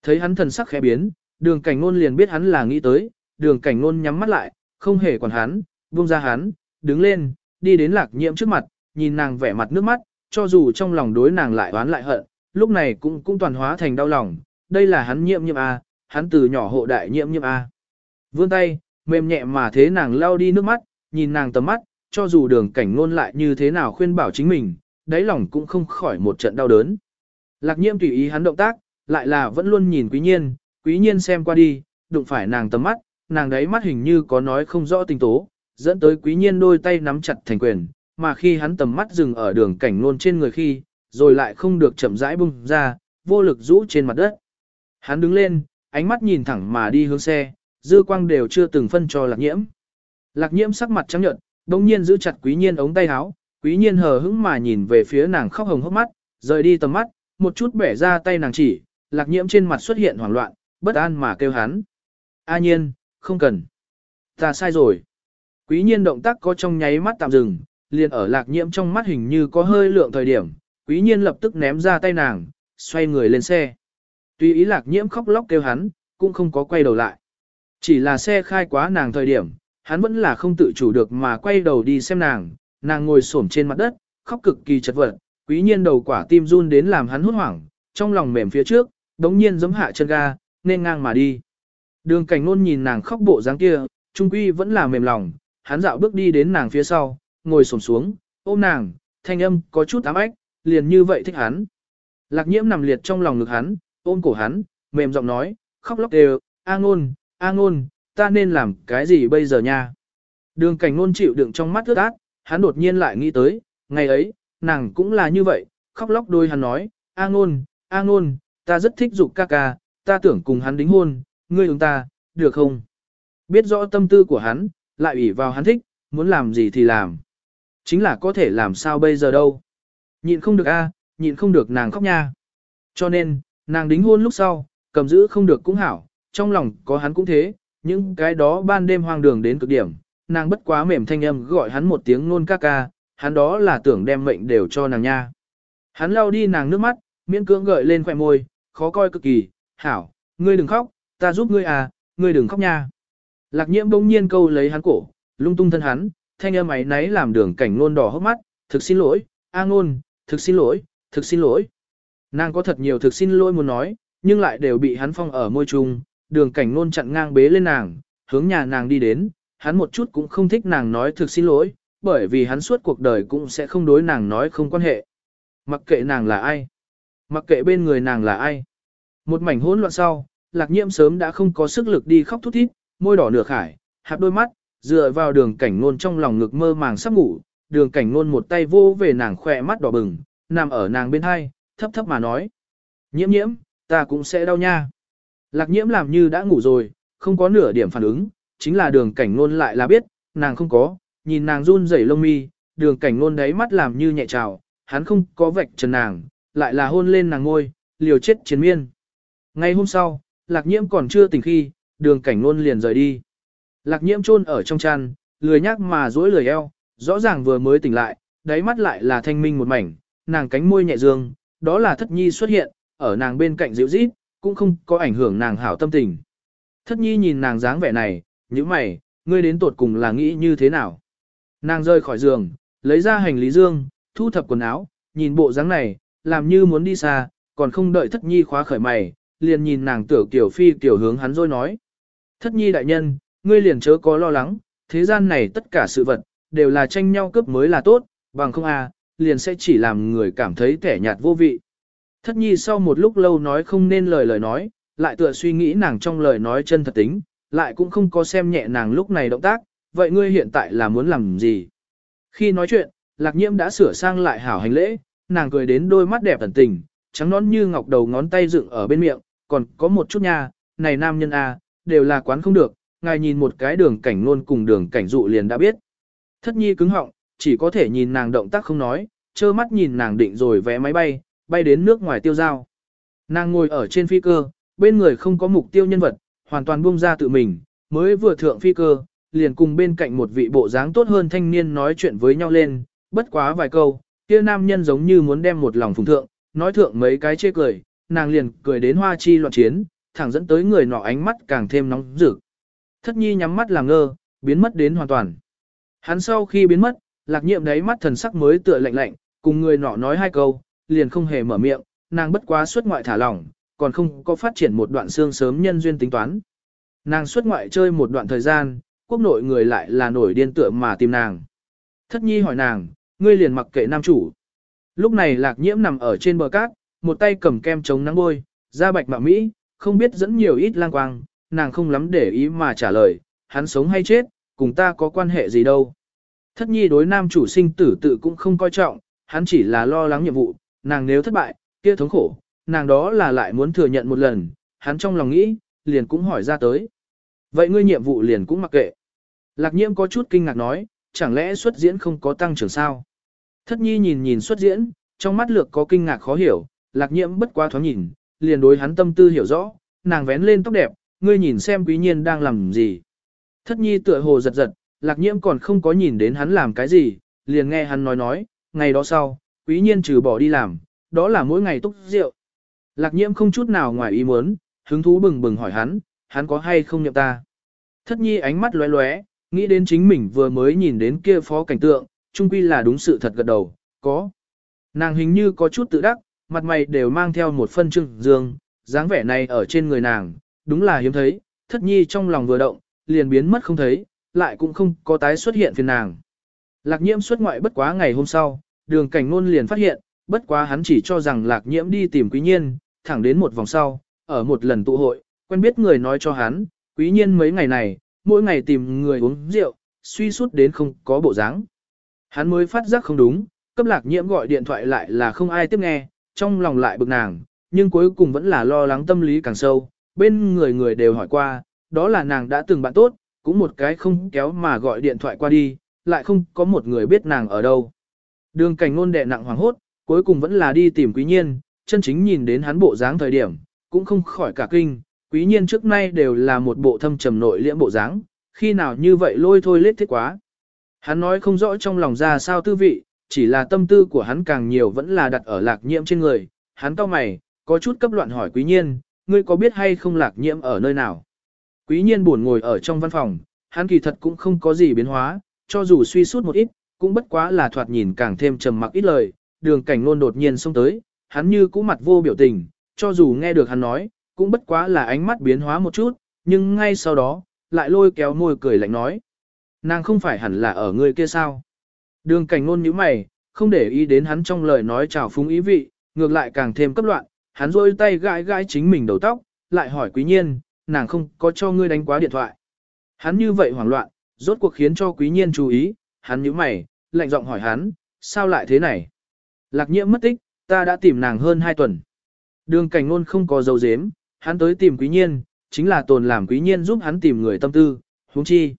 Thấy hắn thần sắc khẽ biến, đường cảnh nôn liền biết hắn là nghĩ tới, đường cảnh nôn nhắm mắt lại, không hề quản hắn, buông ra hắn, đứng lên, đi đến lạc nhiễm trước mặt, nhìn nàng vẻ mặt nước mắt, cho dù trong lòng đối nàng lại oán lại hận, lúc này cũng cũng toàn hóa thành đau lòng, đây là hắn nhiễm nhiễm A, hắn từ nhỏ hộ đại nhiễm nhiễm A. Vươn tay, mềm nhẹ mà thế nàng lao đi nước mắt, nhìn nàng tầm mắt, cho dù đường cảnh ngôn lại như thế nào khuyên bảo chính mình, đáy lòng cũng không khỏi một trận đau đớn. Lạc nhiễm tùy ý hắn động tác, lại là vẫn luôn nhìn quý nhiên, quý nhiên xem qua đi, đụng phải nàng tầm mắt, nàng đấy mắt hình như có nói không rõ tình tố, dẫn tới quý nhiên đôi tay nắm chặt thành quyền, mà khi hắn tầm mắt dừng ở đường cảnh nôn trên người khi, rồi lại không được chậm rãi bung ra, vô lực rũ trên mặt đất. Hắn đứng lên, ánh mắt nhìn thẳng mà đi hướng xe, dư quang đều chưa từng phân cho lạc nhiễm. Lạc nhiễm sắc mặt trắng nhợt, đồng nhiên giữ chặt quý nhiên ống tay áo, quý nhiên hờ hững mà nhìn về phía nàng khóc hồng hốc mắt, rời đi tầm mắt, một chút bẻ ra tay nàng chỉ, lạc nhiễm trên mặt xuất hiện hoảng loạn, bất an mà kêu hắn. A nhiên, không cần. Ta sai rồi. Quý nhiên động tác có trong nháy mắt tạm dừng, liền ở lạc nhiễm trong mắt hình như có hơi lượng thời điểm, quý nhiên lập tức ném ra tay nàng, xoay người lên xe. Tuy ý lạc nhiễm khóc lóc kêu hắn, cũng không có quay đầu lại. Chỉ là xe khai quá nàng thời điểm, hắn vẫn là không tự chủ được mà quay đầu đi xem nàng, nàng ngồi xổm trên mặt đất, khóc cực kỳ chật vật, quý nhiên đầu quả tim run đến làm hắn hốt hoảng, trong lòng mềm phía trước, đống nhiên giấm hạ chân ga, nên ngang mà đi. Đường cảnh nôn nhìn nàng khóc bộ dáng kia, trung quy vẫn là mềm lòng, hắn dạo bước đi đến nàng phía sau, ngồi xổm xuống, ôm nàng, thanh âm có chút ám ách, liền như vậy thích hắn. Lạc nhiễm nằm liệt trong lòng ngực hắn, ôm cổ hắn, mềm giọng nói, khóc lóc đều, A ngôn, A ngôn, ta nên làm cái gì bây giờ nha? Đường cảnh ngôn chịu đựng trong mắt ướt át, hắn đột nhiên lại nghĩ tới, ngày ấy, nàng cũng là như vậy, khóc lóc đôi hắn nói, A ngôn, A ngôn, ta rất thích dục ca ca, ta tưởng cùng hắn đính hôn, ngươi ứng ta, được không? Biết rõ tâm tư của hắn, lại ủy vào hắn thích, muốn làm gì thì làm. Chính là có thể làm sao bây giờ đâu. Nhịn không được a, nhịn không được nàng khóc nha. Cho nên, nàng đính hôn lúc sau, cầm giữ không được cũng hảo, trong lòng có hắn cũng thế, những cái đó ban đêm hoang đường đến cực điểm, nàng bất quá mềm thanh âm gọi hắn một tiếng nôn ca ca, hắn đó là tưởng đem mệnh đều cho nàng nha. Hắn lau đi nàng nước mắt, miễn cưỡng gợi lên khỏe môi, khó coi cực kỳ, hảo, ngươi đừng khóc, ta giúp ngươi à, ngươi đừng khóc nha. Lạc nhiễm bỗng nhiên câu lấy hắn cổ, lung tung thân hắn, thanh âm ấy nấy làm đường cảnh nôn đỏ hốc mắt, thực xin lỗi, a ngôn, thực xin lỗi, thực xin lỗi. Nàng có thật nhiều thực xin lỗi muốn nói, nhưng lại đều bị hắn phong ở môi trung, đường cảnh nôn chặn ngang bế lên nàng, hướng nhà nàng đi đến, hắn một chút cũng không thích nàng nói thực xin lỗi, bởi vì hắn suốt cuộc đời cũng sẽ không đối nàng nói không quan hệ. Mặc kệ nàng là ai, mặc kệ bên người nàng là ai. Một mảnh hỗn loạn sau, lạc nhiễm sớm đã không có sức lực đi khóc thút thít, môi đỏ nửa khải, hạp đôi mắt, dựa vào đường cảnh nôn trong lòng ngực mơ màng sắp ngủ, đường cảnh nôn một tay vô về nàng khỏe mắt đỏ bừng, nằm ở nàng bên hai, thấp thấp mà nói. Nhiễm nhiễm, ta cũng sẽ đau nha. Lạc nhiễm làm như đã ngủ rồi, không có nửa điểm phản ứng, chính là đường cảnh nôn lại là biết, nàng không có, nhìn nàng run rẩy lông mi, đường cảnh nôn đáy mắt làm như nhẹ trào, hắn không có vạch trần nàng, lại là hôn lên nàng ngôi, liều chết chiến miên. Ngay hôm sau, lạc nhiễm còn chưa tỉnh khi, đường cảnh nôn liền rời đi. Lạc nhiễm chôn ở trong chăn, lười nhác mà duỗi lười eo, rõ ràng vừa mới tỉnh lại, đáy mắt lại là thanh minh một mảnh, nàng cánh môi nhẹ dương, đó là thất nhi xuất hiện, ở nàng bên cạnh dịu rít, cũng không có ảnh hưởng nàng hảo tâm tình. Thất nhi nhìn nàng dáng vẻ này, như mày, ngươi đến tột cùng là nghĩ như thế nào? Nàng rơi khỏi giường, lấy ra hành lý dương, thu thập quần áo, nhìn bộ dáng này, làm như muốn đi xa, còn không đợi thất nhi khóa khởi mày, liền nhìn nàng tiểu kiểu phi tiểu hướng hắn rồi nói. Thất nhi đại nhân, ngươi liền chớ có lo lắng, thế gian này tất cả sự vật, đều là tranh nhau cướp mới là tốt, bằng không à, liền sẽ chỉ làm người cảm thấy kẻ nhạt vô vị. Thất nhi sau một lúc lâu nói không nên lời lời nói, lại tựa suy nghĩ nàng trong lời nói chân thật tính, lại cũng không có xem nhẹ nàng lúc này động tác, vậy ngươi hiện tại là muốn làm gì? Khi nói chuyện, lạc nhiễm đã sửa sang lại hảo hành lễ, nàng cười đến đôi mắt đẹp thần tình, trắng nón như ngọc đầu ngón tay dựng ở bên miệng, còn có một chút nha, này nam nhân a, đều là quán không được, ngài nhìn một cái đường cảnh luôn cùng đường cảnh dụ liền đã biết. Thất nhi cứng họng, chỉ có thể nhìn nàng động tác không nói, trơ mắt nhìn nàng định rồi vé máy bay, bay đến nước ngoài tiêu giao. Nàng ngồi ở trên phi cơ, bên người không có mục tiêu nhân vật, hoàn toàn buông ra tự mình, mới vừa thượng phi cơ, liền cùng bên cạnh một vị bộ dáng tốt hơn thanh niên nói chuyện với nhau lên, bất quá vài câu, kia nam nhân giống như muốn đem một lòng phùng thượng, nói thượng mấy cái chê cười, nàng liền cười đến hoa chi loạn chiến, thẳng dẫn tới người nọ ánh mắt càng thêm nóng rực. Thất nhi nhắm mắt làm ngơ, biến mất đến hoàn toàn. Hắn sau khi biến mất, lạc nhiệm đấy mắt thần sắc mới tựa lạnh lạnh, cùng người nọ nói hai câu, liền không hề mở miệng, nàng bất quá xuất ngoại thả lỏng, còn không có phát triển một đoạn xương sớm nhân duyên tính toán. Nàng xuất ngoại chơi một đoạn thời gian, quốc nội người lại là nổi điên tựa mà tìm nàng. Thất nhi hỏi nàng, ngươi liền mặc kệ nam chủ. Lúc này lạc nhiễm nằm ở trên bờ cát, một tay cầm kem chống nắng bôi, da bạch mạ Mỹ, không biết dẫn nhiều ít lang quang, nàng không lắm để ý mà trả lời, hắn sống hay chết, cùng ta có quan hệ gì đâu. Thất nhi đối nam chủ sinh tử tự cũng không coi trọng, hắn chỉ là lo lắng nhiệm vụ, nàng nếu thất bại, kia thống khổ, nàng đó là lại muốn thừa nhận một lần, hắn trong lòng nghĩ, liền cũng hỏi ra tới. Vậy ngươi nhiệm vụ liền cũng mặc kệ. Lạc nhiễm có chút kinh ngạc nói, chẳng lẽ xuất diễn không có tăng trưởng sao? Thất nhi nhìn nhìn xuất diễn, trong mắt lược có kinh ngạc khó hiểu, lạc nhiễm bất quá thoáng nhìn, liền đối hắn tâm tư hiểu rõ, nàng vén lên tóc đẹp, ngươi nhìn xem quý nhiên đang làm gì. Thất nhi tựa hồ giật giật, lạc nhiễm còn không có nhìn đến hắn làm cái gì, liền nghe hắn nói nói, ngày đó sau, quý nhiên trừ bỏ đi làm, đó là mỗi ngày túc rượu. Lạc nhiễm không chút nào ngoài ý muốn, hứng thú bừng bừng hỏi hắn, hắn có hay không nhậm ta. Thất nhi ánh mắt lóe lóe, nghĩ đến chính mình vừa mới nhìn đến kia phó cảnh tượng, chung quy là đúng sự thật gật đầu, có. Nàng hình như có chút tự đắc, mặt mày đều mang theo một phân trưng dương, dáng vẻ này ở trên người nàng, đúng là hiếm thấy, thất nhi trong lòng vừa động, liền biến mất không thấy, lại cũng không có tái xuất hiện phiền nàng. Lạc nhiễm xuất ngoại bất quá ngày hôm sau, đường cảnh ngôn liền phát hiện, bất quá hắn chỉ cho rằng lạc nhiễm đi tìm quý nhiên, thẳng đến một vòng sau, ở một lần tụ hội, quen biết người nói cho hắn, quý nhiên mấy ngày này, mỗi ngày tìm người uống rượu, suy sút đến không có bộ dáng. Hắn mới phát giác không đúng, cấp lạc nhiễm gọi điện thoại lại là không ai tiếp nghe, trong lòng lại bực nàng, nhưng cuối cùng vẫn là lo lắng tâm lý càng sâu, bên người người đều hỏi qua, đó là nàng đã từng bạn tốt, cũng một cái không kéo mà gọi điện thoại qua đi, lại không có một người biết nàng ở đâu. Đường cảnh ngôn đệ nặng hoàng hốt, cuối cùng vẫn là đi tìm quý nhiên, chân chính nhìn đến hắn bộ dáng thời điểm, cũng không khỏi cả kinh, quý nhiên trước nay đều là một bộ thâm trầm nội liễm bộ dáng, khi nào như vậy lôi thôi lết thiết quá. Hắn nói không rõ trong lòng ra sao tư vị, chỉ là tâm tư của hắn càng nhiều vẫn là đặt ở lạc nhiễm trên người, hắn cau mày, có chút cấp loạn hỏi quý nhiên, ngươi có biết hay không lạc nhiễm ở nơi nào. Quý nhiên buồn ngồi ở trong văn phòng, hắn kỳ thật cũng không có gì biến hóa, cho dù suy sút một ít, cũng bất quá là thoạt nhìn càng thêm trầm mặc ít lời, đường cảnh luôn đột nhiên xông tới, hắn như cũ mặt vô biểu tình, cho dù nghe được hắn nói, cũng bất quá là ánh mắt biến hóa một chút, nhưng ngay sau đó, lại lôi kéo môi cười lạnh nói. Nàng không phải hẳn là ở người kia sao? Đường cảnh ngôn như mày, không để ý đến hắn trong lời nói chào phúng ý vị, ngược lại càng thêm cấp loạn, hắn rôi tay gãi gãi chính mình đầu tóc, lại hỏi quý nhiên, nàng không có cho ngươi đánh quá điện thoại. Hắn như vậy hoảng loạn, rốt cuộc khiến cho quý nhiên chú ý, hắn nhíu mày, lạnh giọng hỏi hắn, sao lại thế này? Lạc nhiễm mất tích, ta đã tìm nàng hơn 2 tuần. Đường cảnh ngôn không có dấu dếm, hắn tới tìm quý nhiên, chính là tồn làm quý nhiên giúp hắn tìm người tâm tư, huống chi.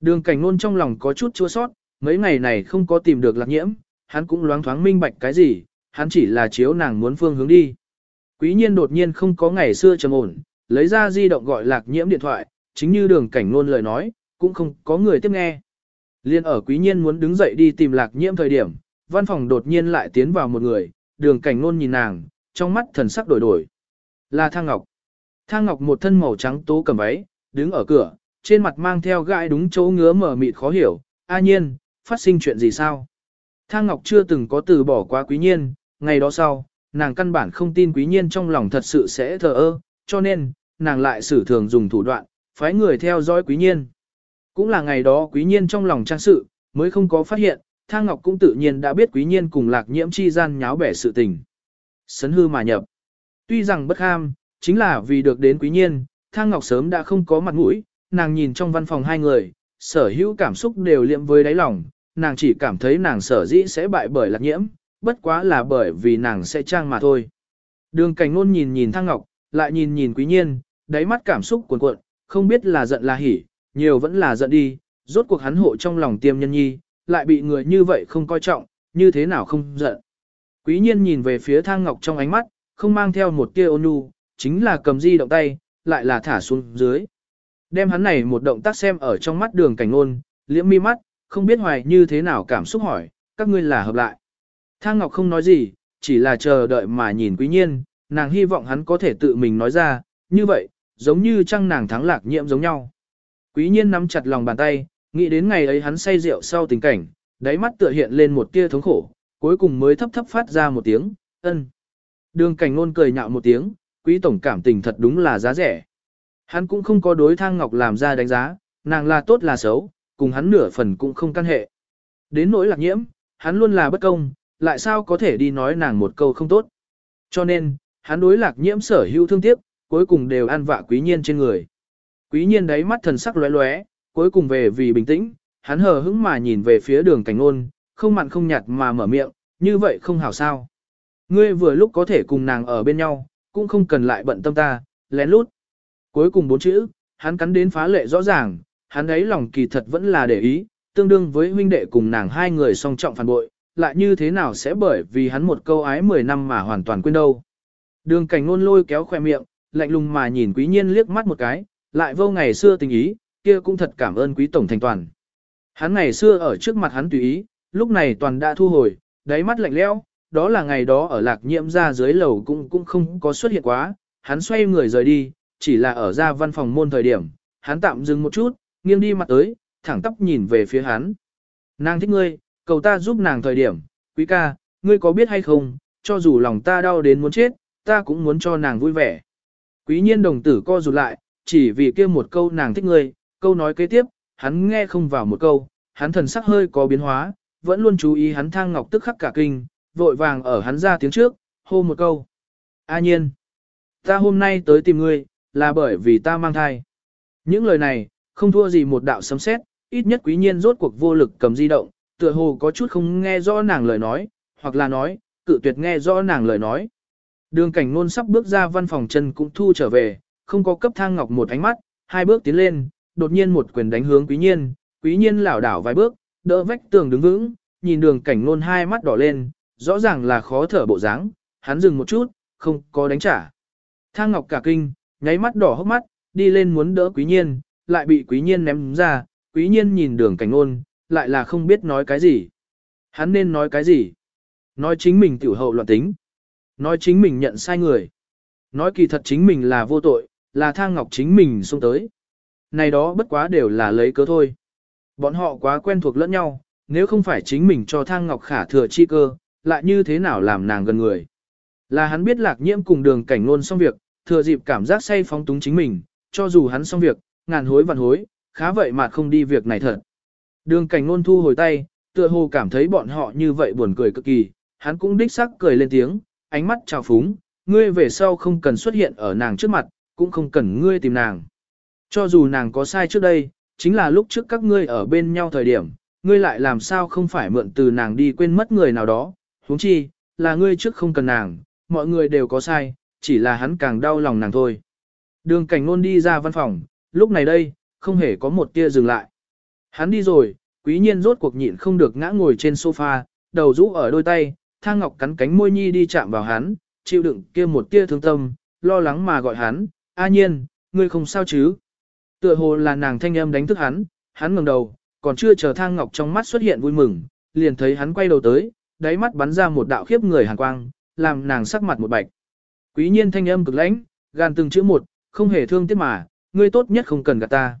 Đường cảnh ngôn trong lòng có chút chua sót, mấy ngày này không có tìm được lạc nhiễm, hắn cũng loáng thoáng minh bạch cái gì, hắn chỉ là chiếu nàng muốn phương hướng đi. Quý nhiên đột nhiên không có ngày xưa trầm ổn, lấy ra di động gọi lạc nhiễm điện thoại, chính như đường cảnh ngôn lời nói, cũng không có người tiếp nghe. Liên ở quý nhiên muốn đứng dậy đi tìm lạc nhiễm thời điểm, văn phòng đột nhiên lại tiến vào một người, đường cảnh ngôn nhìn nàng, trong mắt thần sắc đổi đổi. Là Thang Ngọc. Thang Ngọc một thân màu trắng tố cầm váy, đứng ở cửa, trên mặt mang theo gai đúng chỗ ngứa mở mịt khó hiểu, a nhiên, phát sinh chuyện gì sao? Thang Ngọc chưa từng có từ bỏ qua quý nhiên, ngày đó sau, nàng căn bản không tin quý nhiên trong lòng thật sự sẽ thờ ơ, cho nên, nàng lại sử thường dùng thủ đoạn, phái người theo dõi quý nhiên. Cũng là ngày đó quý nhiên trong lòng trang sự, mới không có phát hiện, Thang Ngọc cũng tự nhiên đã biết quý nhiên cùng lạc nhiễm chi gian nháo bẻ sự tình. Sấn hư mà nhập. Tuy rằng bất ham, chính là vì được đến quý nhiên, Thang Ngọc sớm đã không có mặt mũi, nàng nhìn trong văn phòng hai người, sở hữu cảm xúc đều liệm với đáy lòng, nàng chỉ cảm thấy nàng sở dĩ sẽ bại bởi lạc nhiễm, bất quá là bởi vì nàng sẽ trang mà thôi. Đường cảnh ngôn nhìn nhìn Thang Ngọc, lại nhìn nhìn quý nhiên, đáy mắt cảm xúc cuồn cuộn, không biết là giận là hỉ, nhiều vẫn là giận đi, rốt cuộc hắn hộ trong lòng tiêm nhân nhi, lại bị người như vậy không coi trọng, như thế nào không giận. Quý nhiên nhìn về phía Thang Ngọc trong ánh mắt, không mang theo một tia ôn nhu, chính là cầm di động tay, lại là thả xuống dưới. Đem hắn này một động tác xem ở trong mắt đường cảnh ngôn, liễm mi mắt, không biết hoài như thế nào cảm xúc hỏi, các ngươi là hợp lại. Thang Ngọc không nói gì, chỉ là chờ đợi mà nhìn quý nhiên, nàng hy vọng hắn có thể tự mình nói ra, như vậy, giống như trăng nàng thắng lạc nhiễm giống nhau. Quý nhiên nắm chặt lòng bàn tay, nghĩ đến ngày ấy hắn say rượu sau tình cảnh, đáy mắt tựa hiện lên một tia thống khổ, cuối cùng mới thấp thấp phát ra một tiếng, ân. Đường cảnh ngôn cười nhạo một tiếng, quý tổng cảm tình thật đúng là giá rẻ. Hắn cũng không có đối thang ngọc làm ra đánh giá, nàng là tốt là xấu, cùng hắn nửa phần cũng không căn hệ. Đến nỗi lạc nhiễm, hắn luôn là bất công, lại sao có thể đi nói nàng một câu không tốt. Cho nên, hắn đối lạc nhiễm sở hữu thương tiếc, cuối cùng đều ăn vạ quý nhiên trên người. Quý nhiên đáy mắt thần sắc lóe lóe, cuối cùng về vì bình tĩnh, hắn hờ hững mà nhìn về phía đường cảnh ngôn, không mặn không nhạt mà mở miệng, như vậy không hảo sao. Ngươi vừa lúc có thể cùng nàng ở bên nhau, cũng không cần lại bận tâm ta, lén lút. Cuối cùng bốn chữ, hắn cắn đến phá lệ rõ ràng, hắn ấy lòng kỳ thật vẫn là để ý, tương đương với huynh đệ cùng nàng hai người song trọng phản bội, lại như thế nào sẽ bởi vì hắn một câu ái 10 năm mà hoàn toàn quên đâu. Đường cảnh ngôn lôi kéo khoe miệng, lạnh lùng mà nhìn quý nhiên liếc mắt một cái, lại vô ngày xưa tình ý, kia cũng thật cảm ơn quý tổng thành toàn. Hắn ngày xưa ở trước mặt hắn tùy ý, lúc này toàn đã thu hồi, đáy mắt lạnh lẽo, đó là ngày đó ở lạc nhiễm ra dưới lầu cũng cũng không có xuất hiện quá, hắn xoay người rời đi, chỉ là ở ra văn phòng môn thời điểm, hắn tạm dừng một chút, nghiêng đi mặt tới, thẳng tóc nhìn về phía hắn. Nàng thích ngươi, cầu ta giúp nàng thời điểm, quý ca, ngươi có biết hay không, cho dù lòng ta đau đến muốn chết, ta cũng muốn cho nàng vui vẻ. Quý nhiên đồng tử co rụt lại, chỉ vì kia một câu nàng thích ngươi, câu nói kế tiếp, hắn nghe không vào một câu, hắn thần sắc hơi có biến hóa, vẫn luôn chú ý hắn thang ngọc tức khắc cả kinh, vội vàng ở hắn ra tiếng trước, hô một câu. A nhiên, ta hôm nay tới tìm ngươi, là bởi vì ta mang thai. Những lời này, không thua gì một đạo sấm sét, ít nhất quý nhiên rốt cuộc vô lực cầm di động, tựa hồ có chút không nghe rõ nàng lời nói, hoặc là nói, cự tuyệt nghe rõ nàng lời nói. Đường cảnh nôn sắp bước ra văn phòng chân cũng thu trở về, không có cấp thang ngọc một ánh mắt, hai bước tiến lên, đột nhiên một quyền đánh hướng quý nhiên, quý nhiên lảo đảo vài bước, đỡ vách tường đứng vững, nhìn đường cảnh nôn hai mắt đỏ lên, rõ ràng là khó thở bộ dáng, hắn dừng một chút, không có đánh trả. Thang ngọc cả kinh, nháy mắt đỏ hốc mắt, đi lên muốn đỡ quý nhiên, lại bị quý nhiên ném ra, quý nhiên nhìn đường cảnh nôn, lại là không biết nói cái gì. Hắn nên nói cái gì? Nói chính mình tiểu hậu loạn tính. Nói chính mình nhận sai người. Nói kỳ thật chính mình là vô tội, là thang ngọc chính mình xông tới. Này đó bất quá đều là lấy cớ thôi. Bọn họ quá quen thuộc lẫn nhau, nếu không phải chính mình cho thang ngọc khả thừa chi cơ, lại như thế nào làm nàng gần người. Là hắn biết lạc nhiễm cùng đường cảnh ngôn xong việc, thừa dịp cảm giác say phóng túng chính mình, cho dù hắn xong việc, ngàn hối vạn hối, khá vậy mà không đi việc này thật. Đường cảnh ngôn thu hồi tay, tựa hồ cảm thấy bọn họ như vậy buồn cười cực kỳ, hắn cũng đích sắc cười lên tiếng, ánh mắt trào phúng, ngươi về sau không cần xuất hiện ở nàng trước mặt, cũng không cần ngươi tìm nàng. Cho dù nàng có sai trước đây, chính là lúc trước các ngươi ở bên nhau thời điểm, ngươi lại làm sao không phải mượn từ nàng đi quên mất người nào đó, huống chi, là ngươi trước không cần nàng, mọi người đều có sai, chỉ là hắn càng đau lòng nàng thôi. Đường cảnh nôn đi ra văn phòng, lúc này đây, không hề có một tia dừng lại. Hắn đi rồi, quý nhiên rốt cuộc nhịn không được ngã ngồi trên sofa, đầu rũ ở đôi tay, thang ngọc cắn cánh môi nhi đi chạm vào hắn, chịu đựng kia một tia thương tâm, lo lắng mà gọi hắn, a nhiên, ngươi không sao chứ. Tựa hồ là nàng thanh âm đánh thức hắn, hắn ngẩng đầu, còn chưa chờ thang ngọc trong mắt xuất hiện vui mừng, liền thấy hắn quay đầu tới, đáy mắt bắn ra một đạo khiếp người hàn quang, làm nàng sắc mặt một bạch. Quý nhiên thanh âm cực lãnh, gan từng chữ một, không hề thương tiếc mà, ngươi tốt nhất không cần gạt ta.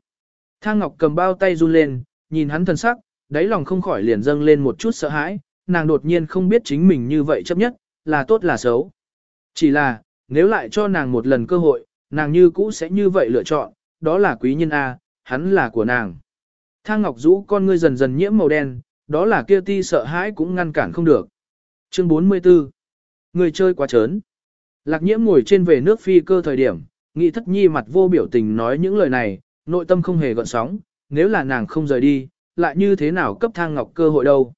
Thang Ngọc cầm bao tay run lên, nhìn hắn thân sắc, đáy lòng không khỏi liền dâng lên một chút sợ hãi, nàng đột nhiên không biết chính mình như vậy chấp nhất, là tốt là xấu. Chỉ là, nếu lại cho nàng một lần cơ hội, nàng như cũ sẽ như vậy lựa chọn, đó là quý nhân A, hắn là của nàng. Thang Ngọc Dũ con ngươi dần dần nhiễm màu đen, đó là kia ti sợ hãi cũng ngăn cản không được. Chương 44 Người chơi quá trớn. Lạc nhiễm ngồi trên về nước phi cơ thời điểm, nghị thất nhi mặt vô biểu tình nói những lời này, nội tâm không hề gợn sóng, nếu là nàng không rời đi, lại như thế nào cấp thang ngọc cơ hội đâu.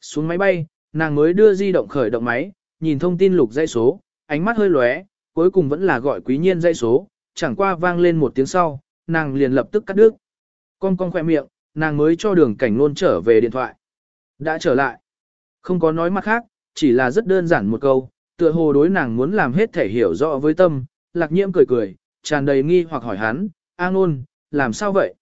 Xuống máy bay, nàng mới đưa di động khởi động máy, nhìn thông tin lục dây số, ánh mắt hơi lóe, cuối cùng vẫn là gọi quý nhiên dây số, chẳng qua vang lên một tiếng sau, nàng liền lập tức cắt đứt. Con con khoe miệng, nàng mới cho đường cảnh luôn trở về điện thoại. Đã trở lại. Không có nói mặt khác, chỉ là rất đơn giản một câu, tựa hồ đối nàng muốn làm hết thể hiểu rõ với tâm, lạc nhiễm cười cười, tràn đầy nghi hoặc hỏi hắn, A ngôn, làm sao vậy?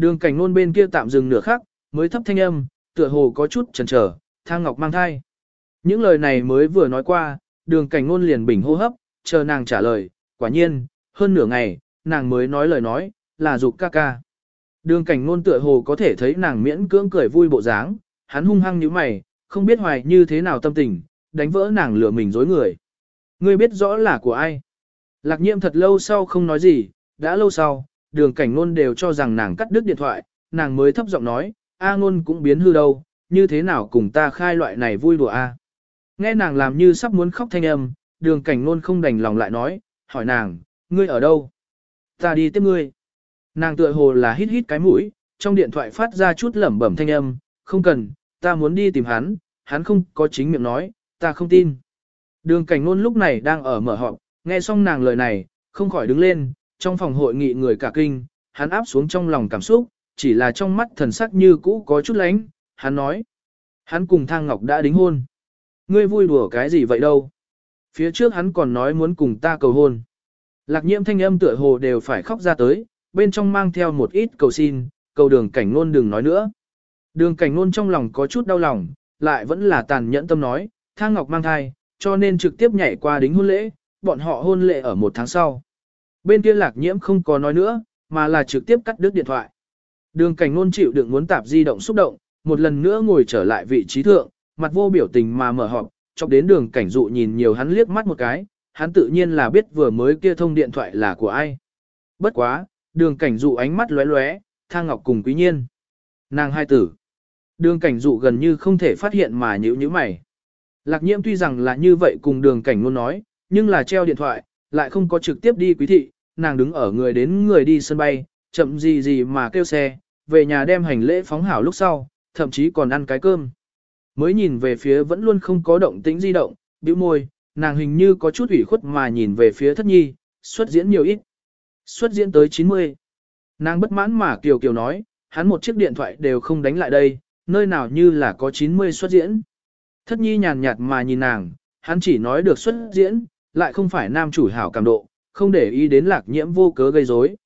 Đường cảnh ngôn bên kia tạm dừng nửa khắc, mới thấp thanh âm, tựa hồ có chút chần trở, thang ngọc mang thai. Những lời này mới vừa nói qua, đường cảnh ngôn liền bình hô hấp, chờ nàng trả lời, quả nhiên, hơn nửa ngày, nàng mới nói lời nói, là dục ca ca. Đường cảnh ngôn tựa hồ có thể thấy nàng miễn cưỡng cười vui bộ dáng, hắn hung hăng như mày, không biết hoài như thế nào tâm tình, đánh vỡ nàng lừa mình dối người. Ngươi biết rõ là của ai? Lạc Nhiệm thật lâu sau không nói gì, đã lâu sau, đường cảnh ngôn đều cho rằng nàng cắt đứt điện thoại, nàng mới thấp giọng nói, A ngôn cũng biến hư đâu, như thế nào cùng ta khai loại này vui đùa A. Nghe nàng làm như sắp muốn khóc thanh âm, đường cảnh nôn không đành lòng lại nói, hỏi nàng, ngươi ở đâu? Ta đi tiếp ngươi. Nàng tựa hồ là hít hít cái mũi, trong điện thoại phát ra chút lẩm bẩm thanh âm, không cần, ta muốn đi tìm hắn, hắn không có chính miệng nói, ta không tin. Đường cảnh nôn lúc này đang ở mở họng, nghe xong nàng lời này, không khỏi đứng lên, trong phòng hội nghị người cả kinh, hắn áp xuống trong lòng cảm xúc, chỉ là trong mắt thần sắc như cũ có chút lánh, hắn nói. Hắn cùng Thang Ngọc đã đính hôn. Ngươi vui đùa cái gì vậy đâu? Phía trước hắn còn nói muốn cùng ta cầu hôn. Lạc nhiễm thanh âm tựa hồ đều phải khóc ra tới, bên trong mang theo một ít cầu xin, cầu đường cảnh ngôn đừng nói nữa. Đường cảnh ngôn trong lòng có chút đau lòng, lại vẫn là tàn nhẫn tâm nói, Thang Ngọc mang thai, cho nên trực tiếp nhảy qua đính hôn lễ, bọn họ hôn lễ ở một tháng sau. Bên kia lạc nhiễm không có nói nữa, mà là trực tiếp cắt đứt điện thoại. Đường cảnh ngôn chịu đựng muốn tạp di động xúc động, một lần nữa ngồi trở lại vị trí thượng, mặt vô biểu tình mà mở họp, chọc đến đường cảnh dụ nhìn nhiều hắn liếc mắt một cái, hắn tự nhiên là biết vừa mới kia thông điện thoại là của ai. Bất quá, đường cảnh dụ ánh mắt lóe lóe, thang ngọc cùng quý nhiên. Nàng hai tử. Đường cảnh dụ gần như không thể phát hiện mà nhữ như mày. Lạc nhiễm tuy rằng là như vậy cùng đường cảnh luôn nói, nhưng là treo điện thoại, lại không có trực tiếp đi quý thị, nàng đứng ở người đến người đi sân bay, chậm gì gì mà kêu xe, về nhà đem hành lễ phóng hảo lúc sau, thậm chí còn ăn cái cơm. Mới nhìn về phía vẫn luôn không có động tĩnh di động, bĩu môi, nàng hình như có chút ủy khuất mà nhìn về phía thất nhi, xuất diễn nhiều ít. Xuất diễn tới 90. Nàng bất mãn mà kiều kiều nói, hắn một chiếc điện thoại đều không đánh lại đây, nơi nào như là có 90 xuất diễn. Thất nhi nhàn nhạt mà nhìn nàng, hắn chỉ nói được xuất diễn, lại không phải nam chủ hảo cảm độ, không để ý đến lạc nhiễm vô cớ gây rối.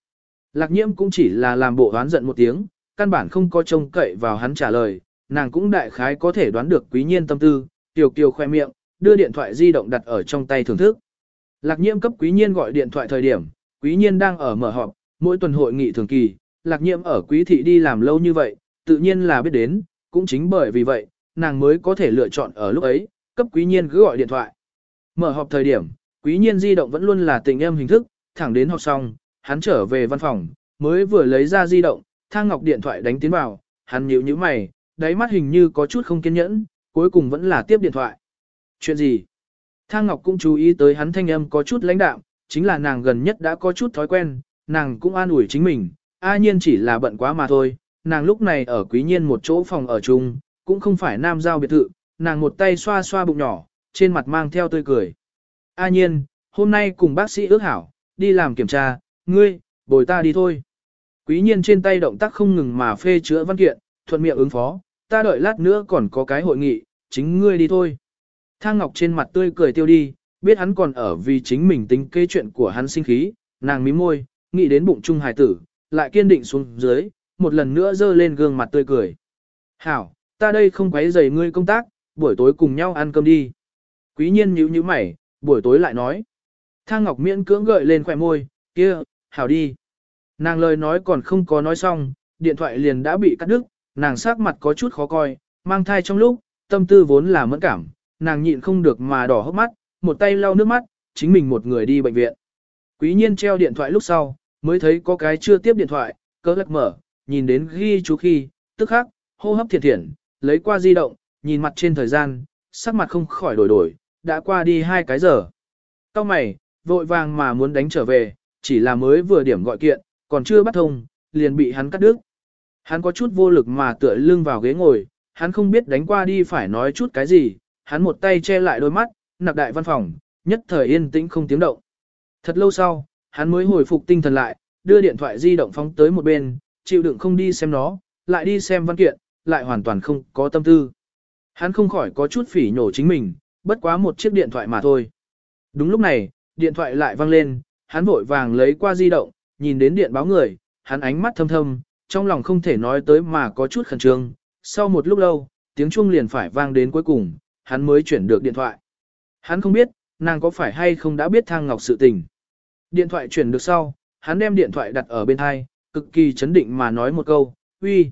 Lạc nhiễm cũng chỉ là làm bộ đoán giận một tiếng, căn bản không có trông cậy vào hắn trả lời, nàng cũng đại khái có thể đoán được quý nhiên tâm tư, tiểu kiều khoe miệng, đưa điện thoại di động đặt ở trong tay thưởng thức. Lạc nhiễm cấp quý nhiên gọi điện thoại thời điểm, quý nhiên đang ở mở họp, mỗi tuần hội nghị thường kỳ, lạc nhiễm ở quý thị đi làm lâu như vậy, tự nhiên là biết đến, cũng chính bởi vì vậy, nàng mới có thể lựa chọn ở lúc ấy, cấp quý nhiên cứ gọi điện thoại. Mở họp thời điểm, quý nhiên di động vẫn luôn là tình em hình thức, thẳng đến họp xong, hắn trở về văn phòng, mới vừa lấy ra di động, thang ngọc điện thoại đánh tiến vào, hắn nhíu nhíu mày, đáy mắt hình như có chút không kiên nhẫn, cuối cùng vẫn là tiếp điện thoại. Chuyện gì? Thang Ngọc cũng chú ý tới hắn thanh âm có chút lãnh đạm, chính là nàng gần nhất đã có chút thói quen, nàng cũng an ủi chính mình, a nhiên chỉ là bận quá mà thôi, nàng lúc này ở quý nhiên một chỗ phòng ở chung, cũng không phải nam giao biệt thự, nàng một tay xoa xoa bụng nhỏ, trên mặt mang theo tươi cười. A nhiên, hôm nay cùng bác sĩ ước hảo, đi làm kiểm tra, ngươi, bồi ta đi thôi. Quý nhiên trên tay động tác không ngừng mà phê chữa văn kiện, thuận miệng ứng phó, ta đợi lát nữa còn có cái hội nghị, chính ngươi đi thôi. Thang Ngọc trên mặt tươi cười tiêu đi, biết hắn còn ở vì chính mình tính kế chuyện của hắn sinh khí, nàng mím môi, nghĩ đến bụng trung hài tử, lại kiên định xuống dưới, một lần nữa dơ lên gương mặt tươi cười. Hảo, ta đây không quấy rầy ngươi công tác, buổi tối cùng nhau ăn cơm đi. Quý nhiên nhíu nhíu mày, buổi tối lại nói. Thang Ngọc miễn cưỡng gợi lên khỏe môi, kia, hảo đi. Nàng lời nói còn không có nói xong, điện thoại liền đã bị cắt đứt, nàng sắc mặt có chút khó coi, mang thai trong lúc, tâm tư vốn là mẫn cảm, nàng nhịn không được mà đỏ hốc mắt, một tay lau nước mắt, chính mình một người đi bệnh viện. Quý nhiên treo điện thoại lúc sau, mới thấy có cái chưa tiếp điện thoại, cỡ lắc mở, nhìn đến ghi chú khi, tức khắc, hô hấp thiệt thiện, lấy qua di động, nhìn mặt trên thời gian, sắc mặt không khỏi đổi đổi, đã qua đi hai cái giờ. Cao mày, vội vàng mà muốn đánh trở về, chỉ là mới vừa điểm gọi kiện, còn chưa bắt thông, liền bị hắn cắt đứt. Hắn có chút vô lực mà tựa lưng vào ghế ngồi, hắn không biết đánh qua đi phải nói chút cái gì, hắn một tay che lại đôi mắt, nặc đại văn phòng, nhất thời yên tĩnh không tiếng động. Thật lâu sau, hắn mới hồi phục tinh thần lại, đưa điện thoại di động phóng tới một bên, chịu đựng không đi xem nó, lại đi xem văn kiện, lại hoàn toàn không có tâm tư. Hắn không khỏi có chút phỉ nhổ chính mình, bất quá một chiếc điện thoại mà thôi. Đúng lúc này, điện thoại lại vang lên, hắn vội vàng lấy qua di động, nhìn đến điện báo người, hắn ánh mắt thâm thâm, trong lòng không thể nói tới mà có chút khẩn trương. Sau một lúc lâu, tiếng chuông liền phải vang đến cuối cùng, hắn mới chuyển được điện thoại. Hắn không biết, nàng có phải hay không đã biết thang ngọc sự tình. Điện thoại chuyển được sau, hắn đem điện thoại đặt ở bên hai, cực kỳ chấn định mà nói một câu, uy.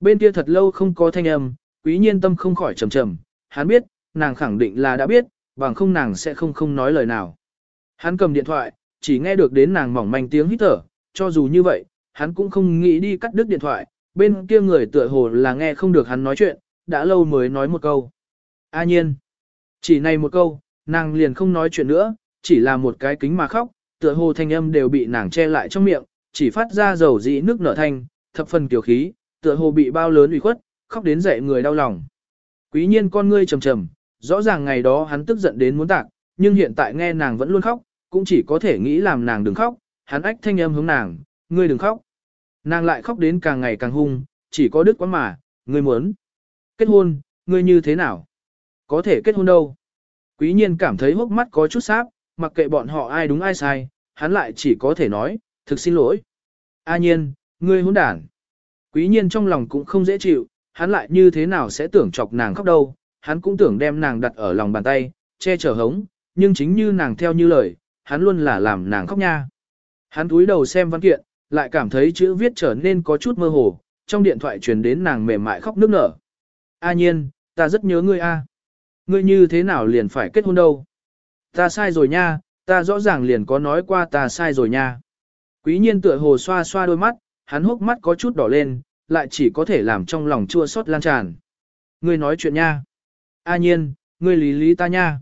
Bên kia thật lâu không có thanh âm, quý nhiên tâm không khỏi trầm trầm, hắn biết, nàng khẳng định là đã biết, bằng không nàng sẽ không không nói lời nào. Hắn cầm điện thoại, chỉ nghe được đến nàng mỏng manh tiếng hít thở, cho dù như vậy, hắn cũng không nghĩ đi cắt đứt điện thoại, bên kia người tựa hồ là nghe không được hắn nói chuyện, đã lâu mới nói một câu. A nhiên. Chỉ này một câu, nàng liền không nói chuyện nữa, chỉ là một cái kính mà khóc, tựa hồ thanh âm đều bị nàng che lại trong miệng, chỉ phát ra dầu dĩ nước nở thanh, thập phần kiều khí, tựa hồ bị bao lớn ủy khuất, khóc đến dậy người đau lòng. Quý nhiên con ngươi trầm trầm, rõ ràng ngày đó hắn tức giận đến muốn tạc, nhưng hiện tại nghe nàng vẫn luôn khóc, cũng chỉ có thể nghĩ làm nàng đừng khóc, hắn ách thanh âm hướng nàng, ngươi đừng khóc. Nàng lại khóc đến càng ngày càng hung, chỉ có đức quá mà, ngươi muốn. Kết hôn, ngươi như thế nào? Có thể kết hôn đâu? Quý nhiên cảm thấy hốc mắt có chút sáp, mặc kệ bọn họ ai đúng ai sai, hắn lại chỉ có thể nói, thực xin lỗi. A nhiên, ngươi hỗn đản. Quý nhiên trong lòng cũng không dễ chịu, hắn lại như thế nào sẽ tưởng chọc nàng khóc đâu, hắn cũng tưởng đem nàng đặt ở lòng bàn tay, che chở hống, nhưng chính như nàng theo như lời, hắn luôn là làm nàng khóc nha. Hắn túi đầu xem văn kiện, lại cảm thấy chữ viết trở nên có chút mơ hồ, trong điện thoại truyền đến nàng mềm mại khóc nức nở. A nhiên, ta rất nhớ ngươi a. Ngươi như thế nào liền phải kết hôn đâu? Ta sai rồi nha, ta rõ ràng liền có nói qua ta sai rồi nha. Quý nhiên tựa hồ xoa xoa đôi mắt, hắn hốc mắt có chút đỏ lên, lại chỉ có thể làm trong lòng chua xót lan tràn. Ngươi nói chuyện nha. A nhiên, ngươi lý lý ta nha.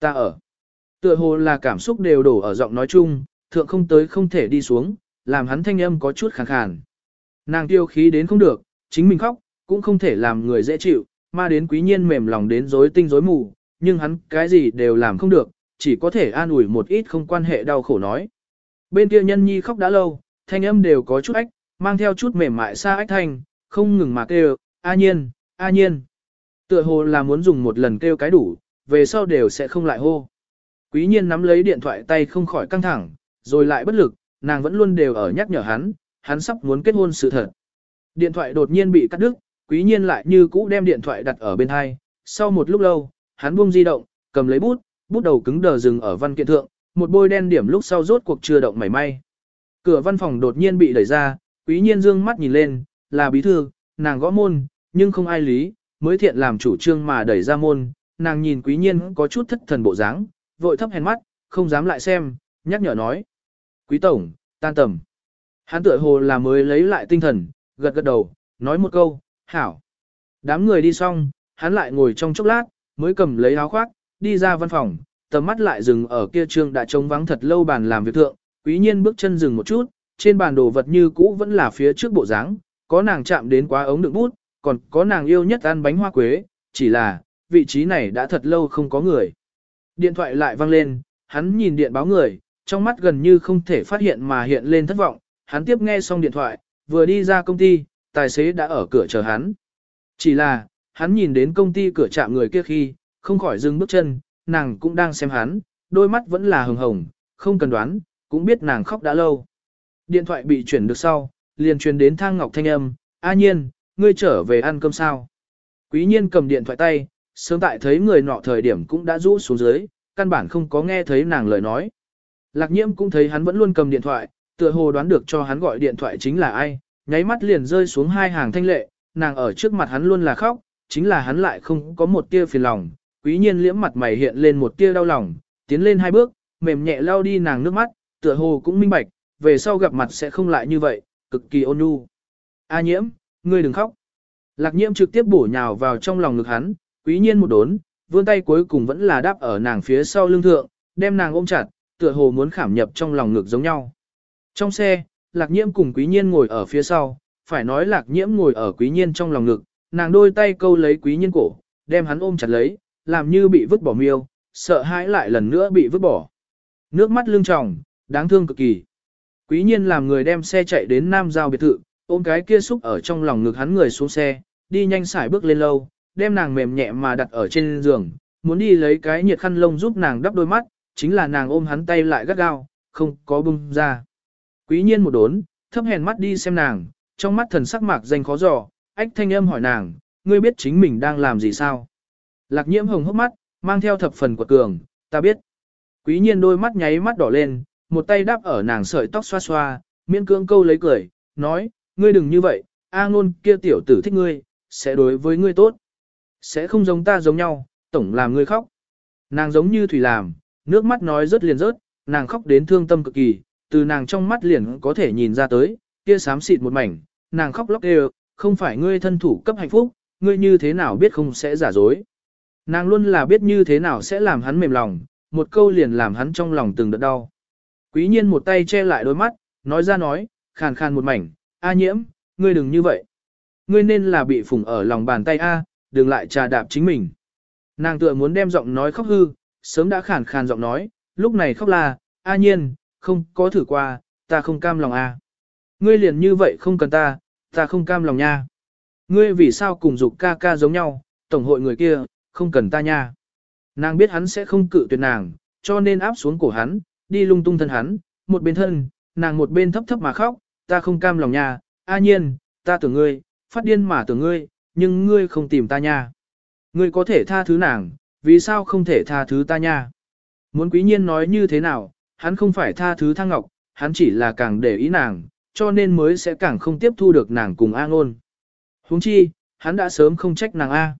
Ta ở. Tựa hồ là cảm xúc đều đổ ở giọng nói chung, thượng không tới không thể đi xuống, làm hắn thanh âm có chút khàn khàn. Nàng tiêu khí đến không được, chính mình khóc, cũng không thể làm người dễ chịu, mà đến quý nhiên mềm lòng đến rối tinh rối mù, nhưng hắn cái gì đều làm không được, chỉ có thể an ủi một ít không quan hệ đau khổ nói. Bên kia nhân nhi khóc đã lâu, thanh âm đều có chút ách, mang theo chút mềm mại xa ách thanh, không ngừng mà kêu, a nhiên, a nhiên. Tựa hồ là muốn dùng một lần kêu cái đủ, về sau đều sẽ không lại hô. Quý nhiên nắm lấy điện thoại tay không khỏi căng thẳng, rồi lại bất lực, nàng vẫn luôn đều ở nhắc nhở hắn, hắn sắp muốn kết hôn sự thật. Điện thoại đột nhiên bị cắt đứt, quý nhiên lại như cũ đem điện thoại đặt ở bên hai. Sau một lúc lâu, hắn buông di động, cầm lấy bút, bút đầu cứng đờ dừng ở văn kiện thượng, một bôi đen điểm lúc sau rốt cuộc chưa động mảy may. Cửa văn phòng đột nhiên bị đẩy ra, quý nhiên dương mắt nhìn lên, là bí thư, nàng gõ môn, nhưng không ai lý, mới thiện làm chủ trương mà đẩy ra môn, nàng nhìn quý nhiên có chút thất thần bộ dáng, vội thấp hèn mắt, không dám lại xem, nhắc nhở nói. Quý tổng, tan tầm. Hắn tựa hồ là mới lấy lại tinh thần, gật gật đầu, nói một câu, hảo. Đám người đi xong, hắn lại ngồi trong chốc lát, mới cầm lấy áo khoác, đi ra văn phòng, tầm mắt lại dừng ở kia trương đã trống vắng thật lâu bàn làm việc thượng, quý nhiên bước chân dừng một chút, trên bàn đồ vật như cũ vẫn là phía trước bộ dáng, có nàng chạm đến quá ống đựng bút, còn có nàng yêu nhất ăn bánh hoa quế, chỉ là, vị trí này đã thật lâu không có người. Điện thoại lại vang lên, hắn nhìn điện báo người, trong mắt gần như không thể phát hiện mà hiện lên thất vọng, hắn tiếp nghe xong điện thoại, vừa đi ra công ty, tài xế đã ở cửa chờ hắn. Chỉ là, hắn nhìn đến công ty cửa chạm người kia khi, không khỏi dừng bước chân, nàng cũng đang xem hắn, đôi mắt vẫn là hồng hồng, không cần đoán, cũng biết nàng khóc đã lâu. Điện thoại bị chuyển được sau, liền truyền đến thang ngọc thanh âm, A nhiên, ngươi trở về ăn cơm sao. Quý nhiên cầm điện thoại tay, sớm tại thấy người nọ thời điểm cũng đã rũ xuống dưới, căn bản không có nghe thấy nàng lời nói. Lạc nhiễm cũng thấy hắn vẫn luôn cầm điện thoại, tựa hồ đoán được cho hắn gọi điện thoại chính là ai, nháy mắt liền rơi xuống hai hàng thanh lệ, nàng ở trước mặt hắn luôn là khóc, chính là hắn lại không có một tia phiền lòng, quý nhiên liễm mặt mày hiện lên một tia đau lòng, tiến lên hai bước, mềm nhẹ lao đi nàng nước mắt, tựa hồ cũng minh bạch, về sau gặp mặt sẽ không lại như vậy, cực kỳ ôn nhu. A nhiễm, ngươi đừng khóc. Lạc nhiễm trực tiếp bổ nhào vào trong lòng ngực hắn, quý nhiên một đốn, vươn tay cuối cùng vẫn là đáp ở nàng phía sau lưng thượng, đem nàng ôm chặt, tựa hồ muốn khảm nhập trong lòng ngực giống nhau. Trong xe, lạc nhiễm cùng quý nhiên ngồi ở phía sau, phải nói lạc nhiễm ngồi ở quý nhiên trong lòng ngực, nàng đôi tay câu lấy quý nhiên cổ, đem hắn ôm chặt lấy, làm như bị vứt bỏ miêu, sợ hãi lại lần nữa bị vứt bỏ. Nước mắt lưng tròng, đáng thương cực kỳ. Quý nhiên làm người đem xe chạy đến Nam Giao biệt thự, ôm cái kia xúc ở trong lòng ngực hắn người xuống xe, đi nhanh xài bước lên lâu, đem nàng mềm nhẹ mà đặt ở trên giường, muốn đi lấy cái nhiệt khăn lông giúp nàng đắp đôi mắt, chính là nàng ôm hắn tay lại gắt gao, không có bung ra. Quý nhiên một đốn, thấp hèn mắt đi xem nàng, trong mắt thần sắc mạc danh khó dò, ách thanh âm hỏi nàng, ngươi biết chính mình đang làm gì sao? Lạc nhiễm hồng hốc mắt, mang theo thập phần của cường, ta biết. Quý nhiên đôi mắt nháy mắt đỏ lên, một tay đáp ở nàng sợi tóc xoa xoa, miễn cưỡng câu lấy cười, nói, ngươi đừng như vậy, A ngôn kia tiểu tử thích ngươi, sẽ đối với ngươi tốt. Sẽ không giống ta giống nhau, tổng làm ngươi khóc. Nàng giống như thủy làm, nước mắt nói rất liền rớt, nàng khóc đến thương tâm cực kỳ, từ nàng trong mắt liền có thể nhìn ra tới, kia xám xịt một mảnh, nàng khóc lóc đều, không phải ngươi thân thủ cấp hạnh phúc, ngươi như thế nào biết không sẽ giả dối. Nàng luôn là biết như thế nào sẽ làm hắn mềm lòng, một câu liền làm hắn trong lòng từng đợt đau. Quý nhiên một tay che lại đôi mắt, nói ra nói, khàn khàn một mảnh, A nhiễm, ngươi đừng như vậy. Ngươi nên là bị phủng ở lòng bàn tay A, đừng lại trà đạp chính mình. Nàng tựa muốn đem giọng nói khóc hư, sớm đã khàn khàn giọng nói, lúc này khóc là, A nhiên, không có thử qua, ta không cam lòng A. Ngươi liền như vậy không cần ta, ta không cam lòng nha. Ngươi vì sao cùng dục ca ca giống nhau, tổng hội người kia, không cần ta nha. Nàng biết hắn sẽ không cự tuyệt nàng, cho nên áp xuống cổ hắn, đi lung tung thân hắn, một bên thân, nàng một bên thấp thấp mà khóc, ta không cam lòng nha, a nhiên, ta tưởng ngươi, phát điên mà tưởng ngươi, nhưng ngươi không tìm ta nha. Ngươi có thể tha thứ nàng, vì sao không thể tha thứ ta nha? Muốn quý nhiên nói như thế nào, hắn không phải tha thứ thang ngọc, hắn chỉ là càng để ý nàng, cho nên mới sẽ càng không tiếp thu được nàng cùng A ngôn. huống chi, hắn đã sớm không trách nàng A.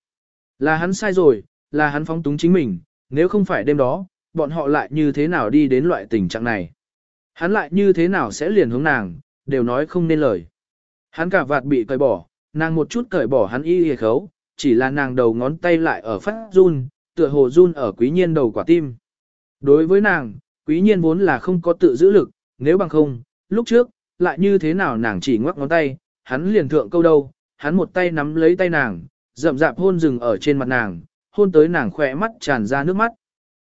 Là hắn sai rồi, là hắn phóng túng chính mình, nếu không phải đêm đó, bọn họ lại như thế nào đi đến loại tình trạng này. Hắn lại như thế nào sẽ liền hướng nàng, đều nói không nên lời. Hắn cả vạt bị cởi bỏ, nàng một chút cởi bỏ hắn y hề khấu, chỉ là nàng đầu ngón tay lại ở phát run, tựa hồ run ở quý nhiên đầu quả tim. Đối với nàng, quý nhiên vốn là không có tự giữ lực, nếu bằng không, lúc trước, lại như thế nào nàng chỉ ngoắc ngón tay, hắn liền thượng câu đâu, hắn một tay nắm lấy tay nàng, rậm rạp hôn rừng ở trên mặt nàng, hôn tới nàng khỏe mắt tràn ra nước mắt.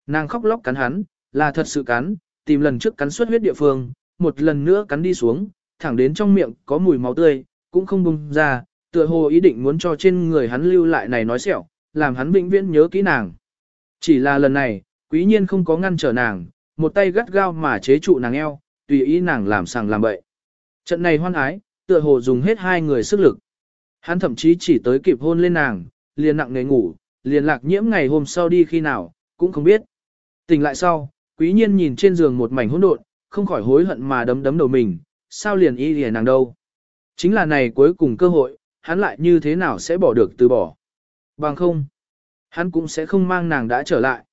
Nàng khóc lóc cắn hắn, là thật sự cắn, tìm lần trước cắn xuất huyết địa phương, một lần nữa cắn đi xuống, thẳng đến trong miệng có mùi máu tươi, cũng không bung ra, tựa hồ ý định muốn cho trên người hắn lưu lại này nói sẹo, làm hắn vĩnh viễn nhớ kỹ nàng. Chỉ là lần này, quý nhiên không có ngăn trở nàng, một tay gắt gao mà chế trụ nàng eo, tùy ý nàng làm sàng làm bậy. Trận này hoan ái, tựa hồ dùng hết hai người sức lực. Hắn thậm chí chỉ tới kịp hôn lên nàng, liền nặng nề ngủ, liền lạc nhiễm ngày hôm sau đi khi nào, cũng không biết. Tỉnh lại sau, quý nhiên nhìn trên giường một mảnh hỗn độn, không khỏi hối hận mà đấm đấm đầu mình, sao liền y lìa nàng đâu. Chính là này cuối cùng cơ hội, hắn lại như thế nào sẽ bỏ được từ bỏ. Bằng không, hắn cũng sẽ không mang nàng đã trở lại.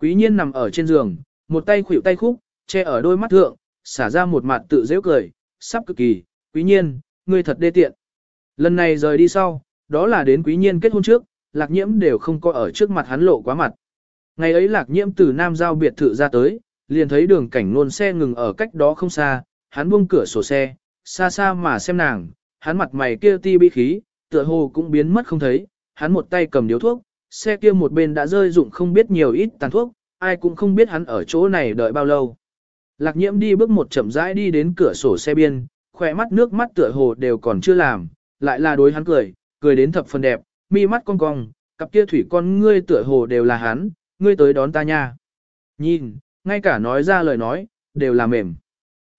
Quý nhiên nằm ở trên giường, một tay khuỷu tay khúc, che ở đôi mắt thượng, xả ra một mặt tự dễ cười, sắp cực kỳ, quý nhiên, ngươi thật đê tiện. Lần này rời đi sau, đó là đến quý nhiên kết hôn trước, lạc nhiễm đều không có ở trước mặt hắn lộ quá mặt. Ngày ấy lạc nhiễm từ Nam Giao biệt thự ra tới, liền thấy đường cảnh nôn xe ngừng ở cách đó không xa, hắn buông cửa sổ xe, xa xa mà xem nàng, hắn mặt mày kia ti bi khí, tựa hồ cũng biến mất không thấy, hắn một tay cầm điếu thuốc, xe kia một bên đã rơi dụng không biết nhiều ít tàn thuốc, ai cũng không biết hắn ở chỗ này đợi bao lâu. Lạc nhiễm đi bước một chậm rãi đi đến cửa sổ xe biên, khỏe mắt nước mắt tựa hồ đều còn chưa làm, lại là đối hắn cười, cười đến thập phần đẹp, mi mắt cong cong, cặp kia thủy con ngươi tựa hồ đều là hắn, ngươi tới đón ta nha. Nhìn, ngay cả nói ra lời nói, đều là mềm.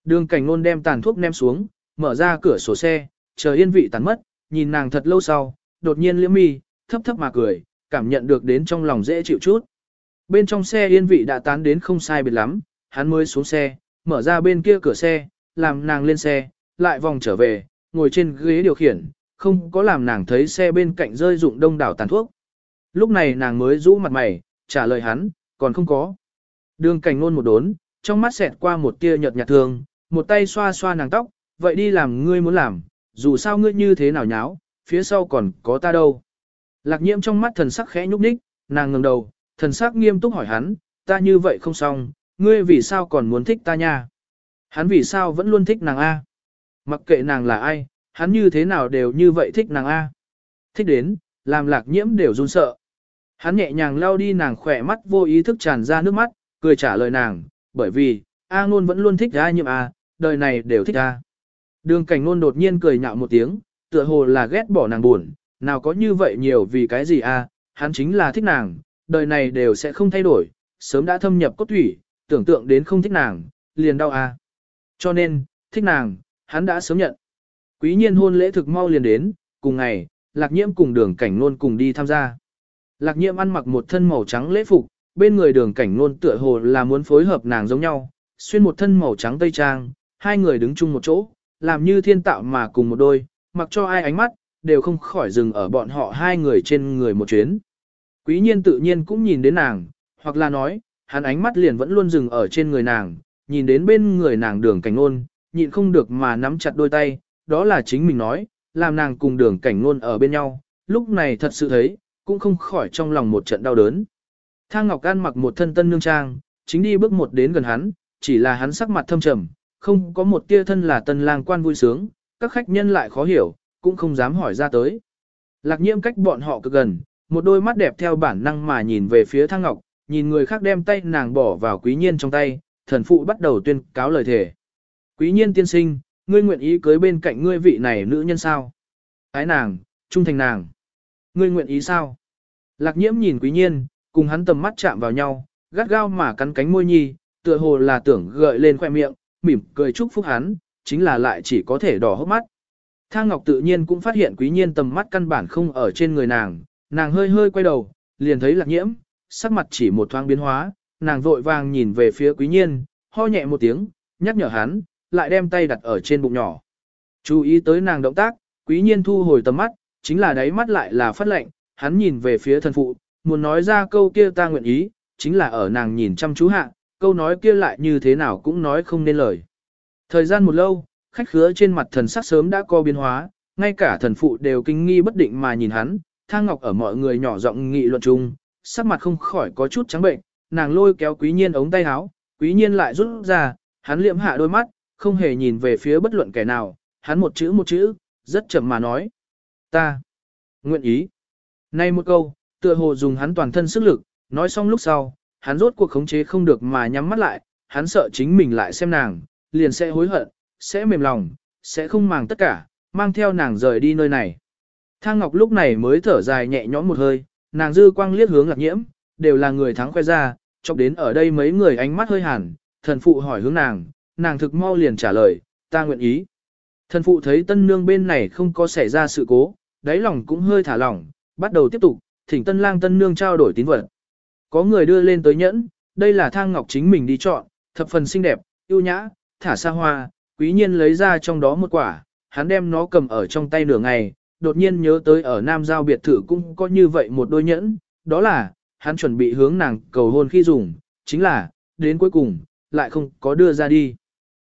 Đường cảnh nôn đem tàn thuốc ném xuống, mở ra cửa sổ xe, chờ yên vị tàn mất, nhìn nàng thật lâu sau, đột nhiên liễm mi, thấp thấp mà cười, cảm nhận được đến trong lòng dễ chịu chút. Bên trong xe yên vị đã tán đến không sai biệt lắm, hắn mới xuống xe, mở ra bên kia cửa xe, làm nàng lên xe, lại vòng trở về, ngồi trên ghế điều khiển, không có làm nàng thấy xe bên cạnh rơi dụng đông đảo tàn thuốc. Lúc này nàng mới rũ mặt mày, trả lời hắn, còn không có. Đường cảnh ngôn một đốn, trong mắt xẹt qua một tia nhợt nhạt thường một tay xoa xoa nàng tóc, vậy đi làm ngươi muốn làm, dù sao ngươi như thế nào nháo, phía sau còn có ta đâu. Lạc nhiễm trong mắt thần sắc khẽ nhúc nhích, nàng ngẩng đầu, thần sắc nghiêm túc hỏi hắn, ta như vậy không xong, ngươi vì sao còn muốn thích ta nha? Hắn vì sao vẫn luôn thích nàng A? Mặc kệ nàng là ai, hắn như thế nào đều như vậy thích nàng A. Thích đến, làm lạc nhiễm đều run sợ. Hắn nhẹ nhàng lau đi nàng khỏe mắt vô ý thức tràn ra nước mắt, cười trả lời nàng, bởi vì, A ngôn vẫn luôn thích A nhiễm A, đời này đều thích ta. Đường cảnh Nôn đột nhiên cười nhạo một tiếng, tựa hồ là ghét bỏ nàng buồn, nào có như vậy nhiều vì cái gì A, hắn chính là thích nàng, đời này đều sẽ không thay đổi, sớm đã thâm nhập cốt thủy, tưởng tượng đến không thích nàng, liền đau A. Cho nên, thích nàng, hắn đã sớm nhận. Quý nhiên hôn lễ thực mau liền đến, cùng ngày, lạc nhiễm cùng đường cảnh nôn cùng đi tham gia. Lạc nhiễm ăn mặc một thân màu trắng lễ phục, bên người đường cảnh nôn tựa hồ là muốn phối hợp nàng giống nhau, xuyên một thân màu trắng tây trang, hai người đứng chung một chỗ, làm như thiên tạo mà cùng một đôi, mặc cho ai ánh mắt, đều không khỏi dừng ở bọn họ hai người trên người một chuyến. Quý nhiên tự nhiên cũng nhìn đến nàng, hoặc là nói, hắn ánh mắt liền vẫn luôn dừng ở trên người nàng, nhìn đến bên người nàng đường cảnh nôn, nhịn không được mà nắm chặt đôi tay, đó là chính mình nói, làm nàng cùng đường cảnh ngôn ở bên nhau, lúc này thật sự thấy, cũng không khỏi trong lòng một trận đau đớn. Thang Ngọc An mặc một thân tân nương trang, chính đi bước một đến gần hắn, chỉ là hắn sắc mặt thâm trầm, không có một tia thân là tân lang quan vui sướng, các khách nhân lại khó hiểu, cũng không dám hỏi ra tới. Lạc nhiễm cách bọn họ cực gần, một đôi mắt đẹp theo bản năng mà nhìn về phía Thang Ngọc, nhìn người khác đem tay nàng bỏ vào quý nhiên trong tay, thần phụ bắt đầu tuyên cáo lời thề. Quý nhiên tiên sinh, ngươi nguyện ý cưới bên cạnh ngươi vị này nữ nhân sao? Ái nàng, trung thành nàng. Ngươi nguyện ý sao? Lạc nhiễm nhìn quý nhiên, cùng hắn tầm mắt chạm vào nhau, gắt gao mà cắn cánh môi nhi, tựa hồ là tưởng gợi lên khoe miệng, mỉm cười chúc phúc hắn, chính là lại chỉ có thể đỏ hốc mắt. Thang Ngọc tự nhiên cũng phát hiện quý nhiên tầm mắt căn bản không ở trên người nàng, nàng hơi hơi quay đầu, liền thấy lạc nhiễm, sắc mặt chỉ một thoáng biến hóa, nàng vội vàng nhìn về phía quý nhiên, ho nhẹ một tiếng, nhắc nhở hắn, lại đem tay đặt ở trên bụng nhỏ. Chú ý tới nàng động tác, quý nhiên thu hồi tầm mắt, chính là đáy mắt lại là phát lệnh, hắn nhìn về phía thần phụ, muốn nói ra câu kia ta nguyện ý, chính là ở nàng nhìn chăm chú hạ, câu nói kia lại như thế nào cũng nói không nên lời. Thời gian một lâu, khách khứa trên mặt thần sắc sớm đã có biến hóa, ngay cả thần phụ đều kinh nghi bất định mà nhìn hắn, thang ngọc ở mọi người nhỏ giọng nghị luận chung, sắc mặt không khỏi có chút trắng bệnh, nàng lôi kéo quý nhiên ống tay áo, quý nhiên lại rút ra, hắn liệm hạ đôi mắt, không hề nhìn về phía bất luận kẻ nào, hắn một chữ một chữ, rất chậm mà nói. Ta, nguyện ý. Nay một câu, tựa hồ dùng hắn toàn thân sức lực, nói xong lúc sau, hắn rốt cuộc khống chế không được mà nhắm mắt lại, hắn sợ chính mình lại xem nàng, liền sẽ hối hận, sẽ mềm lòng, sẽ không màng tất cả, mang theo nàng rời đi nơi này. Thang Ngọc lúc này mới thở dài nhẹ nhõm một hơi, nàng dư quang liếc hướng lạc nhiễm, đều là người thắng khoe ra, chọc đến ở đây mấy người ánh mắt hơi hẳn, thần phụ hỏi hướng nàng, nàng thực mau liền trả lời, ta nguyện ý. Thần phụ thấy tân nương bên này không có xảy ra sự cố, đáy lòng cũng hơi thả lỏng, bắt đầu tiếp tục, thỉnh tân lang tân nương trao đổi tín vật. Có người đưa lên tới nhẫn, đây là thang ngọc chính mình đi chọn, thập phần xinh đẹp, yêu nhã, thả xa hoa, quý nhiên lấy ra trong đó một quả, hắn đem nó cầm ở trong tay nửa ngày, đột nhiên nhớ tới ở Nam Giao biệt thự cũng có như vậy một đôi nhẫn, đó là, hắn chuẩn bị hướng nàng cầu hôn khi dùng, chính là, đến cuối cùng, lại không có đưa ra đi.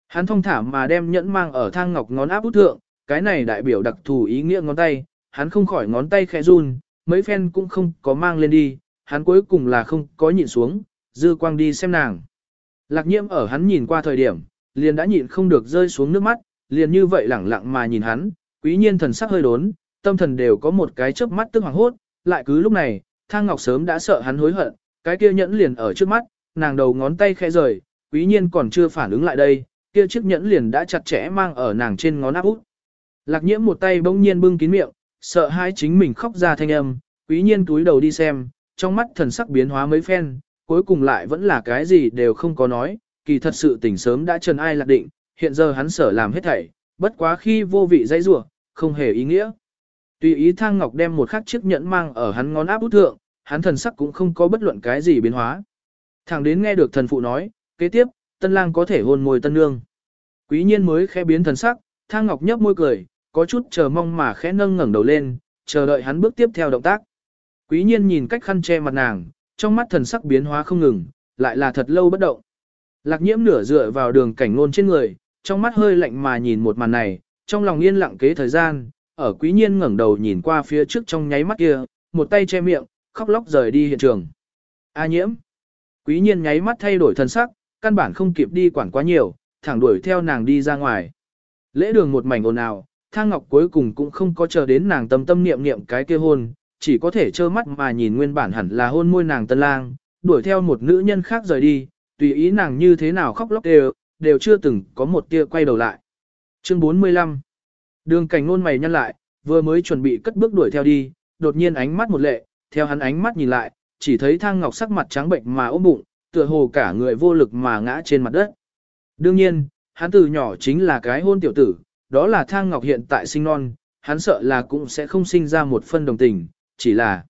Hắn thông thả mà đem nhẫn mang ở thang ngọc ngón áp út thượng, cái này đại biểu đặc thù ý nghĩa ngón tay, hắn không khỏi ngón tay khẽ run, mấy phen cũng không có mang lên đi, hắn cuối cùng là không có nhìn xuống, dư quang đi xem nàng. Lạc nhiễm ở hắn nhìn qua thời điểm, liền đã nhịn không được rơi xuống nước mắt, liền như vậy lẳng lặng mà nhìn hắn, quý nhiên thần sắc hơi đốn, tâm thần đều có một cái chớp mắt tức hoàng hốt, lại cứ lúc này, thang ngọc sớm đã sợ hắn hối hận, cái kia nhẫn liền ở trước mắt, nàng đầu ngón tay khẽ rời, quý nhiên còn chưa phản ứng lại đây, kia chiếc nhẫn liền đã chặt chẽ mang ở nàng trên ngón áp út. Lạc nhiễm một tay bỗng nhiên bưng kín miệng, sợ hai chính mình khóc ra thanh âm, quý nhiên túi đầu đi xem, trong mắt thần sắc biến hóa mấy phen, cuối cùng lại vẫn là cái gì đều không có nói, kỳ thật sự tỉnh sớm đã trần ai lạc định, hiện giờ hắn sở làm hết thảy, bất quá khi vô vị dãy rủa không hề ý nghĩa. Tùy ý thang ngọc đem một khắc chiếc nhẫn mang ở hắn ngón áp út thượng, hắn thần sắc cũng không có bất luận cái gì biến hóa. Thẳng đến nghe được thần phụ nói, kế tiếp, tân lang có thể hôn môi tân nương. Quý nhiên mới khẽ biến thần sắc, thang ngọc nhấp môi cười, có chút chờ mong mà khẽ nâng ngẩng đầu lên, chờ đợi hắn bước tiếp theo động tác. Quý nhiên nhìn cách khăn che mặt nàng, trong mắt thần sắc biến hóa không ngừng, lại là thật lâu bất động. Lạc nhiễm nửa dựa vào đường cảnh ngôn trên người, trong mắt hơi lạnh mà nhìn một màn này, trong lòng yên lặng kế thời gian, ở quý nhiên ngẩng đầu nhìn qua phía trước trong nháy mắt kia, một tay che miệng, khóc lóc rời đi hiện trường. A nhiễm. Quý nhiên nháy mắt thay đổi thần sắc, căn bản không kịp đi quản quá nhiều, thẳng đuổi theo nàng đi ra ngoài. Lễ đường một mảnh ồn ào, thang ngọc cuối cùng cũng không có chờ đến nàng tâm tâm niệm niệm cái kia hôn, chỉ có thể trơ mắt mà nhìn nguyên bản hẳn là hôn môi nàng tân lang, đuổi theo một nữ nhân khác rời đi, tùy ý nàng như thế nào khóc lóc đều, đều chưa từng có một tia quay đầu lại. Chương 45 Đường cảnh nôn mày nhăn lại, vừa mới chuẩn bị cất bước đuổi theo đi, đột nhiên ánh mắt một lệ, theo hắn ánh mắt nhìn lại, chỉ thấy thang ngọc sắc mặt trắng bệnh mà ôm bụng, tựa hồ cả người vô lực mà ngã trên mặt đất. Đương nhiên, hắn từ nhỏ chính là cái hôn tiểu tử, đó là thang ngọc hiện tại sinh non, hắn sợ là cũng sẽ không sinh ra một phân đồng tình, chỉ là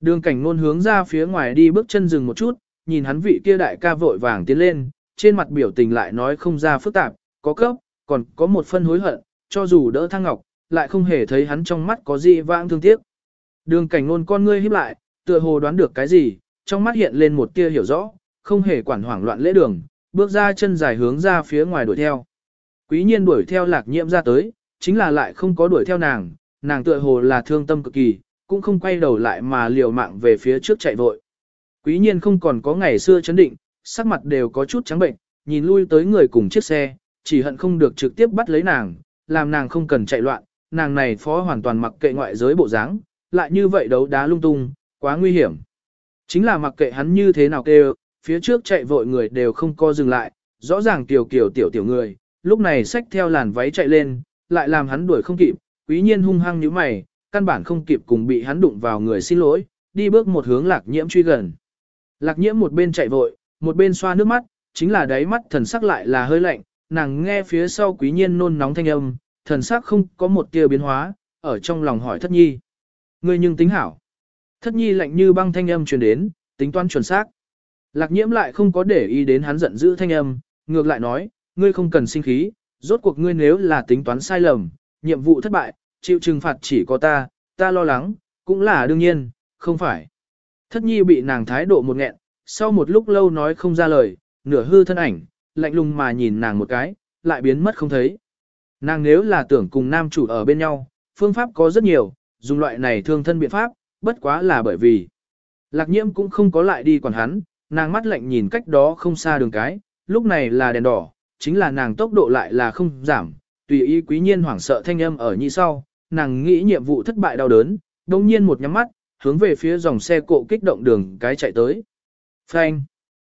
đường cảnh ngôn hướng ra phía ngoài đi bước chân dừng một chút, nhìn hắn vị kia đại ca vội vàng tiến lên, trên mặt biểu tình lại nói không ra phức tạp, có cấp, còn có một phân hối hận, cho dù đỡ Thăng ngọc, lại không hề thấy hắn trong mắt có gì vãng thương tiếc. Đường cảnh ngôn con ngươi híp lại, tựa hồ đoán được cái gì, trong mắt hiện lên một tia hiểu rõ, không hề quản hoảng loạn lễ đường, bước ra chân dài hướng ra phía ngoài đuổi theo. Quý nhiên đuổi theo lạc nhiễm ra tới, chính là lại không có đuổi theo nàng, nàng tựa hồ là thương tâm cực kỳ, cũng không quay đầu lại mà liều mạng về phía trước chạy vội. Quý nhiên không còn có ngày xưa chấn định, sắc mặt đều có chút trắng bệnh, nhìn lui tới người cùng chiếc xe, chỉ hận không được trực tiếp bắt lấy nàng, làm nàng không cần chạy loạn, nàng này phó hoàn toàn mặc kệ ngoại giới bộ dáng, lại như vậy đấu đá lung tung, quá nguy hiểm. Chính là mặc kệ hắn như thế nào kêu, phía trước chạy vội người đều không co dừng lại, rõ ràng tiểu kiểu tiểu tiểu người, lúc này xách theo làn váy chạy lên, lại làm hắn đuổi không kịp, quý nhiên hung hăng như mày, căn bản không kịp cùng bị hắn đụng vào người xin lỗi, đi bước một hướng lạc nhiễm truy gần. Lạc nhiễm một bên chạy vội, một bên xoa nước mắt, chính là đáy mắt thần sắc lại là hơi lạnh, nàng nghe phía sau quý nhiên nôn nóng thanh âm, thần sắc không có một tia biến hóa, ở trong lòng hỏi thất nhi. Ngươi nhưng tính hảo. Thất nhi lạnh như băng thanh âm truyền đến, tính toán chuẩn xác. Lạc nhiễm lại không có để ý đến hắn giận dữ thanh âm, ngược lại nói, ngươi không cần sinh khí, rốt cuộc ngươi nếu là tính toán sai lầm, nhiệm vụ thất bại, chịu trừng phạt chỉ có ta, ta lo lắng, cũng là đương nhiên, không phải. Thất nhi bị nàng thái độ một nghẹn, sau một lúc lâu nói không ra lời, nửa hư thân ảnh, lạnh lùng mà nhìn nàng một cái, lại biến mất không thấy. Nàng nếu là tưởng cùng nam chủ ở bên nhau, phương pháp có rất nhiều, dùng loại này thương thân biện pháp, bất quá là bởi vì lạc nhiễm cũng không có lại đi quản hắn, nàng mắt lạnh nhìn cách đó không xa đường cái, lúc này là đèn đỏ, chính là nàng tốc độ lại là không giảm, tùy ý quý nhiên hoảng sợ thanh âm ở nhị sau, nàng nghĩ nhiệm vụ thất bại đau đớn, đồng nhiên một nhắm mắt, hướng về phía dòng xe cộ kích động đường cái chạy tới. Phanh!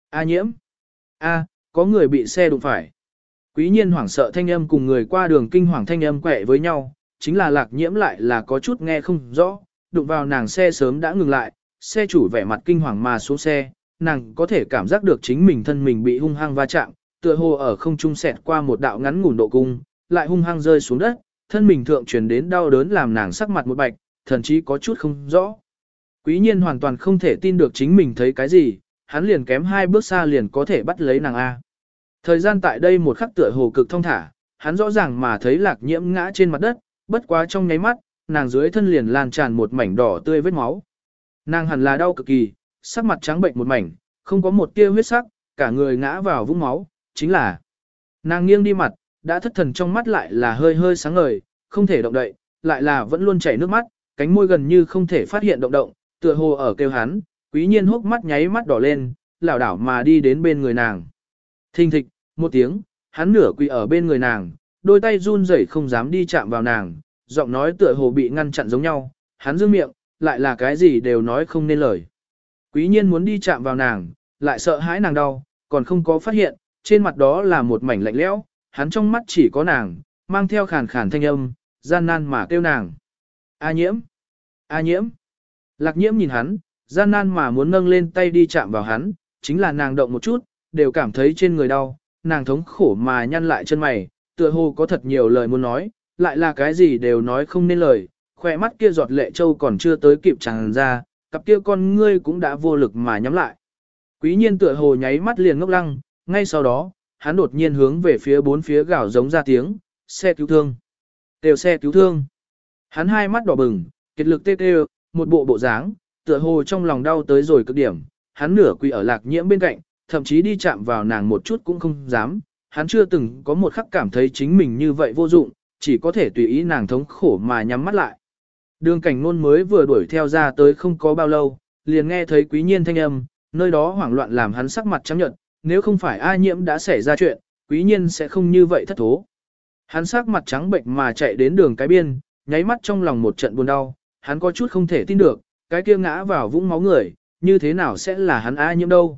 A nhiễm! A, có người bị xe đụng phải. Quý nhiên hoảng sợ thanh âm cùng người qua đường kinh hoàng thanh âm quẹ với nhau, chính là lạc nhiễm lại là có chút nghe không rõ, đụng vào nàng xe sớm đã ngừng lại, xe chủ vẻ mặt kinh hoàng mà xuống xe, nàng có thể cảm giác được chính mình thân mình bị hung hăng va chạm, tựa hồ ở không trung xẹt qua một đạo ngắn ngủn độ cung, lại hung hăng rơi xuống đất, thân mình thượng truyền đến đau đớn làm nàng sắc mặt một bạch, thậm chí có chút không rõ. Quý nhiên hoàn toàn không thể tin được chính mình thấy cái gì, hắn liền kém hai bước xa liền có thể bắt lấy nàng A. Thời gian tại đây một khắc tựa hồ cực thông thả, hắn rõ ràng mà thấy lạc nhiễm ngã trên mặt đất, bất quá trong nháy mắt, nàng dưới thân liền lan tràn một mảnh đỏ tươi vết máu. Nàng hẳn là đau cực kỳ, sắc mặt trắng bệnh một mảnh, không có một tia huyết sắc, cả người ngã vào vũng máu, chính là nàng nghiêng đi mặt, đã thất thần trong mắt lại là hơi hơi sáng ngời, không thể động đậy, lại là vẫn luôn chảy nước mắt, cánh môi gần như không thể phát hiện động động, tựa hồ ở kêu hắn, quý nhiên hốc mắt nháy mắt đỏ lên, lảo đảo mà đi đến bên người nàng. Thình thịch, một tiếng, hắn nửa quỳ ở bên người nàng, đôi tay run rẩy không dám đi chạm vào nàng, giọng nói tựa hồ bị ngăn chặn giống nhau, hắn giữ miệng, lại là cái gì đều nói không nên lời. Quý nhiên muốn đi chạm vào nàng, lại sợ hãi nàng đau, còn không có phát hiện, trên mặt đó là một mảnh lạnh lẽo, hắn trong mắt chỉ có nàng, mang theo khàn khàn thanh âm, gian nan mà kêu nàng. A nhiễm! A nhiễm! Lạc nhiễm nhìn hắn, gian nan mà muốn nâng lên tay đi chạm vào hắn, chính là nàng động một chút, đều cảm thấy trên người đau, nàng thống khổ mà nhăn lại chân mày, tựa hồ có thật nhiều lời muốn nói, lại là cái gì đều nói không nên lời, khỏe mắt kia giọt lệ châu còn chưa tới kịp tràn ra, cặp kia con ngươi cũng đã vô lực mà nhắm lại. Quý nhiên tựa hồ nháy mắt liền ngốc lăng, ngay sau đó, hắn đột nhiên hướng về phía bốn phía gào giống ra tiếng, xe cứu thương. Đều xe cứu thương. Hắn hai mắt đỏ bừng, kiệt lực tê tê, một bộ bộ dáng, tựa hồ trong lòng đau tới rồi cực điểm, hắn nửa quỳ ở lạc nhiễm bên cạnh, thậm chí đi chạm vào nàng một chút cũng không dám, hắn chưa từng có một khắc cảm thấy chính mình như vậy vô dụng, chỉ có thể tùy ý nàng thống khổ mà nhắm mắt lại. Đường cảnh ngôn mới vừa đuổi theo ra tới không có bao lâu, liền nghe thấy quý nhiên thanh âm, nơi đó hoảng loạn làm hắn sắc mặt trắng nhợt, nếu không phải a nhiễm đã xảy ra chuyện, quý nhiên sẽ không như vậy thất thố. Hắn sắc mặt trắng bệnh mà chạy đến đường cái biên, nháy mắt trong lòng một trận buồn đau, hắn có chút không thể tin được, cái kia ngã vào vũng máu người, như thế nào sẽ là hắn a nhiễm đâu.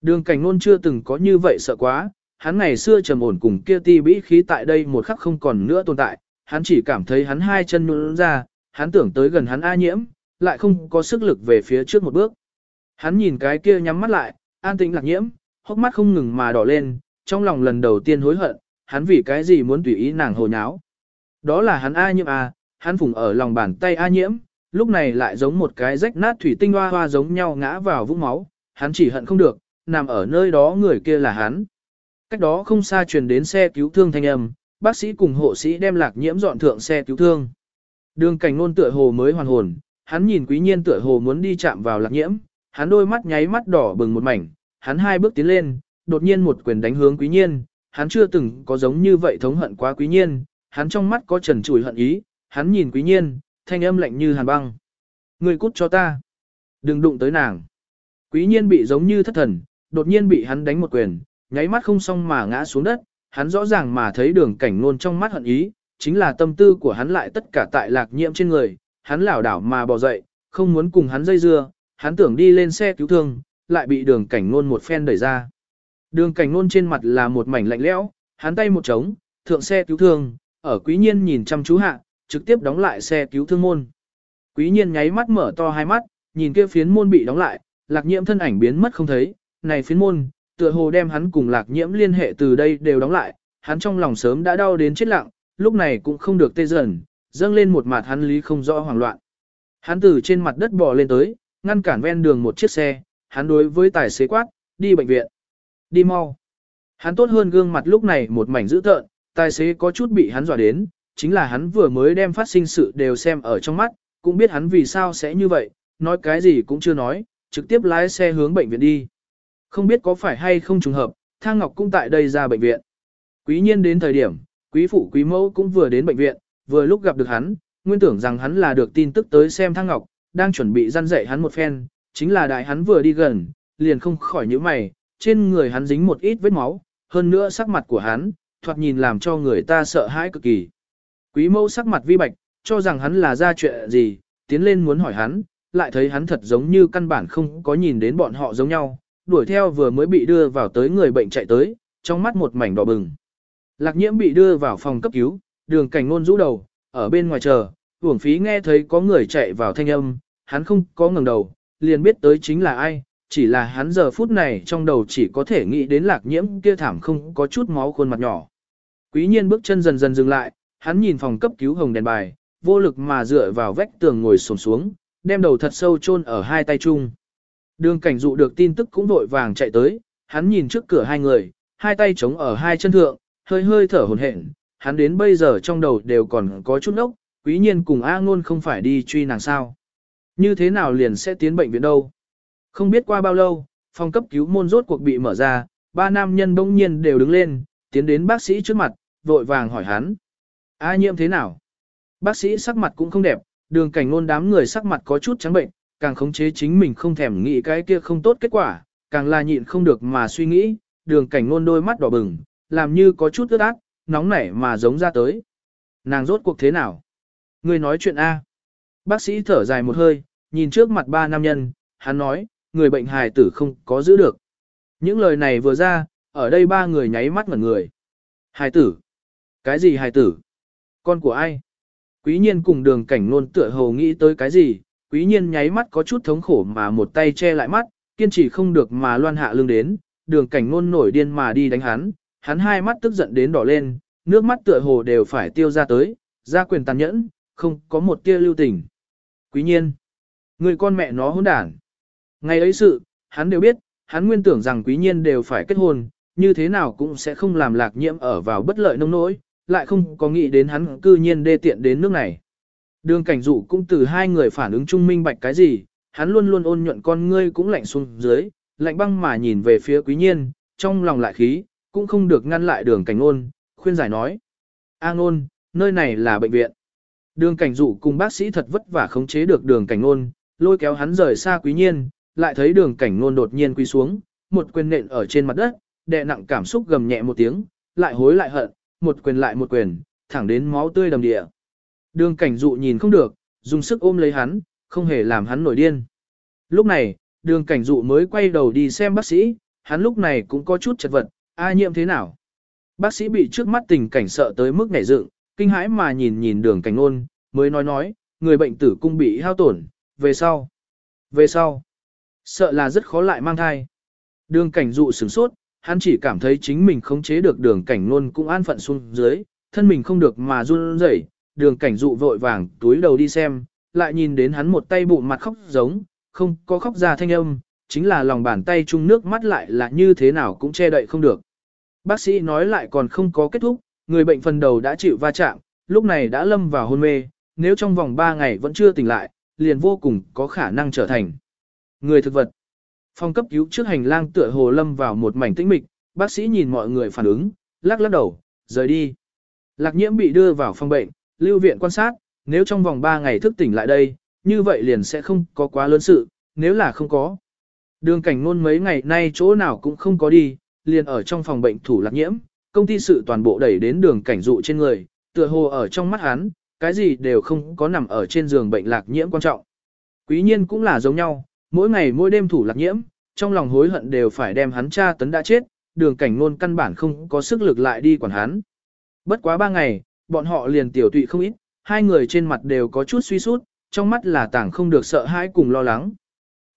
Đường cảnh nôn chưa từng có như vậy sợ quá, hắn ngày xưa trầm ổn cùng kia ti bĩ khí tại đây một khắc không còn nữa tồn tại, hắn chỉ cảm thấy hắn hai chân nhún ra, hắn tưởng tới gần hắn A nhiễm, lại không có sức lực về phía trước một bước. Hắn nhìn cái kia nhắm mắt lại, an tĩnh lạc nhiễm, hốc mắt không ngừng mà đỏ lên, trong lòng lần đầu tiên hối hận, hắn vì cái gì muốn tùy ý nàng hồ nháo. Đó là hắn A nhiễm A, hắn phùng ở lòng bàn tay A nhiễm, lúc này lại giống một cái rách nát thủy tinh hoa hoa giống nhau ngã vào vũng máu, hắn chỉ hận không được, nằm ở nơi đó người kia là hắn. Cách đó không xa truyền đến xe cứu thương thanh âm, bác sĩ cùng hộ sĩ đem lạc nhiễm dọn thượng xe cứu thương. Đường cảnh ngôn tựa hồ mới hoàn hồn, hắn nhìn quý nhiên tựa hồ muốn đi chạm vào lạc nhiễm, hắn đôi mắt nháy mắt đỏ bừng một mảnh, hắn hai bước tiến lên, đột nhiên một quyền đánh hướng quý nhiên, hắn chưa từng có giống như vậy thống hận quá quý nhiên, hắn trong mắt có trần trùi hận ý, hắn nhìn quý nhiên, thanh âm lạnh như hàn băng. Người cút cho ta. Đừng đụng tới nàng. Quý nhiên bị giống như thất thần, đột nhiên bị hắn đánh một quyền, nháy mắt không xong mà ngã xuống đất, hắn rõ ràng mà thấy đường cảnh nôn trong mắt hận ý, chính là tâm tư của hắn lại tất cả tại lạc nhiễm trên người, hắn lảo đảo mà bò dậy, không muốn cùng hắn dây dưa, hắn tưởng đi lên xe cứu thương, lại bị đường cảnh nôn một phen đẩy ra. Đường cảnh nôn trên mặt là một mảnh lạnh lẽo, hắn tay một trống, thượng xe cứu thương, ở quý nhiên nhìn chăm chú hạ, trực tiếp đóng lại xe cứu thương môn. Quý nhiên nháy mắt mở to hai mắt, nhìn kia phiến môn bị đóng lại, lạc nhiễm thân ảnh biến mất không thấy, này phiến môn, tựa hồ đem hắn cùng lạc nhiễm liên hệ từ đây đều đóng lại, hắn trong lòng sớm đã đau đến chết lặng, lúc này cũng không được tê dần, dâng lên một mặt hắn lý không rõ hoảng loạn. Hắn từ trên mặt đất bò lên tới, ngăn cản ven đường một chiếc xe, hắn đối với tài xế quát, đi bệnh viện. Đi mau. Hắn tốt hơn gương mặt lúc này một mảnh dữ tợn, tài xế có chút bị hắn dọa đến, chính là hắn vừa mới đem phát sinh sự đều xem ở trong mắt, cũng biết hắn vì sao sẽ như vậy, nói cái gì cũng chưa nói, trực tiếp lái xe hướng bệnh viện đi. Không biết có phải hay không trùng hợp, Thang Ngọc cũng tại đây ra bệnh viện. Quý nhiên đến thời điểm, quý phụ quý mẫu cũng vừa đến bệnh viện, vừa lúc gặp được hắn, nguyên tưởng rằng hắn là được tin tức tới xem Thang Ngọc, đang chuẩn bị răn dạy hắn một phen, chính là đại hắn vừa đi gần, liền không khỏi nhíu mày, trên người hắn dính một ít vết máu, hơn nữa sắc mặt của hắn, thoạt nhìn làm cho người ta sợ hãi cực kỳ. Quý mẫu sắc mặt vi bạch, cho rằng hắn là ra chuyện gì, tiến lên muốn hỏi hắn, lại thấy hắn thật giống như căn bản không có nhìn đến bọn họ giống nhau, đuổi theo vừa mới bị đưa vào tới người bệnh chạy tới, trong mắt một mảnh đỏ bừng. Lạc nhiễm bị đưa vào phòng cấp cứu, đường cảnh ngôn rũ đầu, ở bên ngoài chờ, uổng phí nghe thấy có người chạy vào thanh âm, hắn không có ngẩng đầu, liền biết tới chính là ai, chỉ là hắn giờ phút này trong đầu chỉ có thể nghĩ đến lạc nhiễm kia thảm không có chút máu khuôn mặt nhỏ. Quý nhiên bước chân dần dần dừng lại, hắn nhìn phòng cấp cứu hồng đèn bài, vô lực mà dựa vào vách tường ngồi xổm xuống, đem đầu thật sâu chôn ở hai tay chung. Đường cảnh dụ được tin tức cũng vội vàng chạy tới, hắn nhìn trước cửa hai người, hai tay chống ở hai chân thượng, hơi hơi thở hồn hển, hắn đến bây giờ trong đầu đều còn có chút ốc, quý nhiên cùng A ngôn không phải đi truy nàng sao. Như thế nào liền sẽ tiến bệnh viện đâu? Không biết qua bao lâu, phòng cấp cứu môn rốt cuộc bị mở ra, ba nam nhân bỗng nhiên đều đứng lên, tiến đến bác sĩ trước mặt, vội vàng hỏi hắn. A nhiễm thế nào? Bác sĩ sắc mặt cũng không đẹp, đường cảnh ngôn đám người sắc mặt có chút trắng bệnh, càng khống chế chính mình không thèm nghĩ cái kia không tốt kết quả, càng là nhịn không được mà suy nghĩ, đường cảnh ngôn đôi mắt đỏ bừng, làm như có chút ướt át, nóng nảy mà giống ra tới. Nàng rốt cuộc thế nào? Người nói chuyện A. Bác sĩ thở dài một hơi, nhìn trước mặt ba nam nhân, hắn nói, người bệnh hài tử không có giữ được. Những lời này vừa ra, ở đây ba người nháy mắt ngẩn người. Hài tử? Cái gì hài tử? Con của ai? Quý nhiên cùng đường cảnh nôn tựa hồ nghĩ tới cái gì, quý nhiên nháy mắt có chút thống khổ mà một tay che lại mắt, kiên trì không được mà loan hạ lưng đến, đường cảnh nôn nổi điên mà đi đánh hắn, hắn hai mắt tức giận đến đỏ lên, nước mắt tựa hồ đều phải tiêu ra tới, ra quyền tàn nhẫn, không có một tia lưu tình. Quý nhiên, người con mẹ nó hỗn đản. Ngày ấy sự, hắn đều biết, hắn nguyên tưởng rằng quý nhiên đều phải kết hôn, như thế nào cũng sẽ không làm lạc nhiễm ở vào bất lợi nông nỗi, lại không có nghĩ đến hắn cư nhiên đê tiện đến nước này. Đường cảnh dụ cũng từ hai người phản ứng trung minh bạch cái gì, hắn luôn luôn ôn nhuận con ngươi cũng lạnh xuống dưới, lạnh băng mà nhìn về phía quý nhiên, trong lòng lại khí, cũng không được ngăn lại đường cảnh ôn, khuyên giải nói. A ngôn, nơi này là bệnh viện. Đường cảnh dụ cùng bác sĩ thật vất vả khống chế được đường cảnh ngôn, lôi kéo hắn rời xa quý nhiên, lại thấy đường cảnh ngôn đột nhiên quy xuống, một quyền nện ở trên mặt đất, đè nặng cảm xúc gầm nhẹ một tiếng, lại hối lại hận, một quyền lại một quyền, thẳng đến máu tươi đầm địa. Đường cảnh dụ nhìn không được, dùng sức ôm lấy hắn, không hề làm hắn nổi điên. Lúc này, đường cảnh dụ mới quay đầu đi xem bác sĩ, hắn lúc này cũng có chút chật vật, a nhiễm thế nào. Bác sĩ bị trước mắt tình cảnh sợ tới mức nhảy dựng, kinh hãi mà nhìn nhìn đường cảnh ngôn, mới nói nói, người bệnh tử cung bị hao tổn, về sau. Về sau, sợ là rất khó lại mang thai. Đường cảnh dụ sửng sốt, hắn chỉ cảm thấy chính mình khống chế được đường cảnh nôn cũng an phận xuống dưới, thân mình không được mà run rẩy, đường cảnh dụ vội vàng túi đầu đi xem, lại nhìn đến hắn một tay bụng mặt khóc giống, không có khóc ra thanh âm, chính là lòng bàn tay chung nước mắt lại là như thế nào cũng che đậy không được. Bác sĩ nói lại còn không có kết thúc, người bệnh phần đầu đã chịu va chạm, lúc này đã lâm vào hôn mê, nếu trong vòng 3 ngày vẫn chưa tỉnh lại, liền vô cùng có khả năng trở thành người thực vật. Phòng cấp cứu trước hành lang tựa hồ lâm vào một mảnh tĩnh mịch, bác sĩ nhìn mọi người phản ứng, lắc lắc đầu, rời đi. Lạc nhiễm bị đưa vào phòng bệnh, lưu viện quan sát, nếu trong vòng 3 ngày thức tỉnh lại đây, như vậy liền sẽ không có quá lớn sự, nếu là không có. Đường cảnh ngôn mấy ngày nay chỗ nào cũng không có đi, liền ở trong phòng bệnh thủ lạc nhiễm, công ty sự toàn bộ đẩy đến đường cảnh dụ trên người, tựa hồ ở trong mắt hắn, cái gì đều không có nằm ở trên giường bệnh lạc nhiễm quan trọng. Quý nhiên cũng là giống nhau, mỗi ngày mỗi đêm thủ lạc nhiễm, trong lòng hối hận đều phải đem hắn cha tấn đã chết, đường cảnh ngôn căn bản không có sức lực lại đi quản hắn. Bất quá ba ngày, bọn họ liền tiểu tụy không ít, hai người trên mặt đều có chút suy sút, trong mắt là tảng không được sợ hãi cùng lo lắng.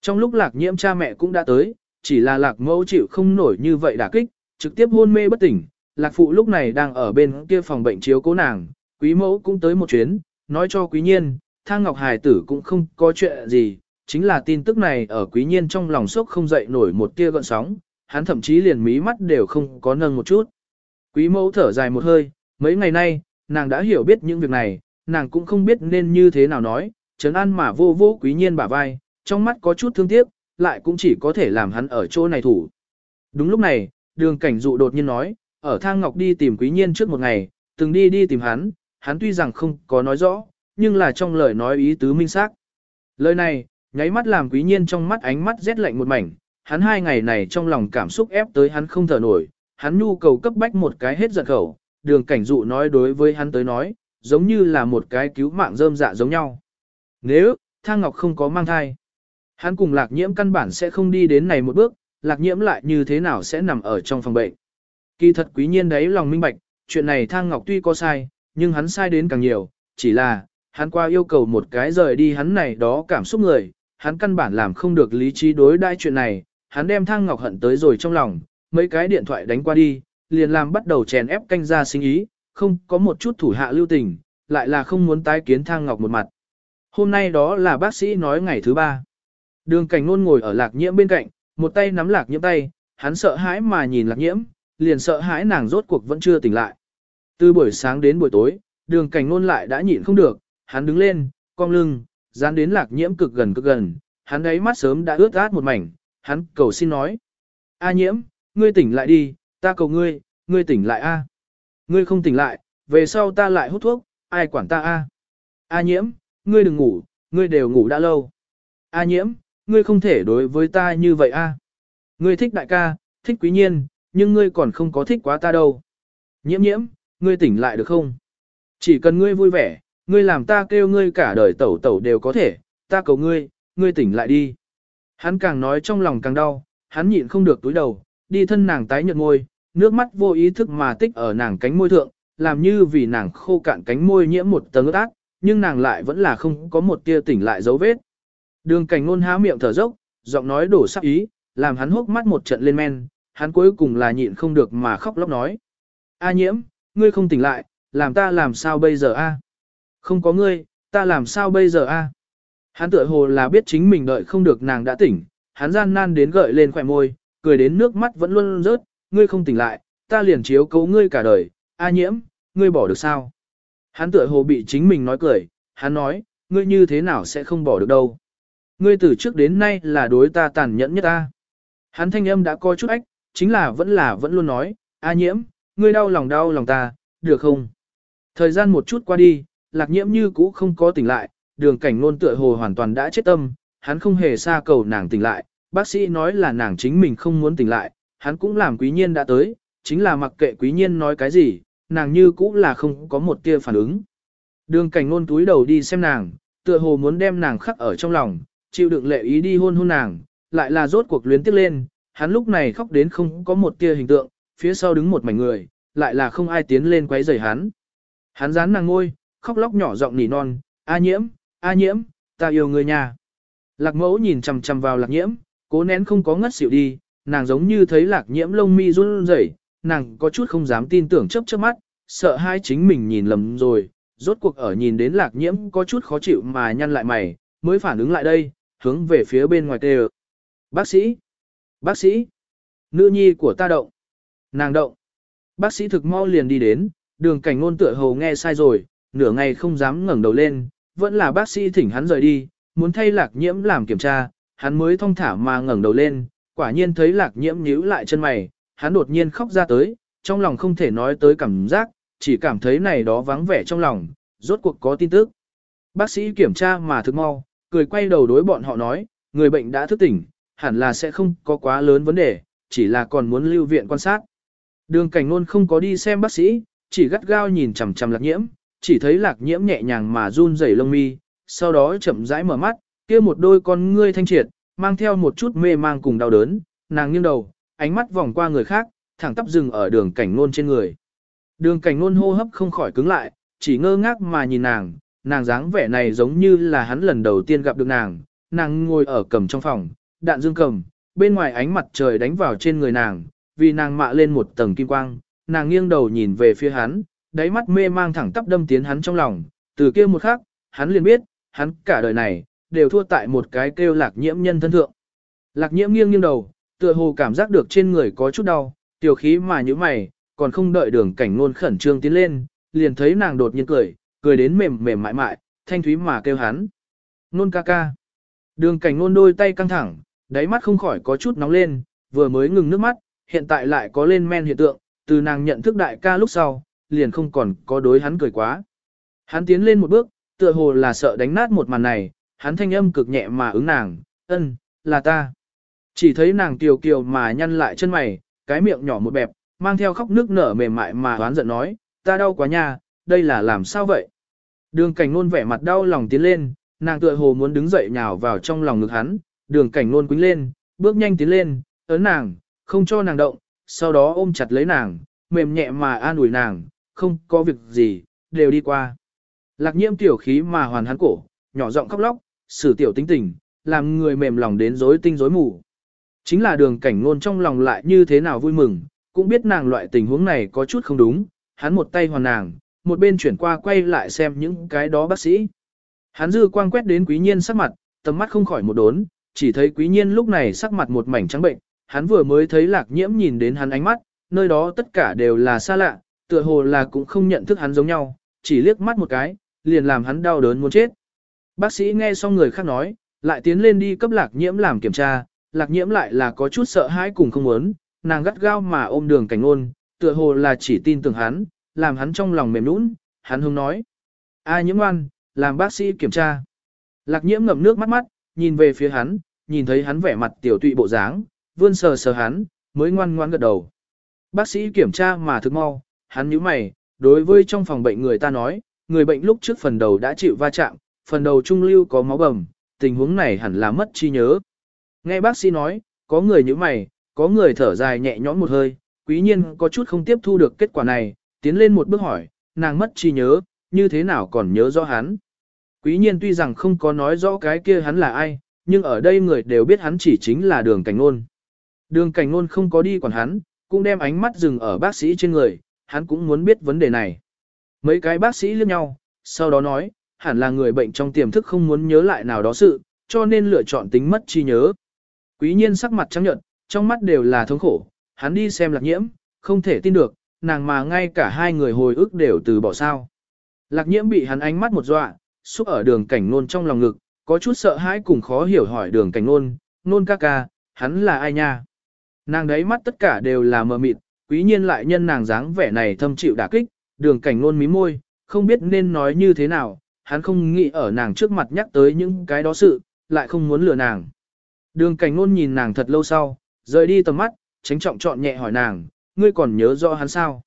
Trong lúc lạc nhiễm cha mẹ cũng đã tới, chỉ là lạc mẫu chịu không nổi như vậy đả kích, trực tiếp hôn mê bất tỉnh, lạc phụ lúc này đang ở bên kia phòng bệnh chiếu cố nàng, quý mẫu cũng tới một chuyến, nói cho quý nhiên, thang ngọc hài tử cũng không có chuyện gì, chính là tin tức này ở quý nhiên trong lòng sốc không dậy nổi một tia gợn sóng, hắn thậm chí liền mí mắt đều không có nâng một chút. Quý mẫu thở dài một hơi, mấy ngày nay, nàng đã hiểu biết những việc này, nàng cũng không biết nên như thế nào nói, trấn an mà vô vô quý nhiên bả vai, trong mắt có chút thương tiếc, lại cũng chỉ có thể làm hắn ở chỗ này thủ. Đúng lúc này, đường cảnh dụ đột nhiên nói, ở thang ngọc đi tìm quý nhiên trước một ngày, từng đi đi tìm hắn, hắn tuy rằng không có nói rõ, nhưng là trong lời nói ý tứ minh xác. Lời này, nháy mắt làm quý nhiên trong mắt ánh mắt rét lạnh một mảnh, hắn hai ngày này trong lòng cảm xúc ép tới hắn không thở nổi, hắn nhu cầu cấp bách một cái hết giận khẩu, đường cảnh dụ nói đối với hắn tới nói, giống như là một cái cứu mạng rơm dạ giống nhau. Nếu, thang ngọc không có mang thai, hắn cùng lạc nhiễm căn bản sẽ không đi đến này một bước, lạc nhiễm lại như thế nào sẽ nằm ở trong phòng bệnh. Kỳ thật quý nhiên đấy lòng minh bạch, chuyện này thang ngọc tuy có sai, nhưng hắn sai đến càng nhiều, chỉ là, hắn qua yêu cầu một cái rời đi hắn này đó cảm xúc người, hắn căn bản làm không được lý trí đối đãi chuyện này, hắn đem thang ngọc hận tới rồi trong lòng, mấy cái điện thoại đánh qua đi, liền làm bắt đầu chèn ép canh ra sinh ý, không có một chút thủ hạ lưu tình, lại là không muốn tái kiến thang ngọc một mặt. Hôm nay đó là bác sĩ nói ngày thứ ba. Đường cảnh nôn ngồi ở lạc nhiễm bên cạnh, một tay nắm lạc nhiễm tay, hắn sợ hãi mà nhìn lạc nhiễm, liền sợ hãi nàng rốt cuộc vẫn chưa tỉnh lại. Từ buổi sáng đến buổi tối, đường cảnh nôn lại đã nhịn không được, hắn đứng lên, cong lưng, dán đến lạc nhiễm cực gần cực gần, hắn ấy mắt sớm đã ướt át một mảnh, hắn cầu xin nói. A nhiễm, ngươi tỉnh lại đi, ta cầu ngươi, ngươi tỉnh lại a. Ngươi không tỉnh lại, về sau ta lại hút thuốc, ai quản ta a? A nhiễm, ngươi đừng ngủ, ngươi đều ngủ đã lâu. A nhiễm, ngươi không thể đối với ta như vậy a. Ngươi thích đại ca, thích quý nhiên, nhưng ngươi còn không có thích quá ta đâu. Nhiễm nhiễm, ngươi tỉnh lại được không? Chỉ cần ngươi vui vẻ, ngươi làm ta kêu ngươi cả đời tẩu tẩu đều có thể, ta cầu ngươi, ngươi tỉnh lại đi. Hắn càng nói trong lòng càng đau, hắn nhịn không được túi đầu, đi thân nàng tái nhợt môi, nước mắt vô ý thức mà tích ở nàng cánh môi thượng, làm như vì nàng khô cạn cánh môi nhiễm một tầng ướt át, nhưng nàng lại vẫn là không có một tia tỉnh lại dấu vết. Đường cảnh ngôn há miệng thở dốc, giọng nói đổ sắc ý, làm hắn hốc mắt một trận lên men, hắn cuối cùng là nhịn không được mà khóc lóc nói. A nhiễm, ngươi không tỉnh lại, làm ta làm sao bây giờ a? Không có ngươi, ta làm sao bây giờ a? Hắn tựa hồ là biết chính mình đợi không được nàng đã tỉnh, hắn gian nan đến gợi lên khỏe môi, cười đến nước mắt vẫn luôn rớt, ngươi không tỉnh lại, ta liền chiếu cấu ngươi cả đời, a nhiễm, ngươi bỏ được sao? Hắn tựa hồ bị chính mình nói cười, hắn nói, ngươi như thế nào sẽ không bỏ được đâu. Ngươi từ trước đến nay là đối ta tàn nhẫn nhất ta. Hắn thanh âm đã coi chút ách, chính là vẫn là vẫn luôn nói, a nhiễm, ngươi đau lòng đau lòng ta, được không? Thời gian một chút qua đi, lạc nhiễm như cũ không có tỉnh lại, đường cảnh ngôn tựa hồ hoàn toàn đã chết tâm, hắn không hề xa cầu nàng tỉnh lại, bác sĩ nói là nàng chính mình không muốn tỉnh lại, hắn cũng làm quý nhiên đã tới, chính là mặc kệ quý nhiên nói cái gì, nàng như cũ là không có một tia phản ứng. Đường cảnh ngôn túi đầu đi xem nàng, tựa hồ muốn đem nàng khắc ở trong lòng, chịu đựng lệ ý đi hôn hôn nàng, lại là rốt cuộc luyến tiếc lên, hắn lúc này khóc đến không có một tia hình tượng, phía sau đứng một mảnh người, lại là không ai tiến lên quấy rầy hắn. Hắn dán nàng ngôi, khóc lóc nhỏ giọng nỉ non, A nhiễm, A nhiễm, ta yêu người nhà. Lạc mẫu nhìn chằm chằm vào lạc nhiễm, cố nén không có ngất xỉu đi, nàng giống như thấy lạc nhiễm lông mi run rẩy, nàng có chút không dám tin tưởng chớp chớp mắt, sợ hai chính mình nhìn lầm rồi, rốt cuộc ở nhìn đến lạc nhiễm có chút khó chịu mà nhăn lại mày, mới phản ứng lại đây, hướng về phía bên ngoài tê Bác sĩ! Bác sĩ! Nữ nhi của ta động! Nàng động! Bác sĩ thực mau liền đi đến, đường cảnh ngôn tựa hồ nghe sai rồi, nửa ngày không dám ngẩng đầu lên, vẫn là bác sĩ thỉnh hắn rời đi, muốn thay lạc nhiễm làm kiểm tra, hắn mới thong thả mà ngẩng đầu lên, quả nhiên thấy lạc nhiễm nhíu lại chân mày, hắn đột nhiên khóc ra tới, trong lòng không thể nói tới cảm giác, chỉ cảm thấy này đó vắng vẻ trong lòng, rốt cuộc có tin tức. Bác sĩ kiểm tra mà thực mau, cười quay đầu đối bọn họ nói, người bệnh đã thức tỉnh, hẳn là sẽ không có quá lớn vấn đề, chỉ là còn muốn lưu viện quan sát. Đường cảnh luôn không có đi xem bác sĩ, chỉ gắt gao nhìn chằm chằm lạc nhiễm, chỉ thấy lạc nhiễm nhẹ nhàng mà run rẩy lông mi, sau đó chậm rãi mở mắt, kia một đôi con ngươi thanh triệt, mang theo một chút mê mang cùng đau đớn, nàng nghiêng đầu, ánh mắt vòng qua người khác, thẳng tắp dừng ở đường cảnh nôn trên người. Đường cảnh nôn hô hấp không khỏi cứng lại, chỉ ngơ ngác mà nhìn nàng, nàng dáng vẻ này giống như là hắn lần đầu tiên gặp được nàng, nàng ngồi ở cầm trong phòng, đạn dương cầm, bên ngoài ánh mặt trời đánh vào trên người nàng, vì nàng mạ lên một tầng kim quang, nàng nghiêng đầu nhìn về phía hắn, đáy mắt mê mang thẳng tắp đâm tiến hắn trong lòng, từ kia một khắc, hắn liền biết, hắn cả đời này, đều thua tại một cái kêu lạc nhiễm nhân thân thượng. Lạc nhiễm nghiêng nghiêng đầu, tựa hồ cảm giác được trên người có chút đau, tiểu khí mà như mày, còn không đợi đường cảnh ngôn khẩn trương tiến lên, liền thấy nàng đột nhiên cười, cười đến mềm mềm mại mại, thanh thúy mà kêu hắn. Nôn ca ca. Đường cảnh ngôn đôi tay căng thẳng, đáy mắt không khỏi có chút nóng lên, vừa mới ngừng nước mắt, hiện tại lại có lên men hiện tượng, từ nàng nhận thức đại ca lúc sau, liền không còn có đối hắn cười quá. Hắn tiến lên một bước, tựa hồ là sợ đánh nát một màn này, hắn thanh âm cực nhẹ mà ứng nàng, ân, là ta. Chỉ thấy nàng kiều kiều mà nhăn lại chân mày, cái miệng nhỏ một bẹp, mang theo khóc nước nở mềm mại mà hoán giận nói, ta đau quá nha, đây là làm sao vậy? Đường cảnh nôn vẻ mặt đau lòng tiến lên, nàng tựa hồ muốn đứng dậy nhào vào trong lòng ngực hắn, đường cảnh nôn quính lên, bước nhanh tiến lên, ấn nàng, không cho nàng động, sau đó ôm chặt lấy nàng, mềm nhẹ mà an ủi nàng, không có việc gì, đều đi qua. Lạc nhiễm tiểu khí mà hoàn hắn cổ, nhỏ giọng khóc lóc, xử tiểu tính tình, làm người mềm lòng đến rối tinh rối mù. Chính là đường cảnh ngôn trong lòng lại như thế nào vui mừng, cũng biết nàng loại tình huống này có chút không đúng, hắn một tay hoàn nàng, một bên chuyển qua quay lại xem những cái đó bác sĩ. Hắn dư quang quét đến quý nhiên sắc mặt, tầm mắt không khỏi một đốn, chỉ thấy quý nhiên lúc này sắc mặt một mảnh trắng bệnh, hắn vừa mới thấy lạc nhiễm nhìn đến hắn ánh mắt, nơi đó tất cả đều là xa lạ, tựa hồ là cũng không nhận thức hắn giống nhau, chỉ liếc mắt một cái, liền làm hắn đau đớn muốn chết. Bác sĩ nghe xong người khác nói, lại tiến lên đi cấp lạc nhiễm làm kiểm tra, lạc nhiễm lại là có chút sợ hãi cùng không muốn, nàng gắt gao mà ôm đường cảnh ôn, tựa hồ là chỉ tin tưởng hắn, làm hắn trong lòng mềm nũng, hắn hông nói. A nhiễm ngoan, làm bác sĩ kiểm tra. Lạc nhiễm ngậm nước mắt mắt, nhìn về phía hắn, nhìn thấy hắn vẻ mặt tiểu tụy bộ dáng, vươn sờ sờ hắn, mới ngoan ngoan gật đầu. Bác sĩ kiểm tra mà thực mau, hắn nhíu mày, đối với trong phòng bệnh người ta nói, người bệnh lúc trước phần đầu đã chịu va chạm, phần đầu trung lưu có máu bầm, tình huống này hẳn là mất trí nhớ. Nghe bác sĩ nói, có người như mày, có người thở dài nhẹ nhõm một hơi, quý nhiên có chút không tiếp thu được kết quả này, tiến lên một bước hỏi, nàng mất trí nhớ, như thế nào còn nhớ rõ hắn. Quý nhiên tuy rằng không có nói rõ cái kia hắn là ai, nhưng ở đây người đều biết hắn chỉ chính là đường cảnh ngôn. Đường cảnh ngôn không có đi quản hắn, cũng đem ánh mắt dừng ở bác sĩ trên người, hắn cũng muốn biết vấn đề này. Mấy cái bác sĩ liếc nhau, sau đó nói, hẳn là người bệnh trong tiềm thức không muốn nhớ lại nào đó sự, cho nên lựa chọn tính mất trí nhớ. Quý nhiên sắc mặt trắng nhợt, trong mắt đều là thống khổ, hắn đi xem lạc nhiễm, không thể tin được, nàng mà ngay cả hai người hồi ức đều từ bỏ sao. Lạc nhiễm bị hắn ánh mắt một dọa, xúc ở đường cảnh nôn trong lòng ngực, có chút sợ hãi cùng khó hiểu hỏi đường cảnh nôn, nôn ca ca, hắn là ai nha? Nàng đấy mắt tất cả đều là mờ mịt, quý nhiên lại nhân nàng dáng vẻ này thâm chịu đả kích, đường cảnh nôn mí môi, không biết nên nói như thế nào, hắn không nghĩ ở nàng trước mặt nhắc tới những cái đó sự, lại không muốn lừa nàng. Đường cảnh nôn nhìn nàng thật lâu sau, rời đi tầm mắt, tránh trọng trọn nhẹ hỏi nàng, ngươi còn nhớ rõ hắn sao?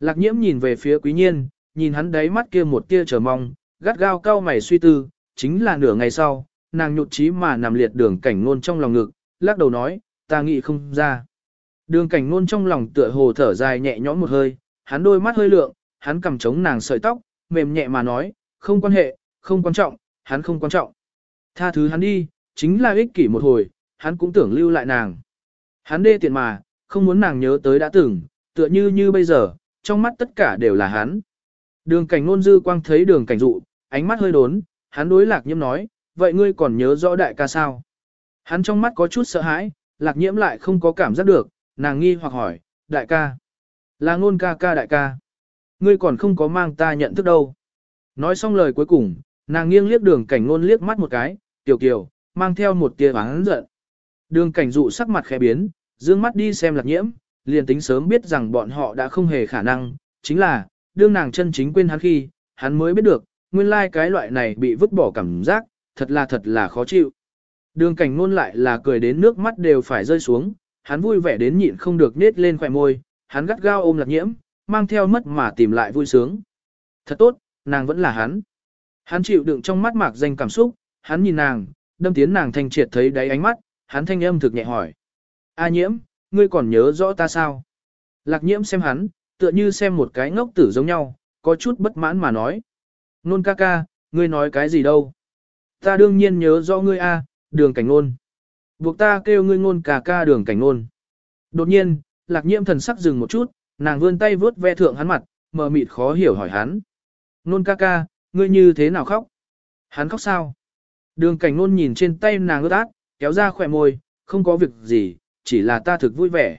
Lạc nhiễm nhìn về phía quý nhiên, nhìn hắn đáy mắt kia một tia chờ mong, gắt gao cao mày suy tư, chính là nửa ngày sau, nàng nhụt chí mà nằm liệt đường cảnh nôn trong lòng ngực, lắc đầu nói, ta nghĩ không ra. Đường cảnh nôn trong lòng tựa hồ thở dài nhẹ nhõm một hơi, hắn đôi mắt hơi lượng, hắn cầm chống nàng sợi tóc, mềm nhẹ mà nói, không quan hệ, không quan trọng, hắn không quan trọng. Tha thứ hắn đi, chính là ích kỷ một hồi, hắn cũng tưởng lưu lại nàng. Hắn đê tiện mà, không muốn nàng nhớ tới đã từng, tựa như như bây giờ, trong mắt tất cả đều là hắn. Đường cảnh nôn dư quang thấy đường cảnh dụ, ánh mắt hơi đốn, hắn đối lạc nhiễm nói, vậy ngươi còn nhớ rõ đại ca sao? Hắn trong mắt có chút sợ hãi, lạc nhiễm lại không có cảm giác được, nàng nghi hoặc hỏi, đại ca. Là ngôn ca ca đại ca. Ngươi còn không có mang ta nhận thức đâu. Nói xong lời cuối cùng, nàng nghiêng liếc đường cảnh ngôn liếc mắt một cái, tiểu kiều, mang theo một tia bán giận. Đường cảnh dụ sắc mặt khẽ biến, dương mắt đi xem lạc nhiễm, liền tính sớm biết rằng bọn họ đã không hề khả năng, chính là, đương nàng chân chính quên hắn khi, hắn mới biết được, nguyên lai cái loại này bị vứt bỏ cảm giác, thật là thật là khó chịu. Đường cảnh ngôn lại là cười đến nước mắt đều phải rơi xuống, hắn vui vẻ đến nhịn không được nết lên khỏe môi, hắn gắt gao ôm lạc nhiễm, mang theo mất mà tìm lại vui sướng. Thật tốt, nàng vẫn là hắn. Hắn chịu đựng trong mắt mạc danh cảm xúc, hắn nhìn nàng, đâm tiến nàng thanh triệt thấy đáy ánh mắt, hắn thanh âm thực nhẹ hỏi. A nhiễm, ngươi còn nhớ rõ ta sao? Lạc nhiễm xem hắn, tựa như xem một cái ngốc tử giống nhau, có chút bất mãn mà nói. Nôn ca ca, ngươi nói cái gì đâu? Ta đương nhiên nhớ rõ ngươi a, đường cảnh nôn. Buộc ta kêu ngươi nôn ca ca đường cảnh nôn. Đột nhiên, lạc nhiễm thần sắc dừng một chút, nàng vươn tay vướt ve thượng hắn mặt, mờ mịt khó hiểu hỏi hắn. Nôn ca ca, ngươi như thế nào khóc? Hắn khóc sao? Đường cảnh nôn nhìn trên tay nàng ướt át, kéo ra khỏe môi, không có việc gì, chỉ là ta thực vui vẻ.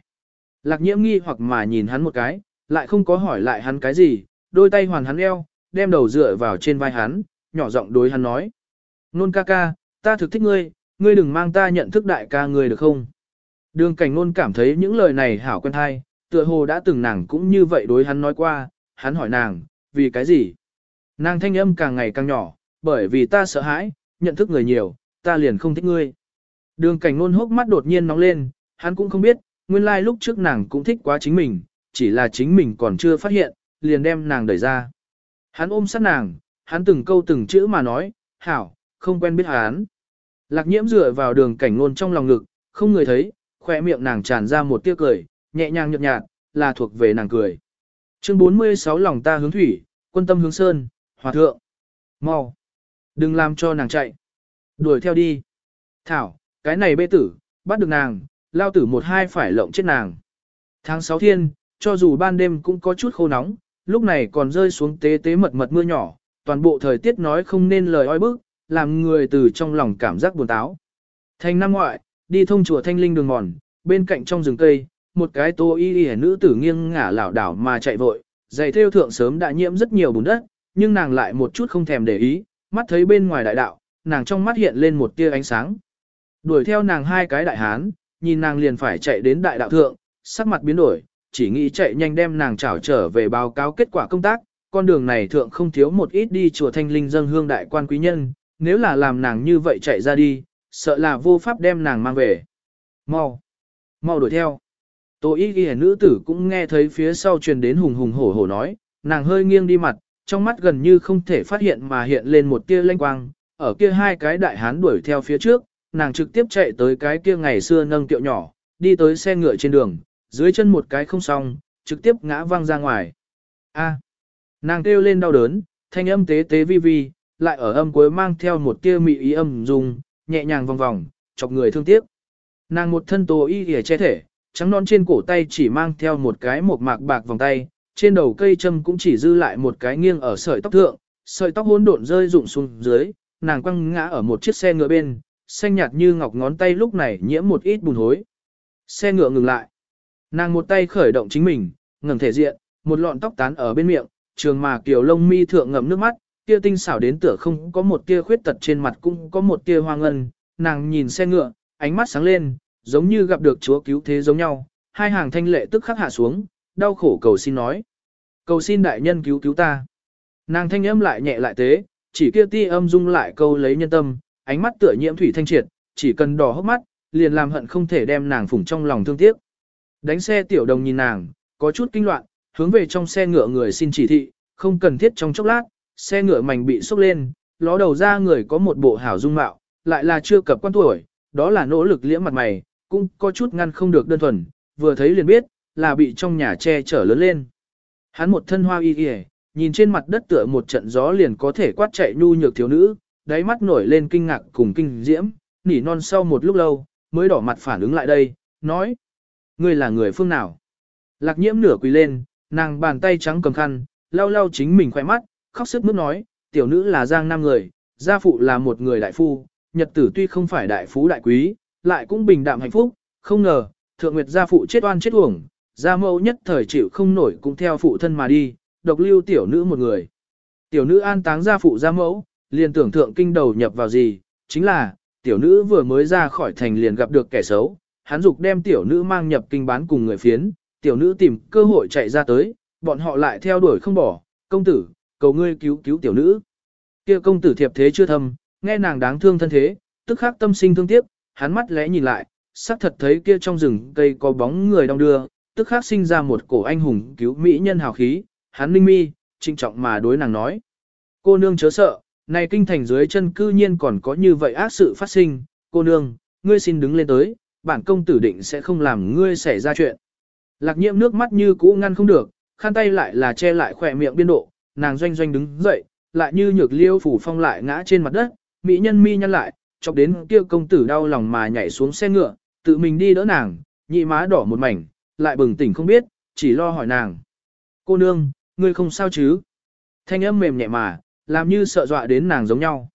Lạc nhiễm nghi hoặc mà nhìn hắn một cái, lại không có hỏi lại hắn cái gì, đôi tay hoàn hắn eo, đem đầu dựa vào trên vai hắn, nhỏ giọng đối hắn nói. Nôn ca ca, ta thực thích ngươi, ngươi đừng mang ta nhận thức đại ca ngươi được không? Đường cảnh nôn cảm thấy những lời này hảo quen hay, tựa hồ đã từng nàng cũng như vậy đối hắn nói qua, hắn hỏi nàng, vì cái gì? Nàng thanh âm càng ngày càng nhỏ, bởi vì ta sợ hãi, nhận thức người nhiều, ta liền không thích ngươi. Đường cảnh nôn hốc mắt đột nhiên nóng lên, hắn cũng không biết, nguyên lai like lúc trước nàng cũng thích quá chính mình, chỉ là chính mình còn chưa phát hiện, liền đem nàng đẩy ra. Hắn ôm sát nàng, hắn từng câu từng chữ mà nói, hảo, không quen biết hắn. Lạc nhiễm dựa vào đường cảnh nôn trong lòng ngực, không người thấy, khỏe miệng nàng tràn ra một tia cười, nhẹ nhàng nhợt nhạt, là thuộc về nàng cười. Chương 46 lòng ta hướng thủy, quân tâm hướng sơn, hòa thượng. mau, Đừng làm cho nàng chạy. Đuổi theo đi. Thảo, cái này bê tử, bắt được nàng, lao tử một hai phải lộng chết nàng. Tháng 6 thiên, cho dù ban đêm cũng có chút khô nóng, lúc này còn rơi xuống tế tế mật mật mưa nhỏ, toàn bộ thời tiết nói không nên lời oi bức, làm người từ trong lòng cảm giác buồn táo. Thành năm ngoại, đi thông chùa Thanh Linh đường mòn, bên cạnh trong rừng cây, một cái tô y y nữ tử nghiêng ngả lảo đảo mà chạy vội, giày theo thượng sớm đã nhiễm rất nhiều bùn đất, nhưng nàng lại một chút không thèm để ý, mắt thấy bên ngoài đại đạo, nàng trong mắt hiện lên một tia ánh sáng. Đuổi theo nàng hai cái đại hán, nhìn nàng liền phải chạy đến đại đạo thượng, sắc mặt biến đổi, chỉ nghĩ chạy nhanh đem nàng trảo trở về báo cáo kết quả công tác, con đường này thượng không thiếu một ít đi chùa Thanh Linh dâng hương đại quan quý nhân, nếu là làm nàng như vậy chạy ra đi, sợ là vô pháp đem nàng mang về. Mau, mau đuổi theo. Tô y ghi nữ tử cũng nghe thấy phía sau truyền đến hùng hùng hổ hổ nói, nàng hơi nghiêng đi mặt, trong mắt gần như không thể phát hiện mà hiện lên một tia lanh quang, ở kia hai cái đại hán đuổi theo phía trước, nàng trực tiếp chạy tới cái kia ngày xưa nâng tiệu nhỏ, đi tới xe ngựa trên đường, dưới chân một cái không xong, trực tiếp ngã văng ra ngoài. A. À, nàng kêu lên đau đớn, thanh âm tế tế vi vi, lại ở âm cuối mang theo một tia mị ý âm dùng, nhẹ nhàng vòng vòng, chọc người thương tiếc. Nàng một thân tố y ỉa che thể, trắng non trên cổ tay chỉ mang theo một cái một mạc bạc vòng tay, trên đầu cây châm cũng chỉ dư lại một cái nghiêng ở sợi tóc thượng, sợi tóc hỗn độn rơi rụng xuống dưới, nàng quăng ngã ở một chiếc xe ngựa bên, xanh nhạt như ngọc ngón tay lúc này nhiễm một ít bùn hối. Xe ngựa ngừng lại. Nàng một tay khởi động chính mình, ngẩng thể diện, một lọn tóc tán ở bên miệng, trường mà kiểu lông mi thượng ngậm nước mắt, kia tinh xảo đến tựa không có một tia khuyết tật trên mặt cũng có một tia hoa ngân, nàng nhìn xe ngựa, ánh mắt sáng lên, giống như gặp được chúa cứu thế giống nhau, hai hàng thanh lệ tức khắc hạ xuống, đau khổ cầu xin nói. Cầu xin đại nhân cứu cứu ta. Nàng thanh âm lại nhẹ lại tế, chỉ kia ti âm dung lại câu lấy nhân tâm, ánh mắt tựa nhiễm thủy thanh triệt, chỉ cần đỏ hốc mắt, liền làm hận không thể đem nàng phủng trong lòng thương tiếc. Đánh xe tiểu đồng nhìn nàng, có chút kinh loạn, hướng về trong xe ngựa người xin chỉ thị, không cần thiết trong chốc lát, xe ngựa mảnh bị sốc lên, ló đầu ra người có một bộ hảo dung mạo, lại là chưa cập quan tuổi, đó là nỗ lực liễm mặt mày, cũng có chút ngăn không được đơn thuần, vừa thấy liền biết, là bị trong nhà che chở lớn lên. Hắn một thân hoa y kìa, nhìn trên mặt đất tựa một trận gió liền có thể quát chạy nhu nhược thiếu nữ, đáy mắt nổi lên kinh ngạc cùng kinh diễm, nỉ non sau một lúc lâu, mới đỏ mặt phản ứng lại đây, nói. Ngươi là người phương nào? Lạc nhiễm nửa quỳ lên, nàng bàn tay trắng cầm khăn, lau lau chính mình khỏe mắt, khóc sức mướt nói, tiểu nữ là giang nam người, gia phụ là một người đại phu, nhật tử tuy không phải đại phú đại quý, lại cũng bình đạm hạnh phúc, không ngờ, thượng nguyệt gia phụ chết oan chết uổng, gia mẫu nhất thời chịu không nổi cũng theo phụ thân mà đi, độc lưu tiểu nữ một người. Tiểu nữ an táng gia phụ gia mẫu, liền tưởng thượng kinh đầu nhập vào gì, chính là, tiểu nữ vừa mới ra khỏi thành liền gặp được kẻ xấu, hắn dục đem tiểu nữ mang nhập kinh bán cùng người phiến, tiểu nữ tìm cơ hội chạy ra tới, bọn họ lại theo đuổi không bỏ, công tử, cầu ngươi cứu cứu tiểu nữ. Kia công tử thiệp thế chưa thâm, nghe nàng đáng thương thân thế, tức khắc tâm sinh thương tiếc, hắn mắt lẽ nhìn lại, xác thật thấy kia trong rừng cây có bóng người đong đưa, tức khắc sinh ra một cổ anh hùng cứu mỹ nhân hào khí, hắn ninh mi, trinh trọng mà đối nàng nói. Cô nương chớ sợ, này kinh thành dưới chân cư nhiên còn có như vậy ác sự phát sinh, cô nương, ngươi xin đứng lên tới, bản công tử định sẽ không làm ngươi xảy ra chuyện. Lạc nhiễm nước mắt như cũ ngăn không được, khăn tay lại là che lại khỏe miệng biên độ, nàng doanh doanh đứng dậy, lại như nhược liêu phủ phong lại ngã trên mặt đất, mỹ nhân mi nhăn lại, chọc đến kia công tử đau lòng mà nhảy xuống xe ngựa, tự mình đi đỡ nàng, nhị má đỏ một mảnh, lại bừng tỉnh không biết, chỉ lo hỏi nàng. Cô nương, ngươi không sao chứ? Thanh âm mềm nhẹ mà, làm như sợ dọa đến nàng giống nhau.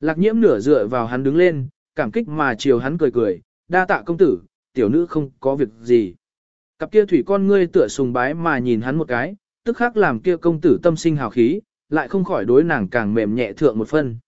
Lạc nhiễm nửa dựa vào hắn đứng lên, cảm kích mà chiều hắn cười cười, đa tạ công tử, tiểu nữ không có việc gì. Cặp kia thủy con ngươi tựa sùng bái mà nhìn hắn một cái, tức khắc làm kia công tử tâm sinh hào khí, lại không khỏi đối nàng càng mềm nhẹ thượng một phân.